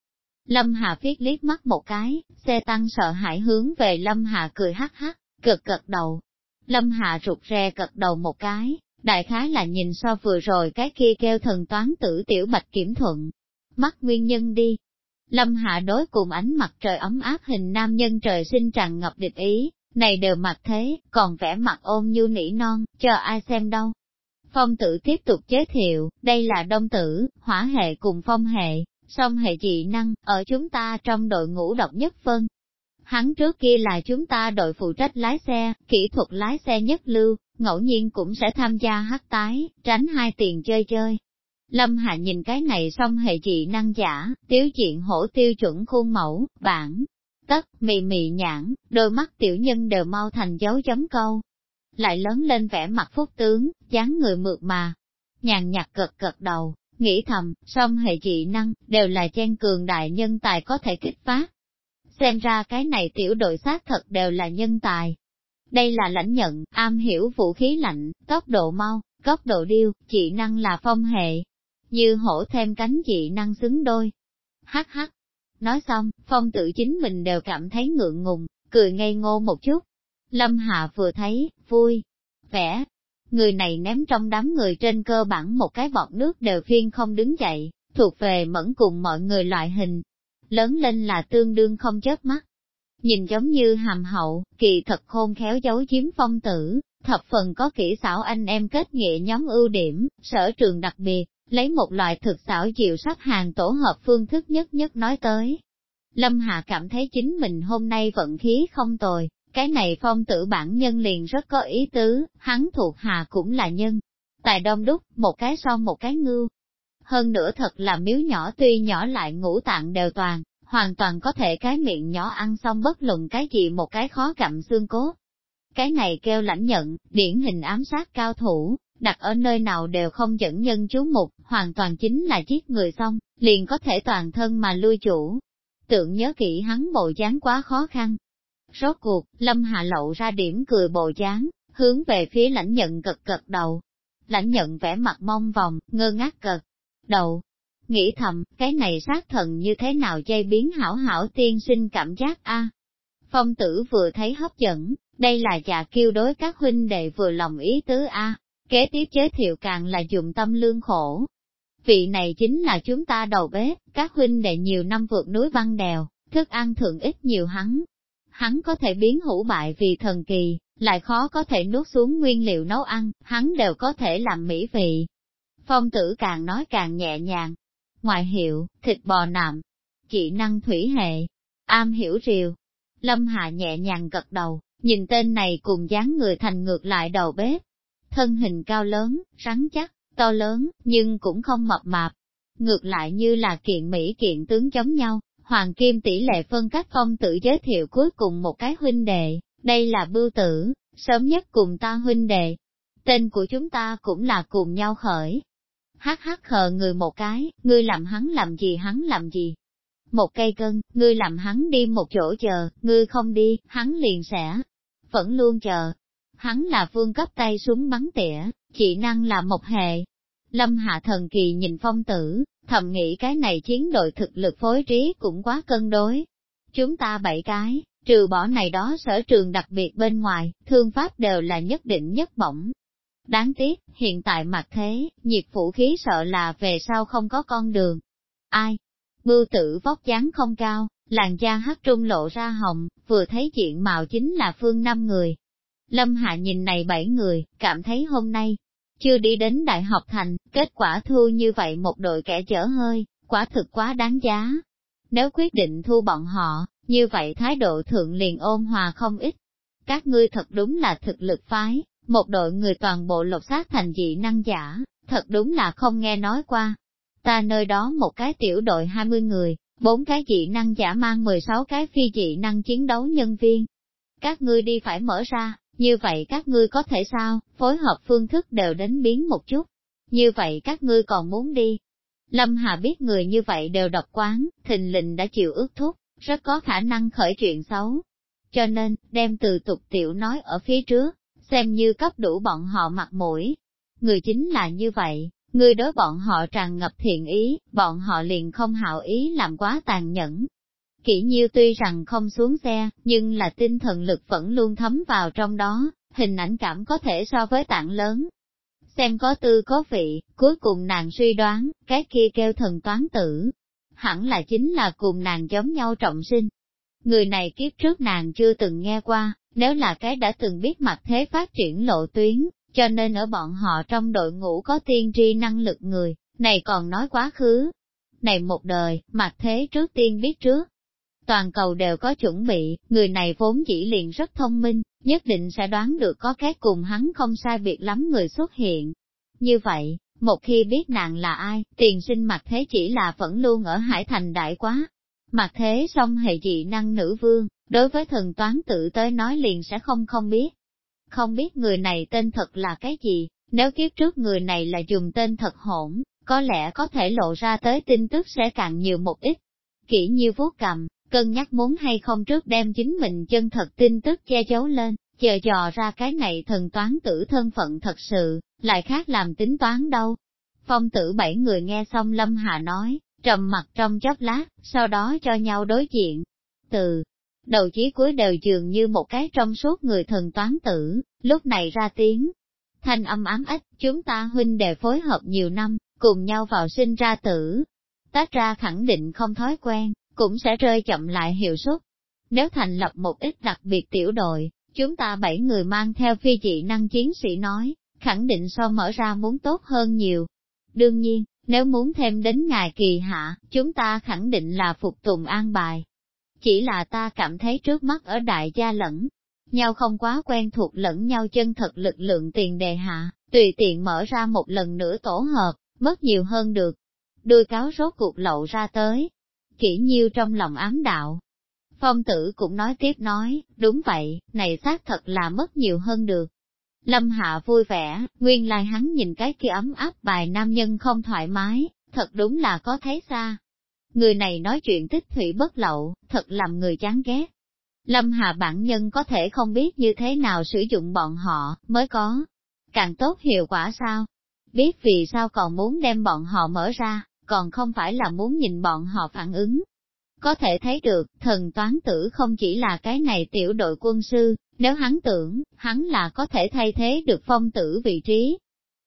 Lâm Hà viết liếc mắt một cái, xe tăng sợ hãi hướng về Lâm Hà cười hắc hắc, cực cật đầu. Lâm hạ rụt rè cật đầu một cái, đại khái là nhìn so vừa rồi cái kia kêu thần toán tử tiểu bạch kiểm thuận. Mắt nguyên nhân đi, Lâm Hạ đối cùng ánh mặt trời ấm áp hình nam nhân trời sinh tràn ngập địch ý, này đều mặt thế, còn vẻ mặt ôm như nỉ non, chờ ai xem đâu. Phong tử tiếp tục giới thiệu, đây là đông tử, hỏa hệ cùng phong hệ, song hệ dị năng, ở chúng ta trong đội ngũ độc nhất phân. Hắn trước kia là chúng ta đội phụ trách lái xe, kỹ thuật lái xe nhất lưu, ngẫu nhiên cũng sẽ tham gia hát tái, tránh hai tiền chơi chơi, Lâm Hạ nhìn cái này xong hệ dị năng giả, tiếu diện hổ tiêu chuẩn khuôn mẫu, bản, tất, mị mị nhãn, đôi mắt tiểu nhân đều mau thành dấu chấm câu. lại lớn lên vẻ mặt phúc tướng, dáng người mượt mà. Nhàn nhạt cực cực đầu, nghĩ thầm, song hệ dị năng, đều là chen cường đại nhân tài có thể kích phát. Xem ra cái này tiểu đội sát thật đều là nhân tài. Đây là lãnh nhận, am hiểu vũ khí lạnh, tốc độ mau, góc độ điêu, chỉ năng là phong hệ. Như hổ thêm cánh dị năng xứng đôi. Hắc hắc. Nói xong, phong tự chính mình đều cảm thấy ngượng ngùng, cười ngây ngô một chút. Lâm Hạ vừa thấy, vui, vẻ. Người này ném trong đám người trên cơ bản một cái bọt nước đều phiên không đứng dậy, thuộc về mẫn cùng mọi người loại hình. Lớn lên là tương đương không chớp mắt. Nhìn giống như hàm hậu, kỳ thật khôn khéo giấu chiếm phong tử, thập phần có kỹ xảo anh em kết nghĩa nhóm ưu điểm, sở trường đặc biệt, lấy một loại thực xảo diệu sắc hàng tổ hợp phương thức nhất nhất nói tới. Lâm Hạ cảm thấy chính mình hôm nay vận khí không tồi, cái này phong tử bản nhân liền rất có ý tứ, hắn thuộc hạ cũng là nhân. Tài đông đúc, một cái so một cái ngưu. Hơn nữa thật là miếu nhỏ tuy nhỏ lại ngũ tạng đều toàn, hoàn toàn có thể cái miệng nhỏ ăn xong bất luận cái gì một cái khó gặm xương cốt. Cái này kêu lãnh nhận, điển hình ám sát cao thủ, đặt ở nơi nào đều không dẫn nhân chú mục, hoàn toàn chính là giết người xong, liền có thể toàn thân mà lui chủ. Tượng nhớ kỹ hắn bộ dáng quá khó khăn. Rốt cuộc, Lâm Hạ lậu ra điểm cười bộ dáng, hướng về phía lãnh nhận cật cật đầu. Lãnh nhận vẻ mặt mong vòng, ngơ ngác cật đầu. Nghĩ thầm, cái này sát thần như thế nào dây biến hảo hảo tiên sinh cảm giác a Phong tử vừa thấy hấp dẫn, đây là già kêu đối các huynh đệ vừa lòng ý tứ a Kế tiếp giới thiệu càng là dụng tâm lương khổ. Vị này chính là chúng ta đầu bếp, các huynh đệ nhiều năm vượt núi băng đèo, thức ăn thượng ít nhiều hắn. Hắn có thể biến hữu bại vì thần kỳ, lại khó có thể nuốt xuống nguyên liệu nấu ăn, hắn đều có thể làm mỹ vị. Phong tử càng nói càng nhẹ nhàng. Ngoại hiệu, thịt bò nạm, chị năng thủy hệ, am hiểu rìu. Lâm Hạ nhẹ nhàng gật đầu, nhìn tên này cùng dáng người thành ngược lại đầu bếp, thân hình cao lớn, rắn chắc, to lớn, nhưng cũng không mập mạp. Ngược lại như là kiện Mỹ kiện tướng giống nhau, Hoàng Kim tỷ lệ phân cách phong Tử giới thiệu cuối cùng một cái huynh đệ, đây là bưu tử, sớm nhất cùng ta huynh đệ. Tên của chúng ta cũng là cùng nhau khởi. Hát hát khờ người một cái, ngươi làm hắn làm gì hắn làm gì. Một cây cân, ngươi làm hắn đi một chỗ chờ, ngươi không đi, hắn liền sẽ, vẫn luôn chờ, hắn là phương cấp tay súng bắn tỉa, chỉ năng là một hệ. Lâm hạ thần kỳ nhìn phong tử, thầm nghĩ cái này chiến đội thực lực phối trí cũng quá cân đối. Chúng ta bảy cái, trừ bỏ này đó sở trường đặc biệt bên ngoài, thương pháp đều là nhất định nhất bổng. Đáng tiếc, hiện tại mặt thế, nhiệt vũ khí sợ là về sau không có con đường. Ai? Bưu tử vóc dáng không cao, làn da hắc trung lộ ra hồng, vừa thấy chuyện mạo chính là phương năm người, Lâm Hạ nhìn này bảy người, cảm thấy hôm nay, chưa đi đến Đại học thành, kết quả thu như vậy một đội kẻ chở hơi, quả thực quá đáng giá. Nếu quyết định thu bọn họ, như vậy thái độ thượng liền ôn hòa không ít. Các ngươi thật đúng là thực lực phái, một đội người toàn bộ lột xác thành dị năng giả, thật đúng là không nghe nói qua. Ta nơi đó một cái tiểu đội 20 người, bốn cái dị năng giả mang 16 cái phi dị năng chiến đấu nhân viên. Các ngươi đi phải mở ra, như vậy các ngươi có thể sao, phối hợp phương thức đều đến biến một chút. Như vậy các ngươi còn muốn đi. Lâm Hà biết người như vậy đều độc quán, thình lình đã chịu ước thúc, rất có khả năng khởi chuyện xấu. Cho nên, đem từ tục tiểu nói ở phía trước, xem như cấp đủ bọn họ mặt mũi. Người chính là như vậy, người đối bọn họ tràn ngập thiện ý, bọn họ liền không hảo ý làm quá tàn nhẫn, Kỷ nhiêu tuy rằng không xuống xe, nhưng là tinh thần lực vẫn luôn thấm vào trong đó, hình ảnh cảm có thể so với tảng lớn. Xem có tư có vị, cuối cùng nàng suy đoán, cái kia kêu thần toán tử. Hẳn là chính là cùng nàng giống nhau trọng sinh. Người này kiếp trước nàng chưa từng nghe qua, nếu là cái đã từng biết mặt thế phát triển lộ tuyến, cho nên ở bọn họ trong đội ngũ có tiên tri năng lực người, này còn nói quá khứ. Này một đời, mặt thế trước tiên biết trước, toàn cầu đều có chuẩn bị, người này vốn chỉ liền rất thông minh, nhất định sẽ đoán được có cái cùng hắn không sai biệt lắm người xuất hiện. Như vậy, một khi biết nàng là ai, tiền sinh mặt thế chỉ là vẫn luôn ở Hải Thành đại quá. Mặt thế song hệ dị năng nữ vương, đối với thần toán tự tới nói liền sẽ không không biết. không biết người này tên thật là cái gì, nếu kiếp trước người này là dùng tên thật hỗn, có lẽ có thể lộ ra tới tin tức sẽ càng nhiều một ít. Kỹ như vuốt cầm, cân nhắc muốn hay không trước đem chính mình chân thật tin tức che giấu lên, chờ dò ra cái này thần toán tử thân phận thật sự, lại khác làm tính toán đâu. Phong tử bảy người nghe xong Lâm Hà nói, trầm mặt trong chốc lát, sau đó cho nhau đối diện. Từ đầu chí cuối đều dường như một cái trong suốt người thần toán tử, lúc này ra tiếng. Thanh âm ám ếch, chúng ta huynh đệ phối hợp nhiều năm, cùng nhau vào sinh ra tử. Tách ra khẳng định không thói quen, cũng sẽ rơi chậm lại hiệu suất. Nếu thành lập một ít đặc biệt tiểu đội, chúng ta bảy người mang theo phi dị năng chiến sĩ nói, khẳng định so mở ra muốn tốt hơn nhiều. Đương nhiên, nếu muốn thêm đến ngài kỳ hạ, chúng ta khẳng định là phục tùng an bài. Chỉ là ta cảm thấy trước mắt ở đại gia lẫn, nhau không quá quen thuộc lẫn nhau chân thật lực lượng tiền đề hạ, tùy tiện mở ra một lần nữa tổ hợp, mất nhiều hơn được. Đuôi cáo rốt cuộc lậu ra tới. Kỹ nhiêu trong lòng ám đạo. Phong tử cũng nói tiếp nói, đúng vậy, này xác thật là mất nhiều hơn được. Lâm Hạ vui vẻ, nguyên lai hắn nhìn cái kia ấm áp bài nam nhân không thoải mái, thật đúng là có thấy xa. Người này nói chuyện tích thủy bất lậu, thật làm người chán ghét. Lâm Hạ bản nhân có thể không biết như thế nào sử dụng bọn họ, mới có. Càng tốt hiệu quả sao? Biết vì sao còn muốn đem bọn họ mở ra, còn không phải là muốn nhìn bọn họ phản ứng. Có thể thấy được, thần toán tử không chỉ là cái này tiểu đội quân sư, nếu hắn tưởng, hắn là có thể thay thế được phong tử vị trí.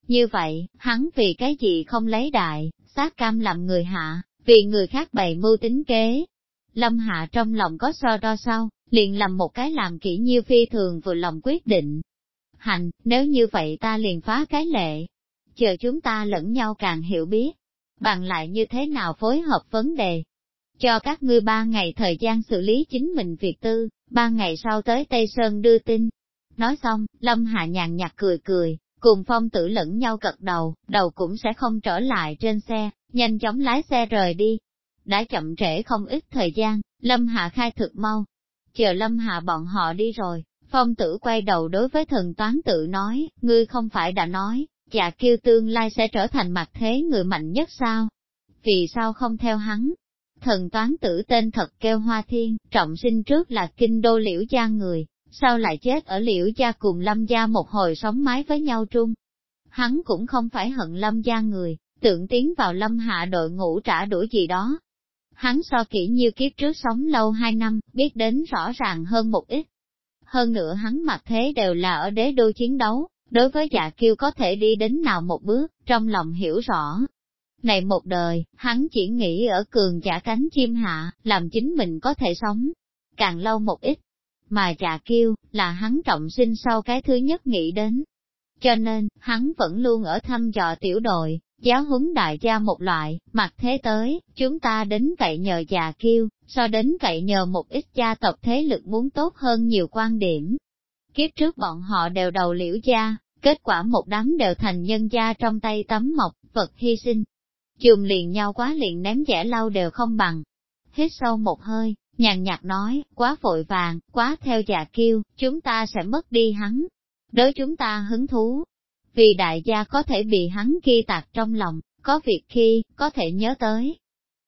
Như vậy, hắn vì cái gì không lấy đại, sát cam làm người hạ, vì người khác bày mưu tính kế. Lâm hạ trong lòng có so đo sau, liền làm một cái làm kỹ nhiêu phi thường vừa lòng quyết định. Hành, nếu như vậy ta liền phá cái lệ. Chờ chúng ta lẫn nhau càng hiểu biết, bằng lại như thế nào phối hợp vấn đề. Cho các ngươi ba ngày thời gian xử lý chính mình việc tư, ba ngày sau tới Tây Sơn đưa tin. Nói xong, Lâm Hạ nhàn nhạt cười cười, cùng phong tử lẫn nhau gật đầu, đầu cũng sẽ không trở lại trên xe, nhanh chóng lái xe rời đi. Đã chậm trễ không ít thời gian, Lâm Hạ khai thực mau. Chờ Lâm Hạ bọn họ đi rồi, phong tử quay đầu đối với thần toán tự nói, ngươi không phải đã nói, dạ kêu tương lai sẽ trở thành mặt thế người mạnh nhất sao? Vì sao không theo hắn? Thần toán tử tên thật kêu Hoa Thiên, trọng sinh trước là kinh đô liễu gia người, sau lại chết ở liễu gia cùng lâm gia một hồi sống mái với nhau trung. Hắn cũng không phải hận lâm gia người, tưởng tiến vào lâm hạ đội ngũ trả đuổi gì đó. Hắn so kỹ như kiếp trước sống lâu hai năm, biết đến rõ ràng hơn một ít. Hơn nữa hắn mặt thế đều là ở đế đô chiến đấu, đối với dạ kiêu có thể đi đến nào một bước, trong lòng hiểu rõ. Này một đời, hắn chỉ nghĩ ở cường giả cánh chim hạ, làm chính mình có thể sống, càng lâu một ít. Mà trà kiêu, là hắn trọng sinh sau cái thứ nhất nghĩ đến. Cho nên, hắn vẫn luôn ở thăm dò tiểu đội, giáo huấn đại gia một loại, mặt thế tới, chúng ta đến cậy nhờ già kiêu, so đến cậy nhờ một ít gia tộc thế lực muốn tốt hơn nhiều quan điểm. Kiếp trước bọn họ đều đầu liễu gia, kết quả một đám đều thành nhân gia trong tay tấm mộc, vật hy sinh. Chùm liền nhau quá liền ném dẻ lau đều không bằng. Hít sâu một hơi, nhàn nhạt nói, quá vội vàng, quá theo già kiêu, chúng ta sẽ mất đi hắn. Đối chúng ta hứng thú, vì đại gia có thể bị hắn ghi tạc trong lòng, có việc khi, có thể nhớ tới.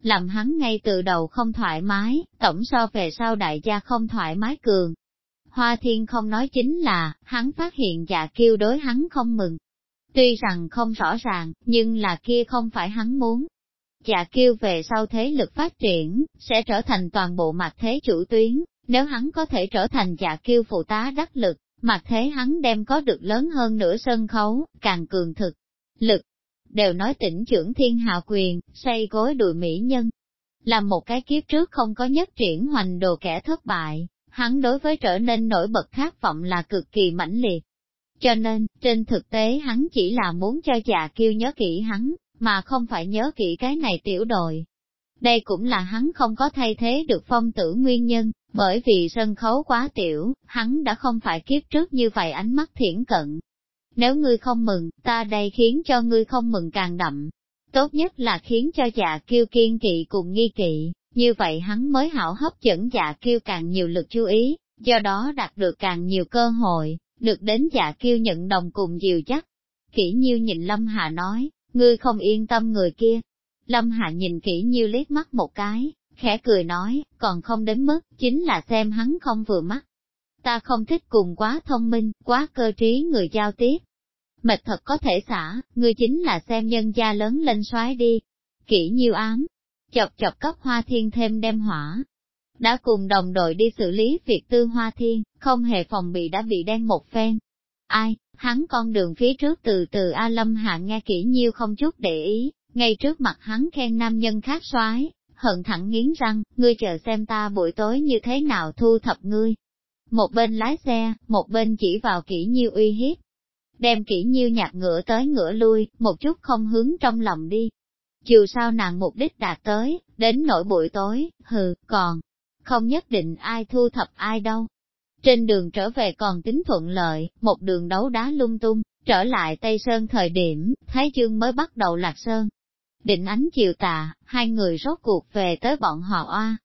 Làm hắn ngay từ đầu không thoải mái, tổng so về sau đại gia không thoải mái cường. Hoa thiên không nói chính là, hắn phát hiện dạ kiêu đối hắn không mừng. Tuy rằng không rõ ràng, nhưng là kia không phải hắn muốn. Dạ kêu về sau thế lực phát triển, sẽ trở thành toàn bộ mặt thế chủ tuyến, nếu hắn có thể trở thành dạ kêu phụ tá đắc lực, Mặt thế hắn đem có được lớn hơn nửa sân khấu, càng cường thực, lực. Đều nói tỉnh trưởng thiên hạ quyền, xây gối đùi mỹ nhân. Làm một cái kiếp trước không có nhất triển hoành đồ kẻ thất bại, hắn đối với trở nên nổi bật khát vọng là cực kỳ mãnh liệt. Cho nên, trên thực tế hắn chỉ là muốn cho già kêu nhớ kỹ hắn, mà không phải nhớ kỹ cái này tiểu đội. Đây cũng là hắn không có thay thế được phong tử nguyên nhân, bởi vì sân khấu quá tiểu, hắn đã không phải kiếp trước như vậy ánh mắt thiển cận. Nếu ngươi không mừng, ta đây khiến cho ngươi không mừng càng đậm. Tốt nhất là khiến cho dạ kiêu kiên kỵ cùng nghi kỵ, như vậy hắn mới hảo hấp dẫn dạ kiêu càng nhiều lực chú ý, do đó đạt được càng nhiều cơ hội, được đến dạ kiêu nhận đồng cùng dìu chắc. Kỷ nhiêu nhìn Lâm Hà nói, ngươi không yên tâm người kia. Lâm Hà nhìn kỹ nhiêu liếc mắt một cái, khẽ cười nói, còn không đến mức, chính là xem hắn không vừa mắt. Ta không thích cùng quá thông minh, quá cơ trí người giao tiếp. Mệt thật có thể xả, ngươi chính là xem nhân gia lớn lên xoái đi. Kỷ nhiêu ám, chọc chọc cấp hoa thiên thêm đem hỏa. Đã cùng đồng đội đi xử lý việc tư hoa thiên, không hề phòng bị đã bị đen một phen. Ai, hắn con đường phía trước từ từ A Lâm Hạ nghe kỹ nhiêu không chút để ý, ngay trước mặt hắn khen nam nhân khác soái hận thẳng nghiến răng, ngươi chờ xem ta buổi tối như thế nào thu thập ngươi. Một bên lái xe, một bên chỉ vào kỹ nhiêu uy hiếp. Đem kỹ nhiêu nhạc ngựa tới ngựa lui, một chút không hướng trong lòng đi. Chiều sao nàng mục đích đạt tới, đến nỗi buổi tối, hừ, còn, không nhất định ai thu thập ai đâu. Trên đường trở về còn tính thuận lợi, một đường đấu đá lung tung, trở lại Tây Sơn thời điểm, Thái Dương mới bắt đầu lạc sơn. Định ánh chiều tà, hai người rốt cuộc về tới bọn họ oa.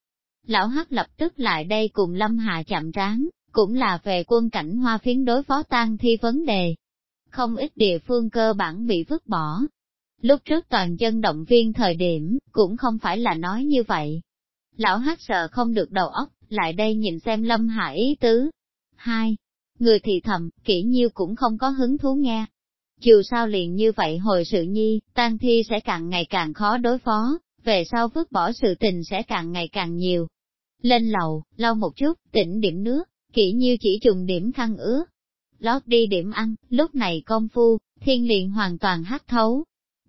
Lão Hắc lập tức lại đây cùng Lâm Hà chậm trán, cũng là về quân cảnh hoa phiến đối phó tan thi vấn đề. Không ít địa phương cơ bản bị vứt bỏ. Lúc trước toàn dân động viên thời điểm, cũng không phải là nói như vậy. Lão hát sợ không được đầu óc, lại đây nhìn xem Lâm Hạ ý tứ. Hai, người thì thầm, kỹ nhiêu cũng không có hứng thú nghe. Dù sao liền như vậy hồi sự nhi, tan thi sẽ càng ngày càng khó đối phó, về sau vứt bỏ sự tình sẽ càng ngày càng nhiều. Lên lầu, lau một chút, tỉnh điểm nước, kỹ nhiêu chỉ trùng điểm khăn ứa. Lót đi điểm ăn, lúc này công phu, thiên liền hoàn toàn hát thấu.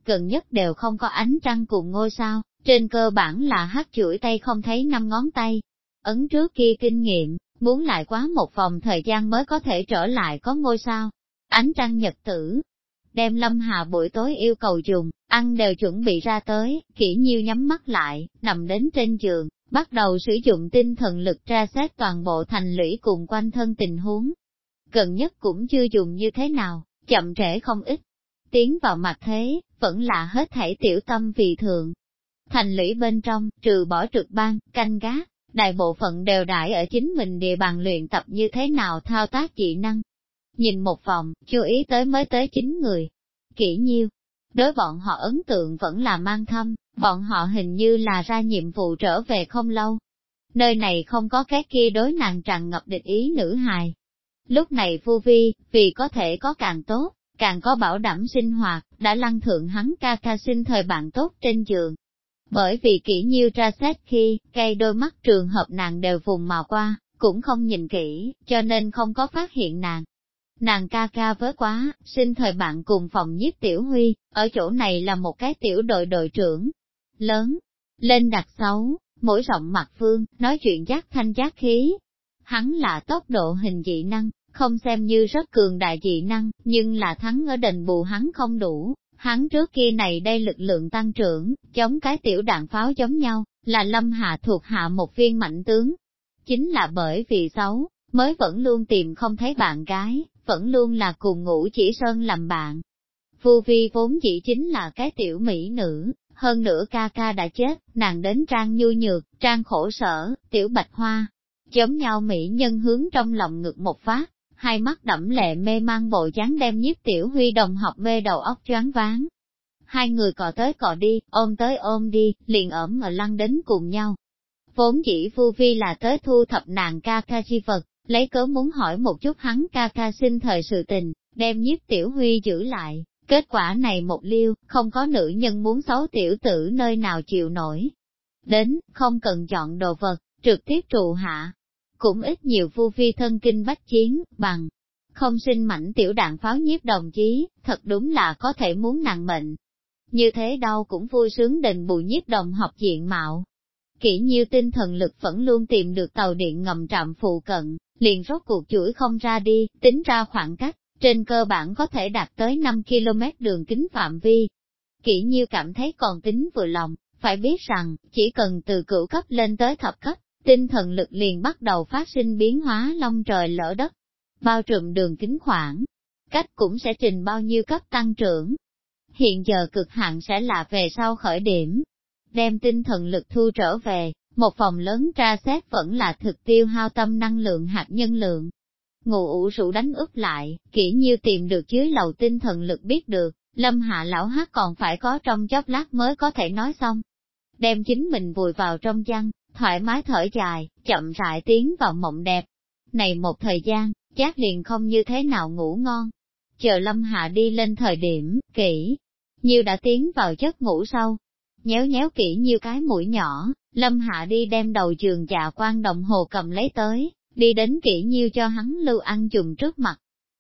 Gần nhất đều không có ánh trăng cùng ngôi sao, trên cơ bản là hát chuỗi tay không thấy năm ngón tay. Ấn trước kia kinh nghiệm, muốn lại quá một vòng thời gian mới có thể trở lại có ngôi sao. Ánh trăng nhật tử. Đem lâm hà buổi tối yêu cầu dùng, ăn đều chuẩn bị ra tới, kỹ nhiêu nhắm mắt lại, nằm đến trên giường, bắt đầu sử dụng tinh thần lực tra xét toàn bộ thành lũy cùng quanh thân tình huống. Gần nhất cũng chưa dùng như thế nào, chậm trễ không ít. Tiến vào mặt thế, vẫn là hết thảy tiểu tâm vì thượng, Thành lũy bên trong, trừ bỏ trực ban, canh gác, đại bộ phận đều đại ở chính mình địa bàn luyện tập như thế nào thao tác dị năng. Nhìn một vòng, chú ý tới mới tới chín người. Kỹ nhiêu, đối bọn họ ấn tượng vẫn là mang thâm, bọn họ hình như là ra nhiệm vụ trở về không lâu. Nơi này không có cái kia đối nàng tràn ngập địch ý nữ hài. Lúc này Phu Vi, vì có thể có càng tốt, càng có bảo đảm sinh hoạt, đã lăng thượng hắn ca ca sinh thời bạn tốt trên giường, bởi vì kỹ nhiêu tra xét khi, cây đôi mắt trường hợp nàng đều vùng màu qua, cũng không nhìn kỹ, cho nên không có phát hiện nàng. Nàng ca ca với quá, sinh thời bạn cùng phòng nhiếp tiểu huy, ở chỗ này là một cái tiểu đội đội trưởng. Lớn, lên đặt xấu, mỗi rộng mặt phương, nói chuyện giác thanh giác khí. Hắn là tốc độ hình dị năng, không xem như rất cường đại dị năng, nhưng là thắng ở đền bù hắn không đủ, Hắn trước kia này đây lực lượng tăng trưởng, chống cái tiểu đạn pháo giống nhau, là lâm hạ thuộc hạ một viên mạnh tướng. Chính là bởi vì xấu, mới vẫn luôn tìm không thấy bạn gái, vẫn luôn là cùng ngủ chỉ sơn làm bạn. Phu vi vốn chỉ chính là cái tiểu mỹ nữ, hơn nữa ca ca đã chết, nàng đến trang nhu nhược, trang khổ sở, tiểu bạch hoa. Giống nhau mỹ nhân hướng trong lòng ngực một phát, hai mắt đẫm lệ mê mang bộ dáng đem nhiếp tiểu huy đồng học mê đầu óc choáng váng. Hai người cọ tới cọ đi, ôm tới ôm đi, liền ẩm ở lăn đến cùng nhau. Vốn chỉ Phu Vi là tới thu thập nàng ca ca chi vật, lấy cớ muốn hỏi một chút hắn ca ca xin thời sự tình, đem nhiếp tiểu huy giữ lại. Kết quả này một liêu, không có nữ nhân muốn xấu tiểu tử nơi nào chịu nổi. Đến, không cần chọn đồ vật, trực tiếp trụ hạ, cũng ít nhiều phu phi thân kinh bách chiến, bằng không sinh mảnh tiểu đạn pháo nhiếp đồng chí, thật đúng là có thể muốn nặng mệnh. Như thế đâu cũng vui sướng đền bù nhiếp đồng học diện mạo. Kỹ nhiêu tinh thần lực vẫn luôn tìm được tàu điện ngầm trạm phụ cận, liền rốt cuộc chuỗi không ra đi, tính ra khoảng cách, trên cơ bản có thể đạt tới 5 km đường kính phạm vi. Kỹ nhiêu cảm thấy còn tính vừa lòng, phải biết rằng, chỉ cần từ cửu cấp lên tới thập cấp, tinh thần lực liền bắt đầu phát sinh biến hóa long trời lỡ đất, bao trùm đường kính khoảng, cách cũng sẽ trình bao nhiêu cấp tăng trưởng. Hiện giờ cực hạn sẽ là về sau khởi điểm, đem tinh thần lực thu trở về, một phòng lớn tra xét vẫn là thực tiêu hao tâm năng lượng hạt nhân lượng. ngủ ủ rũ đánh úp lại, kỹ nhiêu tìm được dưới lầu tinh thần lực biết được, lâm hạ lão hát còn phải có trong chốc lát mới có thể nói xong. Đem chính mình vùi vào trong chăn, thoải mái thở dài, chậm rãi tiến vào mộng đẹp. Này một thời gian, chát liền không như thế nào ngủ ngon. Chờ lâm hạ đi lên thời điểm, kỹ, nhiêu đã tiến vào giấc ngủ sâu. Nhéo nhéo kỹ nhiêu cái mũi nhỏ, lâm hạ đi đem đầu giường dạ quan đồng hồ cầm lấy tới, đi đến kỹ nhiêu cho hắn lưu ăn dùng trước mặt.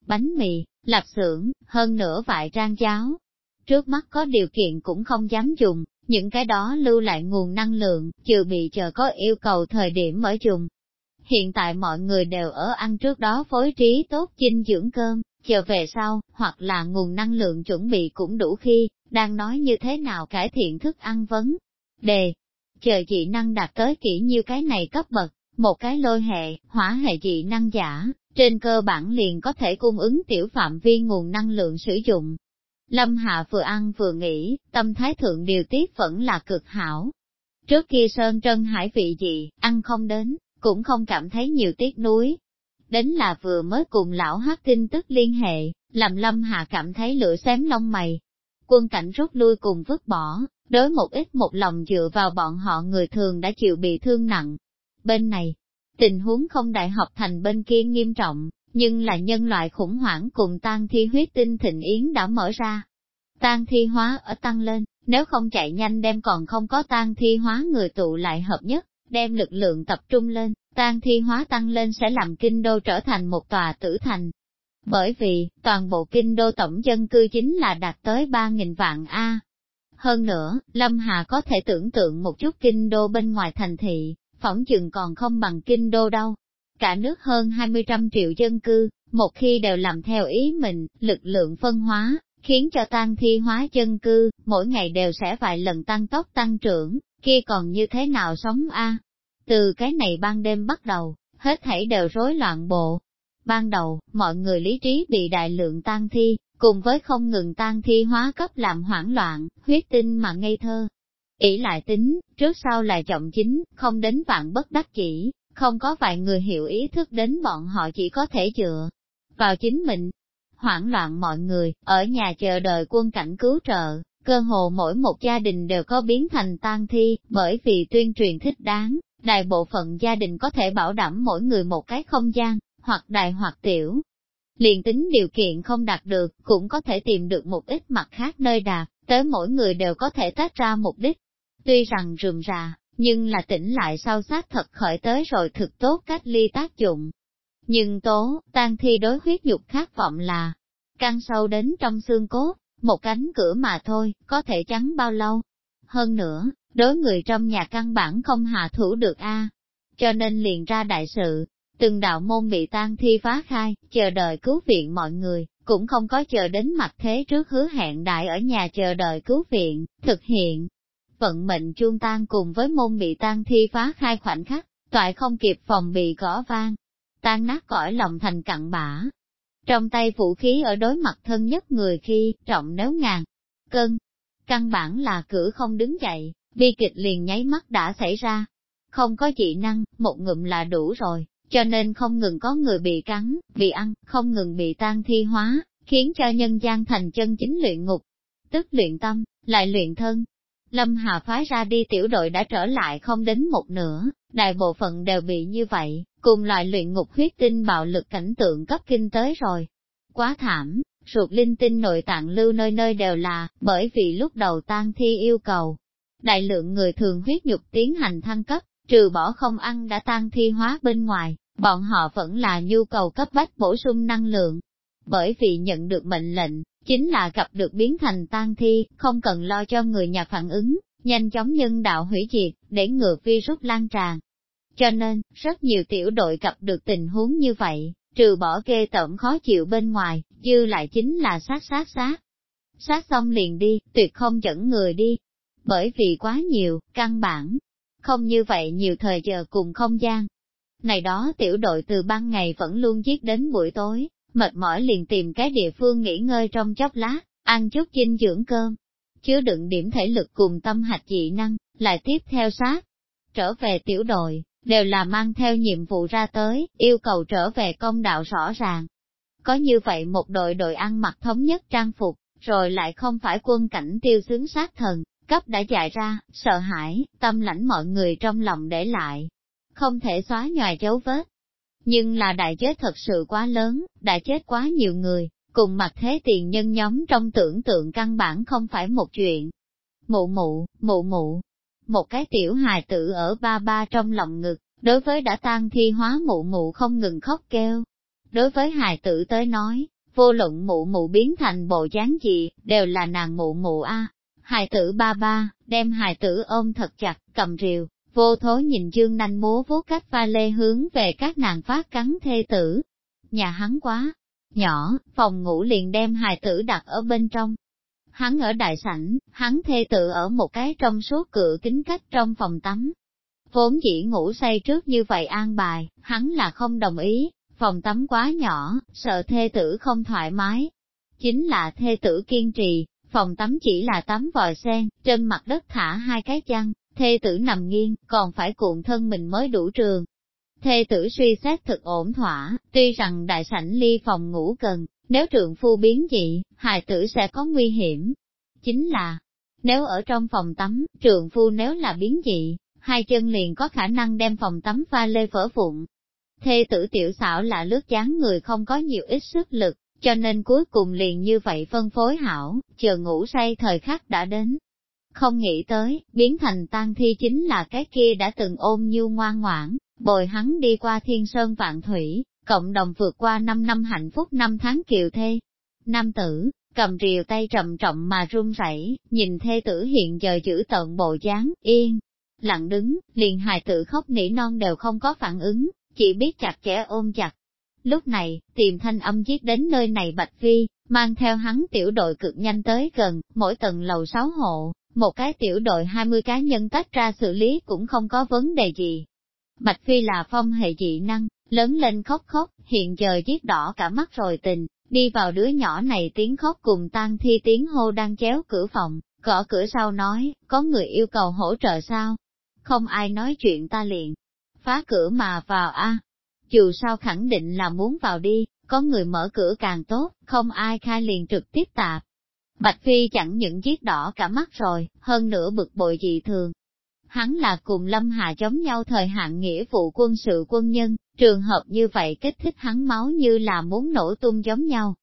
Bánh mì, lạp xưởng, hơn nữa vài trang cháo. Trước mắt có điều kiện cũng không dám dùng, những cái đó lưu lại nguồn năng lượng, trừ bị chờ có yêu cầu thời điểm mở dùng. Hiện tại mọi người đều ở ăn trước đó phối trí tốt dinh dưỡng cơm, chờ về sau, hoặc là nguồn năng lượng chuẩn bị cũng đủ khi, đang nói như thế nào cải thiện thức ăn vấn. Đề, chờ dị năng đạt tới kỹ như cái này cấp bậc, một cái lôi hệ, hỏa hệ dị năng giả, trên cơ bản liền có thể cung ứng tiểu phạm vi nguồn năng lượng sử dụng. Lâm Hạ vừa ăn vừa nghỉ, tâm thái thượng điều tiết vẫn là cực hảo. Trước kia Sơn Trân Hải vị gì, ăn không đến, cũng không cảm thấy nhiều tiếc nuối. Đến là vừa mới cùng lão hát tin tức liên hệ, làm Lâm Hạ cảm thấy lửa xém lông mày. Quân cảnh rút lui cùng vứt bỏ, đối một ít một lòng dựa vào bọn họ người thường đã chịu bị thương nặng, Bên này, tình huống không đại học thành bên kia nghiêm trọng, nhưng là nhân loại khủng hoảng cùng tan thi huyết tinh thịnh yến đã mở ra. Tan thi hóa ở tăng lên, nếu không chạy nhanh đem còn không có tan thi hóa người tụ lại hợp nhất, đem lực lượng tập trung lên, tan thi hóa tăng lên sẽ làm kinh đô trở thành một tòa tử thành. Bởi vì, toàn bộ kinh đô tổng dân cư chính là đạt tới 3.000 vạn A. Hơn nữa, Lâm Hà có thể tưởng tượng một chút kinh đô bên ngoài thành thị, phỏng chừng còn không bằng kinh đô đâu. Cả nước hơn 20 trăm triệu dân cư, một khi đều làm theo ý mình, lực lượng phân hóa, khiến cho tan thi hóa dân cư, mỗi ngày đều sẽ vài lần tăng tốc tăng trưởng, kia còn như thế nào sống a? Từ cái này ban đêm bắt đầu, hết thảy đều rối loạn bộ. Ban đầu, mọi người lý trí bị đại lượng tan thi, cùng với không ngừng tan thi hóa cấp làm hoảng loạn, huyết tinh mà ngây thơ, ỷ lại tính, trước sau là trọng chính, không đến vạn bất đắc chỉ, không có vài người hiểu ý thức đến bọn họ chỉ có thể dựa vào chính mình. Hoảng loạn mọi người, ở nhà chờ đợi quân cảnh cứu trợ, cơ hồ mỗi một gia đình đều có biến thành tang thi, bởi vì tuyên truyền thích đáng, đại bộ phận gia đình có thể bảo đảm mỗi người một cái không gian, hoặc đại hoặc tiểu. Liền tính điều kiện không đạt được, cũng có thể tìm được một ít mặt khác nơi đạt, tới mỗi người đều có thể tách ra mục đích, Tuy rằng rườm rà, nhưng là tỉnh lại sau sát thật khởi tới rồi thực tốt cách ly tác dụng. Nhưng tố, tan thi đối huyết nhục khát vọng là, căn sâu đến trong xương cốt, một cánh cửa mà thôi, có thể chắn bao lâu. Hơn nữa, đối người trong nhà căn bản không hạ thủ được a cho nên liền ra đại sự, từng đạo môn bị tan thi phá khai, chờ đợi cứu viện mọi người, cũng không có chờ đến mặt thế trước hứa hẹn đại ở nhà chờ đợi cứu viện, thực hiện, vận mệnh chuông tan cùng với môn bị tan thi phá khai khoảnh khắc, toại không kịp phòng bị gõ vang, tan nát cõi lòng thành cặn bã. Trong tay vũ khí ở đối mặt thân nhất người khi, trọng nếu ngàn, cân, căn bản là cử không đứng dậy, bi kịch liền nháy mắt đã xảy ra. Không có dị năng, một ngụm là đủ rồi, cho nên không ngừng có người bị cắn, bị ăn, không ngừng bị tan thi hóa, khiến cho nhân gian thành chân chính luyện ngục. Tức luyện tâm, lại luyện thân, Lâm Hà phái ra đi tiểu đội đã trở lại không đến một nửa, đại bộ phận đều bị như vậy, cùng loại luyện ngục huyết tinh bạo lực cảnh tượng cấp kinh tới rồi. Quá thảm, ruột linh tinh nội tạng lưu nơi nơi đều là, bởi vì lúc đầu tan thi yêu cầu. Đại lượng người thường huyết nhục tiến hành thăng cấp, trừ bỏ không ăn đã tan thi hóa bên ngoài, bọn họ vẫn là nhu cầu cấp bách bổ sung năng lượng. Bởi vì nhận được mệnh lệnh, chính là gặp được biến thành tan thi, không cần lo cho người nhà phản ứng, nhanh chóng nhân đạo hủy diệt, để ngừa virus lan tràn. Cho nên, rất nhiều tiểu đội gặp được tình huống như vậy, trừ bỏ kê tẩm khó chịu bên ngoài, dư lại chính là sát sát sát. Sát xong liền đi, tuyệt không dẫn người đi. Bởi vì quá nhiều, căn bản, không như vậy nhiều thời giờ cùng không gian. Này đó tiểu đội từ ban ngày vẫn luôn giết đến buổi tối, mệt mỏi liền tìm cái địa phương nghỉ ngơi trong chốc lát, ăn chút dinh dưỡng cơm, chứa đựng điểm thể lực cùng tâm hạch dị năng, lại tiếp theo sát. Trở về tiểu đội, đều là mang theo nhiệm vụ ra tới, yêu cầu trở về công đạo rõ ràng. Có như vậy một đội đội ăn mặc thống nhất trang phục, rồi lại không phải quân cảnh tiêu xướng sát thần, cấp đã dạy ra, sợ hãi, tâm lãnh mọi người trong lòng để lại, không thể xóa nhòa dấu vết. Nhưng là đại chết thật sự quá lớn, đã chết quá nhiều người, cùng mặt thế tiền nhân nhóm trong tưởng tượng căn bản không phải một chuyện. Mụ mụ, mụ mụ, một cái tiểu hài tử ở ba ba trong lòng ngực, đối với đã tan thi hóa mụ mụ không ngừng khóc kêu. Đối với hài tử tới nói, vô luận mụ mụ biến thành bộ dáng gì, đều là nàng mụ mụ a. Hài tử ba ba, đem hài tử ôm thật chặt, cầm rìu, vô thố nhìn dương nanh múa vuốt cách pha lê hướng về các nàng phát cắn thê tử. Nhà hắn quá nhỏ, phòng ngủ liền đem hài tử đặt ở bên trong. Hắn ở đại sảnh, hắn thê tử ở một cái trong số cửa kính cách trong phòng tắm. Vốn dĩ ngủ say trước như vậy an bài, hắn là không đồng ý, phòng tắm quá nhỏ, sợ thê tử không thoải mái. Chính là thê tử kiên trì, phòng tắm chỉ là tắm vòi sen, trên mặt đất thả hai cái chăn, thê tử nằm nghiêng, còn phải cuộn thân mình mới đủ trường. Thê tử suy xét thực ổn thỏa, tuy rằng đại sảnh ly phòng ngủ cần, nếu trượng phu biến dị, hài tử sẽ có nguy hiểm. Chính là, nếu ở trong phòng tắm, trượng phu nếu là biến dị, hai chân liền có khả năng đem phòng tắm pha lê vỡ vụn, Thê tử tiểu xảo là lướt chán người không có nhiều ít sức lực, cho nên cuối cùng liền như vậy phân phối hảo, chờ ngủ say thời khắc đã đến. Không nghĩ tới, biến thành tan thi chính là cái kia đã từng ôm nhu ngoan ngoãn, bồi hắn đi qua thiên sơn vạn thủy, cộng đồng vượt qua 5 năm hạnh phúc năm tháng kiều thê. Nam tử, cầm rìu tay trầm trọng mà run rẩy, nhìn thê tử hiện giờ giữ tận bộ dáng, yên, lặng đứng, liền hài tử khóc nỉ non đều không có phản ứng, chỉ biết chặt chẽ ôm chặt. Lúc này, tìm thanh âm giết đến nơi này Bạch Phi, mang theo hắn tiểu đội cực nhanh tới gần, mỗi tầng lầu sáu hộ, một cái tiểu đội 20 cá nhân tách ra xử lý cũng không có vấn đề gì. Bạch Phi là phong hệ dị năng, lớn lên khóc khóc, hiện giờ giết đỏ cả mắt rồi tình, đi vào đứa nhỏ này tiếng khóc cùng tan thi tiếng hô đang chéo cửa phòng, gõ cửa sau nói, có người yêu cầu hỗ trợ sao? Không ai nói chuyện ta liền, phá cửa mà vào a. Dù sao khẳng định là muốn vào đi, có người mở cửa càng tốt, không ai khai liền trực tiếp tạp. Bạch Phi chẳng những giết đỏ cả mắt rồi, hơn nữa bực bội dị thường. Hắn là cùng Lâm Hà giống nhau thời hạn nghĩa vụ quân sự quân nhân, trường hợp như vậy kích thích hắn máu như là muốn nổ tung giống nhau.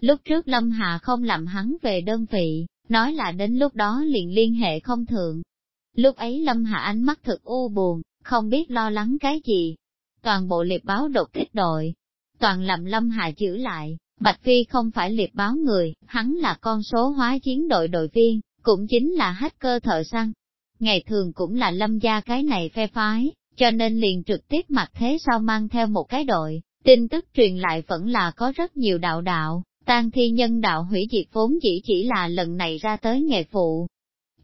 Lúc trước Lâm Hà không làm hắn về đơn vị, nói là đến lúc đó liền liên hệ không thượng. Lúc ấy Lâm Hà ánh mắt thực u buồn, không biết lo lắng cái gì. Toàn bộ liệt báo đột kích đội, toàn làm lâm Hà giữ lại, Bạch Phi không phải liệt báo người, hắn là con số hóa chiến đội đội viên, cũng chính là hacker thợ săn. Ngày thường cũng là lâm gia cái này phe phái, cho nên liền trực tiếp mặt thế sau mang theo một cái đội, tin tức truyền lại vẫn là có rất nhiều đạo đạo, tan thi nhân đạo hủy diệt vốn chỉ chỉ là lần này ra tới nghề phụ,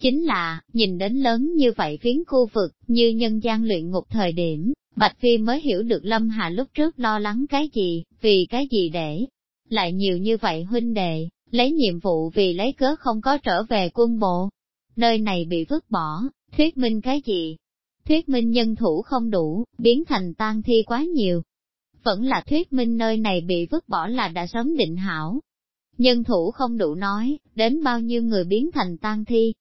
Chính là, nhìn đến lớn như vậy phiến khu vực, như nhân gian luyện ngục thời điểm, Bạch Phi mới hiểu được Lâm Hà lúc trước lo lắng cái gì, vì cái gì để lại nhiều như vậy huynh đệ, lấy nhiệm vụ vì lấy cớ không có trở về quân bộ. Nơi này bị vứt bỏ, thuyết minh cái gì? Thuyết minh nhân thủ không đủ, biến thành tan thi quá nhiều. Vẫn là thuyết minh nơi này bị vứt bỏ là đã sớm định hảo. Nhân thủ không đủ nói, đến bao nhiêu người biến thành tan thi,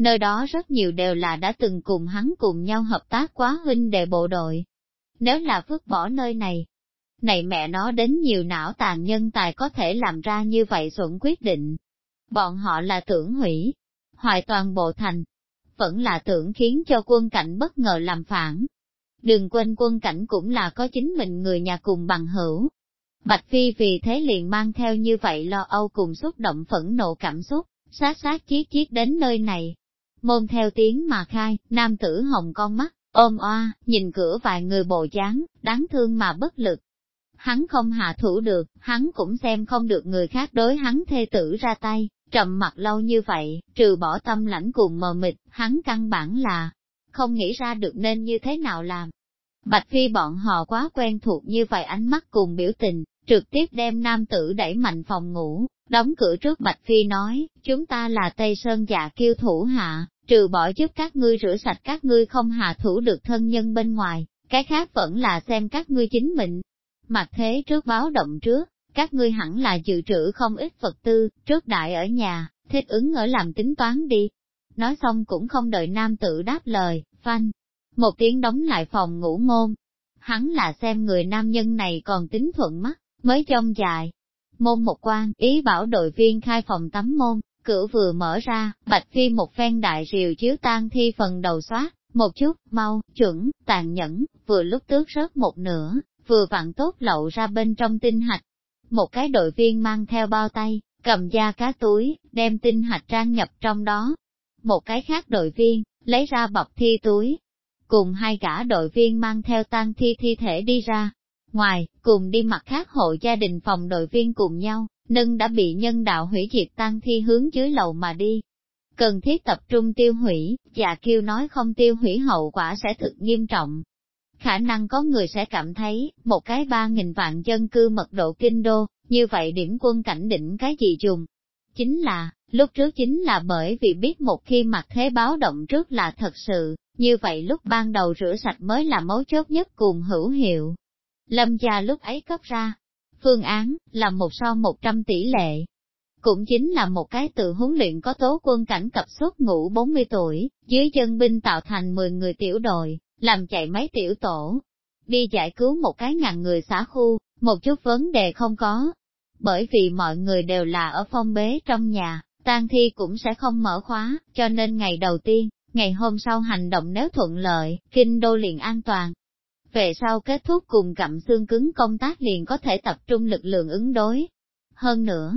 nơi đó rất nhiều đều là đã từng cùng hắn cùng nhau hợp tác quá huynh đệ bộ đội. Nếu là vứt bỏ nơi này, này mẹ nó đến nhiều não tàn nhân tài có thể làm ra như vậy xuẩn quyết định. Bọn họ là tưởng hủy, hoại toàn bộ thành, vẫn là tưởng khiến cho quân cảnh bất ngờ làm phản. Đừng quên quân cảnh cũng là có chính mình người nhà cùng bằng hữu. Bạch Phi vì thế liền mang theo như vậy lo âu cùng xúc động phẫn nộ cảm xúc, sát sát chiếc chiếc đến nơi này, Môn theo tiếng mà khai, nam tử hồng con mắt, ôm oa, nhìn cửa vài người bộ dáng, đáng thương mà bất lực. Hắn không hạ thủ được, hắn cũng xem không được người khác đối hắn thê tử ra tay, trầm mặt lâu như vậy, trừ bỏ tâm lãnh cùng mờ mịt, hắn căn bản là không nghĩ ra được nên như thế nào làm. Bạch Phi bọn họ quá quen thuộc như vậy ánh mắt cùng biểu tình, trực tiếp đem nam tử đẩy mạnh phòng ngủ, đóng cửa trước Bạch Phi nói, chúng ta là Tây Sơn dạ kiêu thủ hạ, trừ bỏ giúp các ngươi rửa sạch các ngươi không hạ thủ được thân nhân bên ngoài, cái khác vẫn là xem các ngươi chính mình. Mặt thế trước báo động trước, các ngươi hẳn là dự trữ không ít vật tư, trước đại ở nhà, thích ứng ở làm tính toán đi. Nói xong cũng không đợi nam tử đáp lời, phanh. Một tiếng đóng lại phòng ngủ môn. Hắn là xem người nam nhân này còn tính thuận mắt, mới trông dài. Môn một quan, ý bảo đội viên khai phòng tắm môn, cửa vừa mở ra, Bạch Phi một phen đại rìu chiếu tan thi phần đầu soát, một chút, mau, chuẩn, tàn nhẫn, vừa lúc tước rớt một nửa, vừa vặn tốt lậu ra bên trong tinh hạch. Một cái đội viên mang theo bao tay, cầm da cá túi, đem tinh hạch trang nhập trong đó. Một cái khác đội viên, lấy ra bọc thi túi. Cùng hai gã đội viên mang theo tang thi thi thể đi ra. Ngoài, cùng đi mặt khác hộ gia đình phòng đội viên cùng nhau, nâng đã bị nhân đạo hủy diệt tang thi hướng dưới lầu mà đi. Cần thiết tập trung tiêu hủy, dạ kêu nói không tiêu hủy hậu quả sẽ thực nghiêm trọng. Khả năng có người sẽ cảm thấy, một cái ba nghìn vạn dân cư mật độ kinh đô, như vậy điểm quân cảnh định cái gì dùng? Chính là, lúc trước chính là bởi vì biết một khi mặt thế báo động trước là thật sự, như vậy lúc ban đầu rửa sạch mới là mấu chốt nhất cùng hữu hiệu. Lâm gia lúc ấy cấp ra, phương án, là một so một trăm tỷ lệ. Cũng chính là một cái tự huấn luyện có tố quân cảnh cập suất ngủ 40 tuổi, dưới chân binh tạo thành 10 người tiểu đội, làm chạy mấy tiểu tổ. Đi giải cứu một cái ngàn người xã khu, một chút vấn đề không có. Bởi vì mọi người đều là ở phong bế trong nhà, tang thi cũng sẽ không mở khóa, cho nên ngày đầu tiên, ngày hôm sau hành động nếu thuận lợi, kinh đô liền an toàn. Về sau kết thúc cùng cặm xương cứng công tác liền có thể tập trung lực lượng ứng đối. Hơn nữa,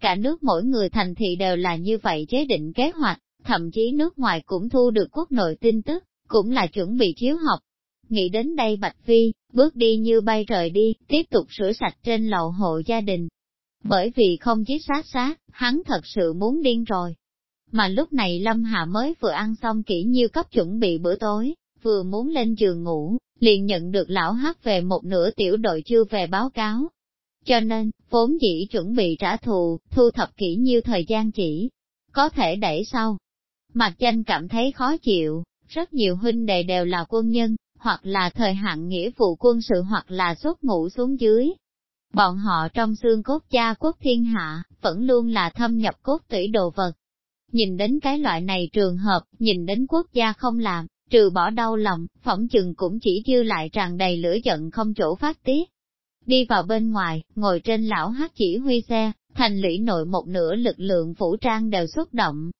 cả nước mỗi người thành thị đều là như vậy chế định kế hoạch, thậm chí nước ngoài cũng thu được quốc nội tin tức, cũng là chuẩn bị chiếu học. Nghĩ đến đây Bạch Phi, bước đi như bay rời đi, tiếp tục sửa sạch trên lầu hộ gia đình. Bởi vì không giết sát sát, hắn thật sự muốn điên rồi. Mà lúc này Lâm hà mới vừa ăn xong kỹ nhiêu cấp chuẩn bị bữa tối, vừa muốn lên giường ngủ, liền nhận được lão hát về một nửa tiểu đội chưa về báo cáo. Cho nên, vốn dĩ chuẩn bị trả thù, thu thập kỹ nhiêu thời gian chỉ, có thể đẩy sau. Mặt tranh cảm thấy khó chịu, rất nhiều huynh đệ đều là quân nhân, hoặc là thời hạn nghĩa vụ quân sự hoặc là xuất ngũ xuống dưới. Bọn họ trong xương cốt cha quốc thiên hạ, vẫn luôn là thâm nhập cốt tủy đồ vật. Nhìn đến cái loại này trường hợp, nhìn đến quốc gia không làm, trừ bỏ đau lòng, phỏng chừng cũng chỉ dư lại tràn đầy lửa giận không chỗ phát tiết. Đi vào bên ngoài, ngồi trên lão hát chỉ huy xe, thành lũy nội một nửa lực lượng vũ trang đều xuất động.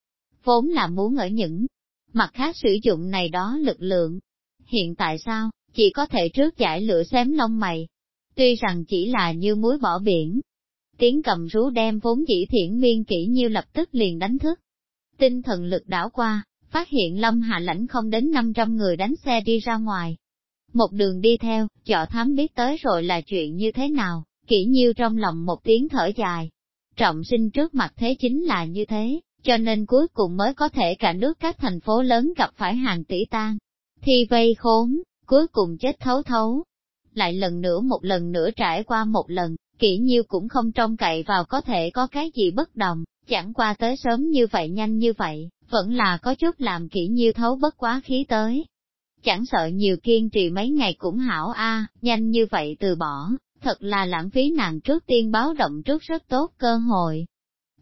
Vốn là muốn ở những mặt khác sử dụng này đó lực lượng. Hiện tại sao, chỉ có thể trước giải lửa xém lông mày. Tuy rằng chỉ là như muối bỏ biển. Tiếng cầm rú đem vốn dĩ thiển miên kỹ như lập tức liền đánh thức. Tinh thần lực đảo qua, phát hiện Lâm Hạ Lãnh không đến 500 người đánh xe đi ra ngoài. Một đường đi theo, chọ thám biết tới rồi là chuyện như thế nào, kỹ nhiêu trong lòng một tiếng thở dài. Trọng sinh trước mặt thế chính là như thế, cho nên cuối cùng mới có thể cả nước các thành phố lớn gặp phải hàng tỷ tan. Thi vây khốn, cuối cùng chết thấu thấu. Lại lần nữa một lần nữa trải qua một lần, kỹ nhiêu cũng không trông cậy vào có thể có cái gì bất đồng, chẳng qua tới sớm như vậy nhanh như vậy, vẫn là có chút làm kỹ nhiêu thấu bất quá khí tới. Chẳng sợ nhiều kiên trì mấy ngày cũng hảo a, nhanh như vậy từ bỏ, thật là lãng phí nàng trước tiên báo động trước rất tốt cơ hội.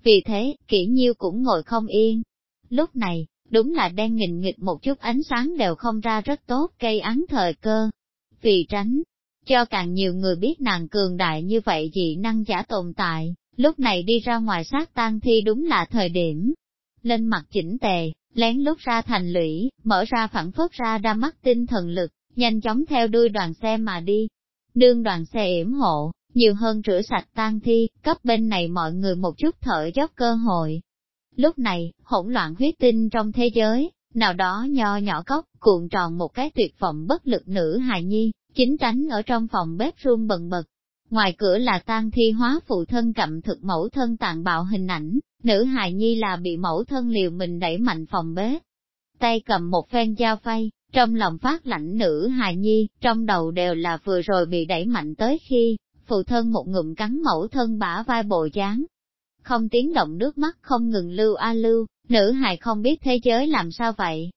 Vì thế, kỹ nhiêu cũng ngồi không yên. Lúc này, đúng là đen nghìn nghịch một chút ánh sáng đều không ra rất tốt cây án thời cơ. Vì tránh, cho càng nhiều người biết nàng cường đại như vậy dị năng giả tồn tại, lúc này đi ra ngoài sát tang thi đúng là thời điểm. Lên mặt chỉnh tề, lén lút ra thành lũy, mở ra phản phất ra đa mắt tinh thần lực, nhanh chóng theo đuôi đoàn xe mà đi. Đương đoàn xe yểm hộ, nhiều hơn rửa sạch tan thi, cấp bên này mọi người một chút thở dốc cơ hội. Lúc này, hỗn loạn huyết tinh trong thế giới, nào đó nho nhỏ cốc, cuộn tròn một cái tuyệt vọng bất lực nữ hài nhi, chính tránh ở trong phòng bếp run bần bật. Ngoài cửa là tan thi hóa phụ thân cặm thực mẫu thân tàn bạo hình ảnh, nữ hài nhi là bị mẫu thân liều mình đẩy mạnh phòng bếp. Tay cầm một phen dao phay, trong lòng phát lạnh nữ hài nhi, trong đầu đều là vừa rồi bị đẩy mạnh tới khi, phụ thân một ngụm cắn mẫu thân bả vai bộ dáng. Không tiếng động nước mắt không ngừng lưu a lưu, nữ hài không biết thế giới làm sao vậy.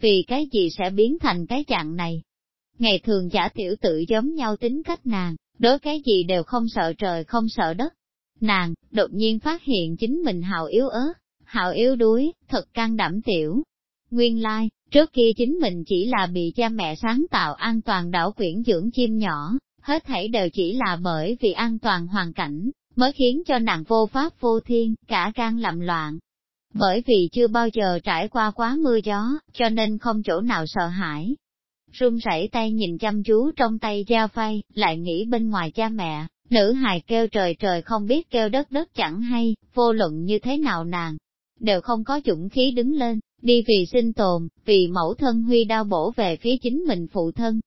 Vì cái gì sẽ biến thành cái dạng này? ngày thường giả tiểu tự giống nhau tính cách nàng, đối cái gì đều không sợ trời không sợ đất. Nàng, đột nhiên phát hiện chính mình hào yếu ớt, hào yếu đuối, thật căng đảm tiểu. Nguyên lai, like, trước kia chính mình chỉ là bị cha mẹ sáng tạo an toàn đảo quyển dưỡng chim nhỏ, hết thảy đều chỉ là bởi vì an toàn hoàn cảnh, mới khiến cho nàng vô pháp vô thiên, cả gan lầm loạn. Bởi vì chưa bao giờ trải qua quá mưa gió, cho nên không chỗ nào sợ hãi. Run rẩy tay nhìn chăm chú trong tay giao phay, lại nghĩ bên ngoài cha mẹ, nữ hài kêu trời trời không biết kêu đất đất chẳng hay, vô luận như thế nào nàng, đều không có dũng khí đứng lên, đi vì sinh tồn, vì mẫu thân huy đau bổ về phía chính mình phụ thân.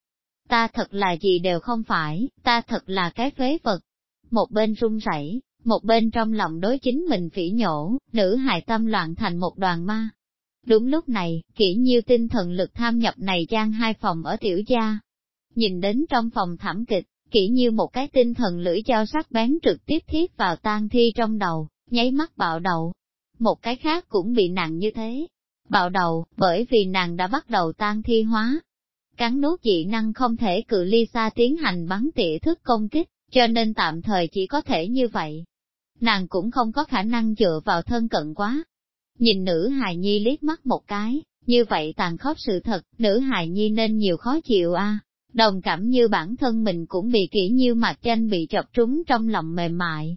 Ta thật là gì đều không phải, ta thật là cái phế vật. Một bên run rẩy, một bên trong lòng đối chính mình phỉ nhổ, nữ hài tâm loạn thành một đoàn ma. Đúng lúc này, kỹ nhiêu tinh thần lực tham nhập này gian hai phòng ở tiểu gia. Nhìn đến trong phòng thảm kịch, kỹ như một cái tinh thần lưỡi dao sắc bén trực tiếp thiết vào tan thi trong đầu, nháy mắt bạo đầu. Một cái khác cũng bị nặng như thế. Bạo đầu, bởi vì nàng đã bắt đầu tan thi hóa. Cắn nuốt dị năng không thể cự ly xa tiến hành bắn tỉa thức công kích, cho nên tạm thời chỉ có thể như vậy. Nàng cũng không có khả năng dựa vào thân cận quá. Nhìn nữ hài nhi liếc mắt một cái, như vậy tàn khốc sự thật, nữ hài nhi nên nhiều khó chịu a. Đồng cảm như bản thân mình cũng bị kỹ như mặt tranh bị chọc trúng trong lòng mềm mại.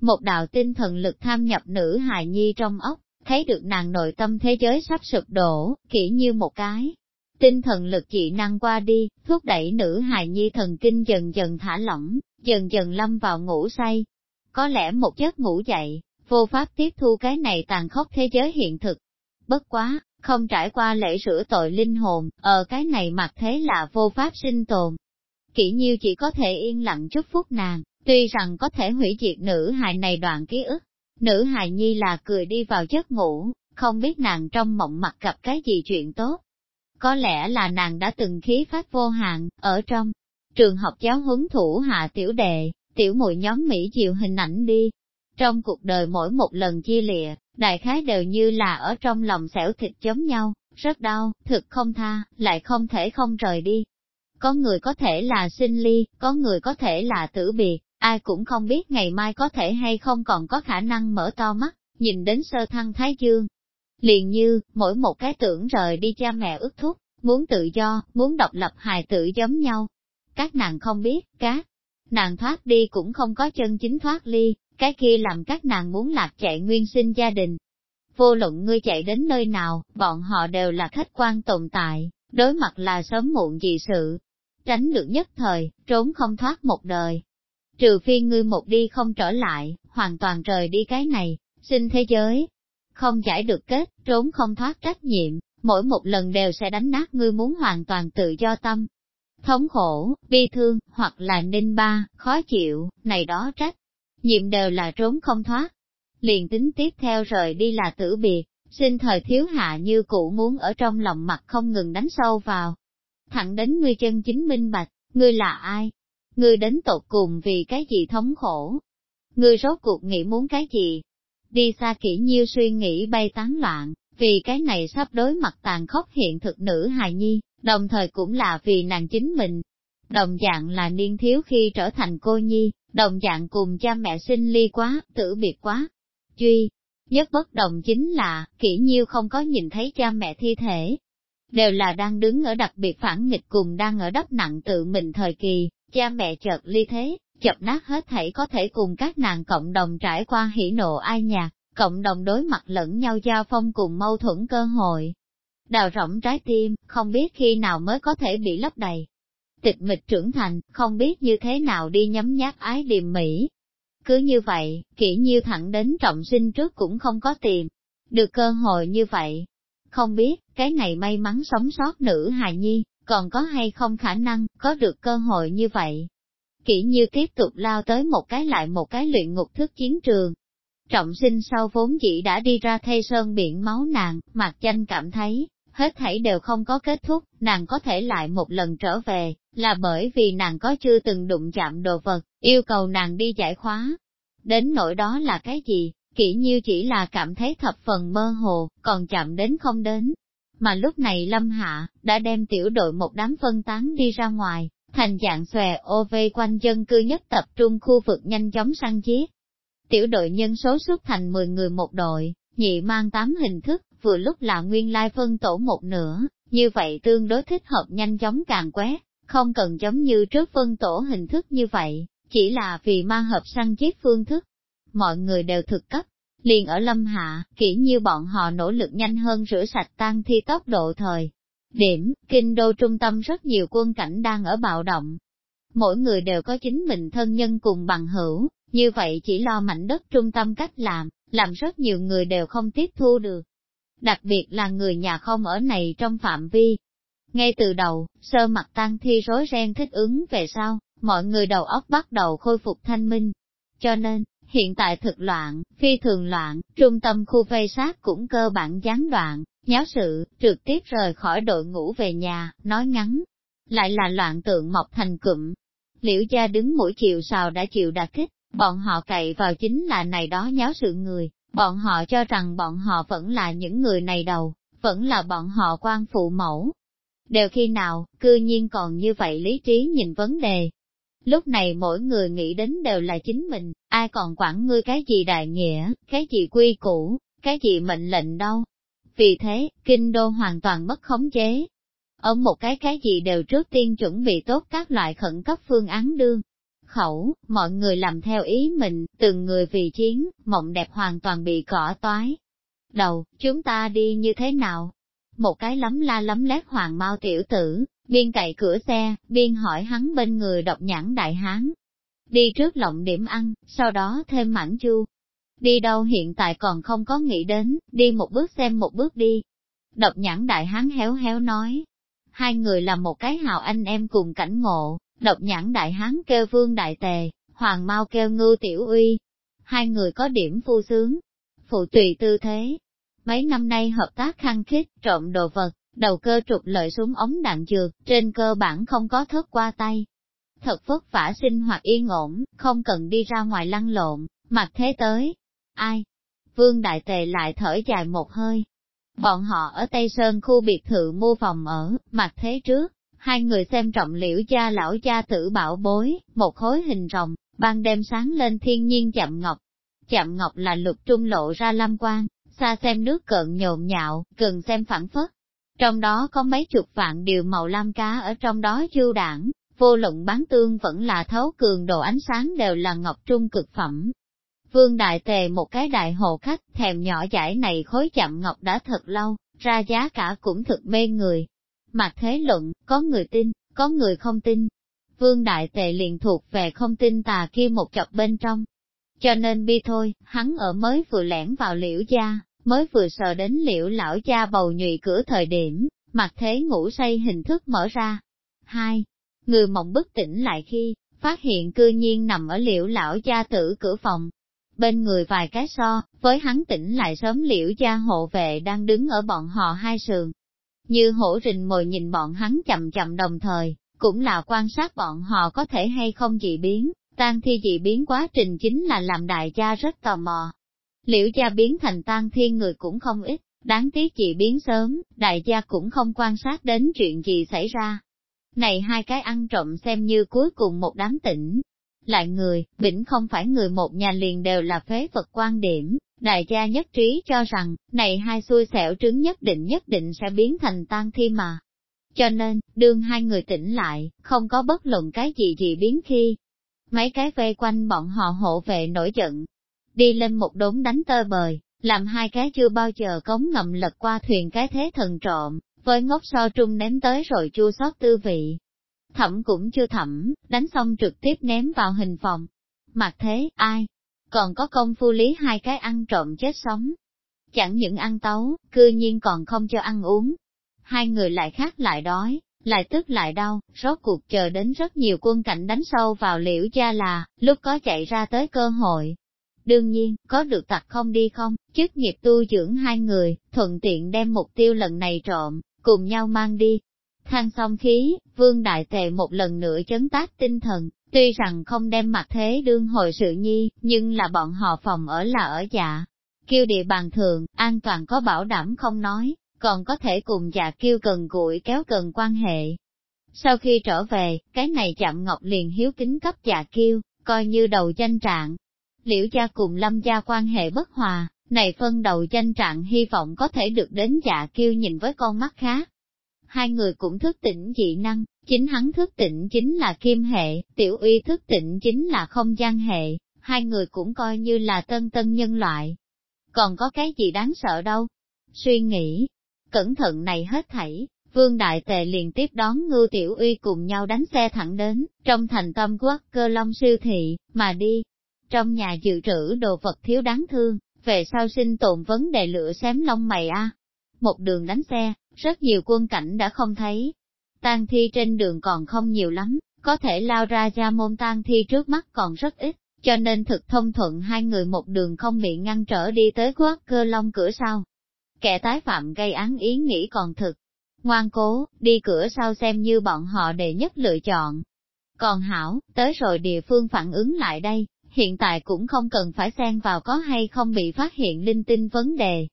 Một đạo tinh thần lực tham nhập nữ hài nhi trong ốc, thấy được nàng nội tâm thế giới sắp sụp đổ, kỹ như một cái. Tinh thần lực dị năng qua đi, thúc đẩy nữ hài nhi thần kinh dần dần thả lỏng, dần dần lâm vào ngủ say. Có lẽ một giấc ngủ dậy, vô pháp tiếp thu cái này tàn khốc thế giới hiện thực. Bất quá, không trải qua lễ rửa tội linh hồn, ở cái này mặc thế là vô pháp sinh tồn. Kỷ nhiêu chỉ có thể yên lặng chút phút nàng, tuy rằng có thể hủy diệt nữ hài này đoạn ký ức. Nữ hài nhi là cười đi vào giấc ngủ, không biết nàng trong mộng mặt gặp cái gì chuyện tốt. Có lẽ là nàng đã từng khí phát vô hạn, ở trong trường học giáo huấn thủ hạ tiểu đệ, tiểu mùi nhóm Mỹ chiều hình ảnh đi. Trong cuộc đời mỗi một lần chia lìa, đại khái đều như là ở trong lòng xẻo thịt giống nhau, rất đau, thực không tha, lại không thể không rời đi. Có người có thể là sinh ly, có người có thể là tử biệt, ai cũng không biết ngày mai có thể hay không còn có khả năng mở to mắt, nhìn đến sơ thăng thái dương. Liền như, mỗi một cái tưởng rời đi cha mẹ ước thúc, muốn tự do, muốn độc lập hài tự giống nhau. Các nàng không biết, các nàng thoát đi cũng không có chân chính thoát ly, cái kia làm các nàng muốn lạc chạy nguyên sinh gia đình. Vô luận ngươi chạy đến nơi nào, bọn họ đều là khách quan tồn tại, đối mặt là sớm muộn gì sự. Tránh được nhất thời, trốn không thoát một đời. Trừ phi ngươi một đi không trở lại, hoàn toàn rời đi cái này, xin thế giới. Không giải được kết, trốn không thoát trách nhiệm, mỗi một lần đều sẽ đánh nát ngươi muốn hoàn toàn tự do tâm. Thống khổ, bi thương, hoặc là ninh ba, khó chịu, này đó trách nhiệm đều là trốn không thoát. Liền tính tiếp theo rời đi là tử biệt, xin thời thiếu hạ như cụ muốn ở trong lòng mặt không ngừng đánh sâu vào. Thẳng đến ngươi chân chính minh bạch, ngươi là ai? Ngươi đến tột cùng vì cái gì thống khổ? Ngươi rốt cuộc nghĩ muốn cái gì? Đi xa kỹ nhiêu suy nghĩ bay tán loạn, vì cái này sắp đối mặt tàn khốc hiện thực nữ hài nhi, đồng thời cũng là vì nàng chính mình. Đồng dạng là niên thiếu khi trở thành cô nhi, đồng dạng cùng cha mẹ sinh ly quá, tử biệt quá. Duy, nhất bất đồng chính là, kỹ nhiêu không có nhìn thấy cha mẹ thi thể. Đều là đang đứng ở đặc biệt phản nghịch cùng đang ở đắp nặng tự mình thời kỳ, cha mẹ chợt ly thế, chập nát hết thảy có thể cùng các nàng cộng đồng trải qua hỉ nộ ai nhạc, cộng đồng đối mặt lẫn nhau giao phong cùng mâu thuẫn cơ hội. Đào rộng trái tim, không biết khi nào mới có thể bị lấp đầy tịch mịch trưởng thành, không biết như thế nào đi nhấm nháp ái điềm mỹ. Cứ như vậy, kỹ nhiêu thẳng đến trọng sinh trước cũng không có tìm, được cơ hội như vậy. Không biết, cái này may mắn sống sót nữ hài nhi, còn có hay không khả năng, có được cơ hội như vậy. Kỹ như tiếp tục lao tới một cái lại một cái luyện ngục thức chiến trường. Trọng sinh sau vốn dĩ đã đi ra thay sơn biển máu nàng, mặt tranh cảm thấy, hết thảy đều không có kết thúc, nàng có thể lại một lần trở về, là bởi vì nàng có chưa từng đụng chạm đồ vật, yêu cầu nàng đi giải khóa. Đến nỗi đó là cái gì, kỹ như chỉ là cảm thấy thập phần mơ hồ, còn chạm đến không đến. Mà lúc này Lâm Hạ, đã đem tiểu đội một đám phân tán đi ra ngoài, thành dạng xòe ô vây quanh dân cư nhất tập trung khu vực nhanh chóng săn giết. Tiểu đội nhân số xuất thành 10 người một đội, nhị mang 8 hình thức, vừa lúc là nguyên lai phân tổ một nửa, như vậy tương đối thích hợp nhanh chóng càng quét, không cần giống như trước phân tổ hình thức như vậy, chỉ là vì ma hợp săn giết phương thức. Mọi người đều thực cấp, liền ở lâm hạ, kỹ như bọn họ nỗ lực nhanh hơn rửa sạch tan thi tốc độ thời. Điểm, kinh đô trung tâm rất nhiều quân cảnh đang ở bạo động. Mỗi người đều có chính mình thân nhân cùng bằng hữu, như vậy chỉ lo mảnh đất trung tâm cách làm, làm rất nhiều người đều không tiếp thu được. Đặc biệt là người nhà không ở này trong phạm vi. Ngay từ đầu, sơ mặt tan thi rối ren thích ứng về sau, mọi người đầu óc bắt đầu khôi phục thanh minh. Cho nên, hiện tại thực loạn, phi thường loạn, trung tâm khu vây sát cũng cơ bản gián đoạn, nháo sự, trực tiếp rời khỏi đội ngũ về nhà, nói ngắn. Lại là loạn tượng mọc thành cụm. Liễu gia đứng mỗi chiều sào đã chịu đà kích, bọn họ cậy vào chính là này đó nháo sự người, bọn họ cho rằng bọn họ vẫn là những người này đầu, vẫn là bọn họ quan phụ mẫu. Đều khi nào, cư nhiên còn như vậy lý trí nhìn vấn đề, Lúc này mỗi người nghĩ đến đều là chính mình, ai còn quản ngươi cái gì đại nghĩa, cái gì quy củ, cái gì mệnh lệnh đâu. Vì thế, kinh đô hoàn toàn mất khống chế. Ở một cái cái gì đều trước tiên chuẩn bị tốt các loại khẩn cấp phương án đương. Khẩu, mọi người làm theo ý mình, từng người vì chiến, mộng đẹp hoàn toàn bị cỏ toái. Đầu, chúng ta đi như thế nào? Một cái lắm la lắm lét hoàng mau tiểu tử, biên cậy cửa xe, biên hỏi hắn bên người độc nhãn đại hán. Đi trước lộng điểm ăn, sau đó thêm mãn chu. Đi đâu hiện tại còn không có nghĩ đến, đi một bước xem một bước đi. Độc nhãn đại hán héo héo nói. Hai người là một cái hào anh em cùng cảnh ngộ, độc nhãn đại hán kêu vương đại tề, hoàng mau kêu ngưu tiểu uy. Hai người có điểm phu sướng, phụ tùy tư thế. Mấy năm nay hợp tác khăng khít, trộm đồ vật, đầu cơ trục lợi xuống ống đạn dược, trên cơ bản không có thớt qua tay. Thật vất vả sinh hoạt yên ổn, không cần đi ra ngoài lăn lộn, mặt thế tới. Ai? Vương Đại Tề lại thở dài một hơi. Bọn họ ở Tây Sơn khu biệt thự mua phòng ở, mặt thế trước, hai người xem trọng liễu gia lão gia tử bảo bối, một khối hình rồng, ban đêm sáng lên thiên nhiên chậm ngọc. Chậm ngọc là lục trung lộ ra lâm quan, xa xem nước cợn nhộn nhạo, gần xem phản phất, trong đó có mấy chục vạn điều màu lam cá ở trong đó chiêu đảng, vô luận bán tương vẫn là thấu cường độ ánh sáng đều là ngọc trung cực phẩm. Vương Đại Tề một cái đại hồ khách thèm nhỏ giải này khối chậm ngọc đã thật lâu, ra giá cả cũng thực mê người. Mặt thế luận, có người tin, có người không tin. Vương Đại Tề liền thuộc về không tin tà kia một chọc bên trong. Cho nên bi thôi, hắn ở mới vừa lẻn vào liễu gia, mới vừa sờ đến liễu lão cha bầu nhụy cửa thời điểm, mặt thế ngủ say hình thức mở ra. Hai, người mộng bức tỉnh lại khi, phát hiện cư nhiên nằm ở liễu lão cha tử cửa phòng. Bên người vài cái so, với hắn tỉnh lại sớm liễu cha hộ vệ đang đứng ở bọn họ hai sườn. Như hổ rình mồi nhìn bọn hắn chậm chậm đồng thời, cũng là quan sát bọn họ có thể hay không dị biến, tan thi dị biến quá trình chính là làm đại cha rất tò mò, Liễu gia biến thành tan thiên người cũng không ít, đáng tiếc chị biến sớm, đại gia cũng không quan sát đến chuyện gì xảy ra. Này hai cái ăn trộm xem như cuối cùng một đám tỉnh. Lại người, bỉnh không phải người một nhà liền đều là phế vật quan điểm, đại gia nhất trí cho rằng, này hai xui xẻo trứng nhất định nhất định sẽ biến thành tan thi mà. Cho nên, đương hai người tỉnh lại, không có bất luận cái gì gì biến khi. Mấy cái vây quanh bọn họ hộ vệ nổi giận, đi lên một đống đánh tơ bời, làm hai cái chưa bao giờ cống ngầm lật qua thuyền cái thế thần trộm, với ngốc so trung ném tới rồi chua xót tư vị. Thẩm cũng chưa thẩm, đánh xong trực tiếp ném vào hình phòng. Mặt thế, ai? Còn có công phu lý hai cái ăn trộm chết sống. Chẳng những ăn tấu, cư nhiên còn không cho ăn uống. Hai người lại khác lại đói, lại tức lại đau, rốt cuộc chờ đến rất nhiều quân cảnh đánh sâu vào liễu gia là, lúc có chạy ra tới cơ hội, Đương nhiên, có được tặc không đi không, chức nghiệp tu dưỡng hai người, thuận tiện đem mục tiêu lần này trộm, cùng nhau mang đi. Thang xong khí, vương đại tề một lần nữa chấn tác tinh thần, tuy rằng không đem mặt thế đương hồi sự nhi, nhưng là bọn họ phòng ở là ở dạ. Kêu địa bàn thường, an toàn có bảo đảm không nói, còn có thể cùng dạ kiêu cần gũi kéo gần quan hệ. Sau khi trở về, cái này chạm ngọc liền hiếu kính cấp dạ kiêu, coi như đầu danh trạng. Liễu gia cùng lâm gia quan hệ bất hòa, này phân đầu danh trạng hy vọng có thể được đến dạ kiêu nhìn với con mắt khác. Hai người cũng thức tỉnh dị năng, chính hắn thức tỉnh chính là kim hệ, tiểu uy thức tỉnh chính là không gian hệ, hai người cũng coi như là tân tân nhân loại. Còn có cái gì đáng sợ đâu? Suy nghĩ, cẩn thận này hết thảy, Vương Đại Tề liền tiếp đón Ngưu Tiểu Uy cùng nhau đánh xe thẳng đến, trong thành tâm quốc cơ long siêu thị, mà đi. Trong nhà dự trữ đồ vật thiếu đáng thương, về sau sinh tồn vấn đề lửa xém lông mày a. Một đường đánh xe, rất nhiều quân cảnh đã không thấy. Tang thi trên đường còn không nhiều lắm, có thể lao ra ra môn tang thi trước mắt còn rất ít, cho nên thực thông thuận hai người một đường không bị ngăn trở đi tới quốc cơ long cửa sau. Kẻ tái phạm gây án ý nghĩ còn thực, ngoan cố, đi cửa sau xem như bọn họ đệ nhất lựa chọn. Còn hảo, tới rồi địa phương phản ứng lại đây, hiện tại cũng không cần phải xen vào có hay không bị phát hiện linh tinh vấn đề.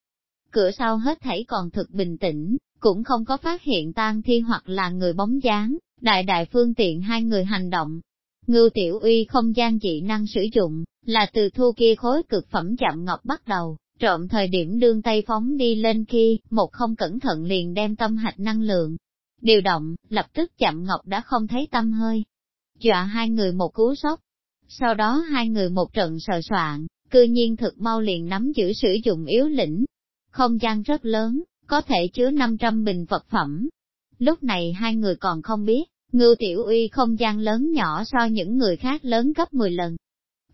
Cửa sau hết thảy còn thực bình tĩnh, cũng không có phát hiện tan thi hoặc là người bóng dáng, đại đại phương tiện hai người hành động. Ngưu tiểu uy không gian dị năng sử dụng, là từ thu kia khối cực phẩm chậm ngọc bắt đầu, trộm thời điểm đương tay phóng đi lên kia, một không cẩn thận liền đem tâm hạch năng lượng. Điều động, lập tức chậm ngọc đã không thấy tâm hơi. Dọa hai người một cú sốc. Sau đó hai người một trận sờ soạn, cư nhiên thực mau liền nắm giữ sử dụng yếu lĩnh. Không gian rất lớn, có thể chứa 500 bình vật phẩm. Lúc này hai người còn không biết, ngưu tiểu uy không gian lớn nhỏ so những người khác lớn gấp 10 lần.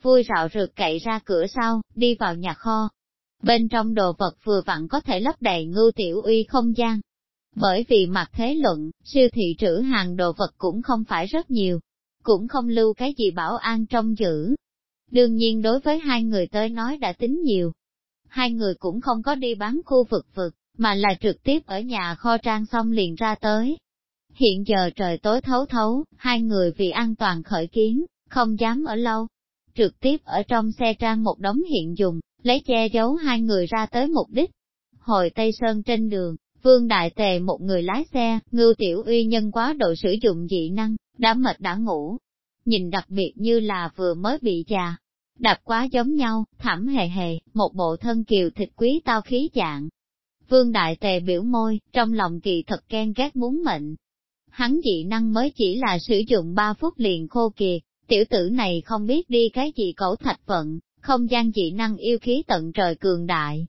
Vui rạo rượt cậy ra cửa sau, đi vào nhà kho, Bên trong đồ vật vừa vặn có thể lấp đầy ngưu tiểu uy không gian. Bởi vì mặt thế luận, siêu thị trữ hàng đồ vật cũng không phải rất nhiều, cũng không lưu cái gì bảo an trong giữ. Đương nhiên đối với hai người tới nói đã tính nhiều. Hai người cũng không có đi bán khu vực vực, mà là trực tiếp ở nhà kho trang xong liền ra tới. Hiện giờ trời tối thấu thấu, hai người vì an toàn khởi kiến, không dám ở lâu. Trực tiếp ở trong xe trang một đống hiện dùng, lấy che giấu hai người ra tới mục đích. Hồi Tây Sơn trên đường, Vương Đại Tề một người lái xe, ngưu tiểu uy nhân quá độ sử dụng dị năng, đã mệt đã ngủ. Nhìn đặc biệt như là vừa mới bị già, đạp quá giống nhau, thảm hề hề, một bộ thân kiều thịt quý tao khí dạng. Vương Đại Tề biểu môi, trong lòng kỳ thật ghen ghét muốn mệnh. Hắn dị năng mới chỉ là sử dụng 3 phút liền khô kiệt, tiểu tử này không biết đi cái gì cẩu thạch vận, không gian dị năng yêu khí tận trời cường đại.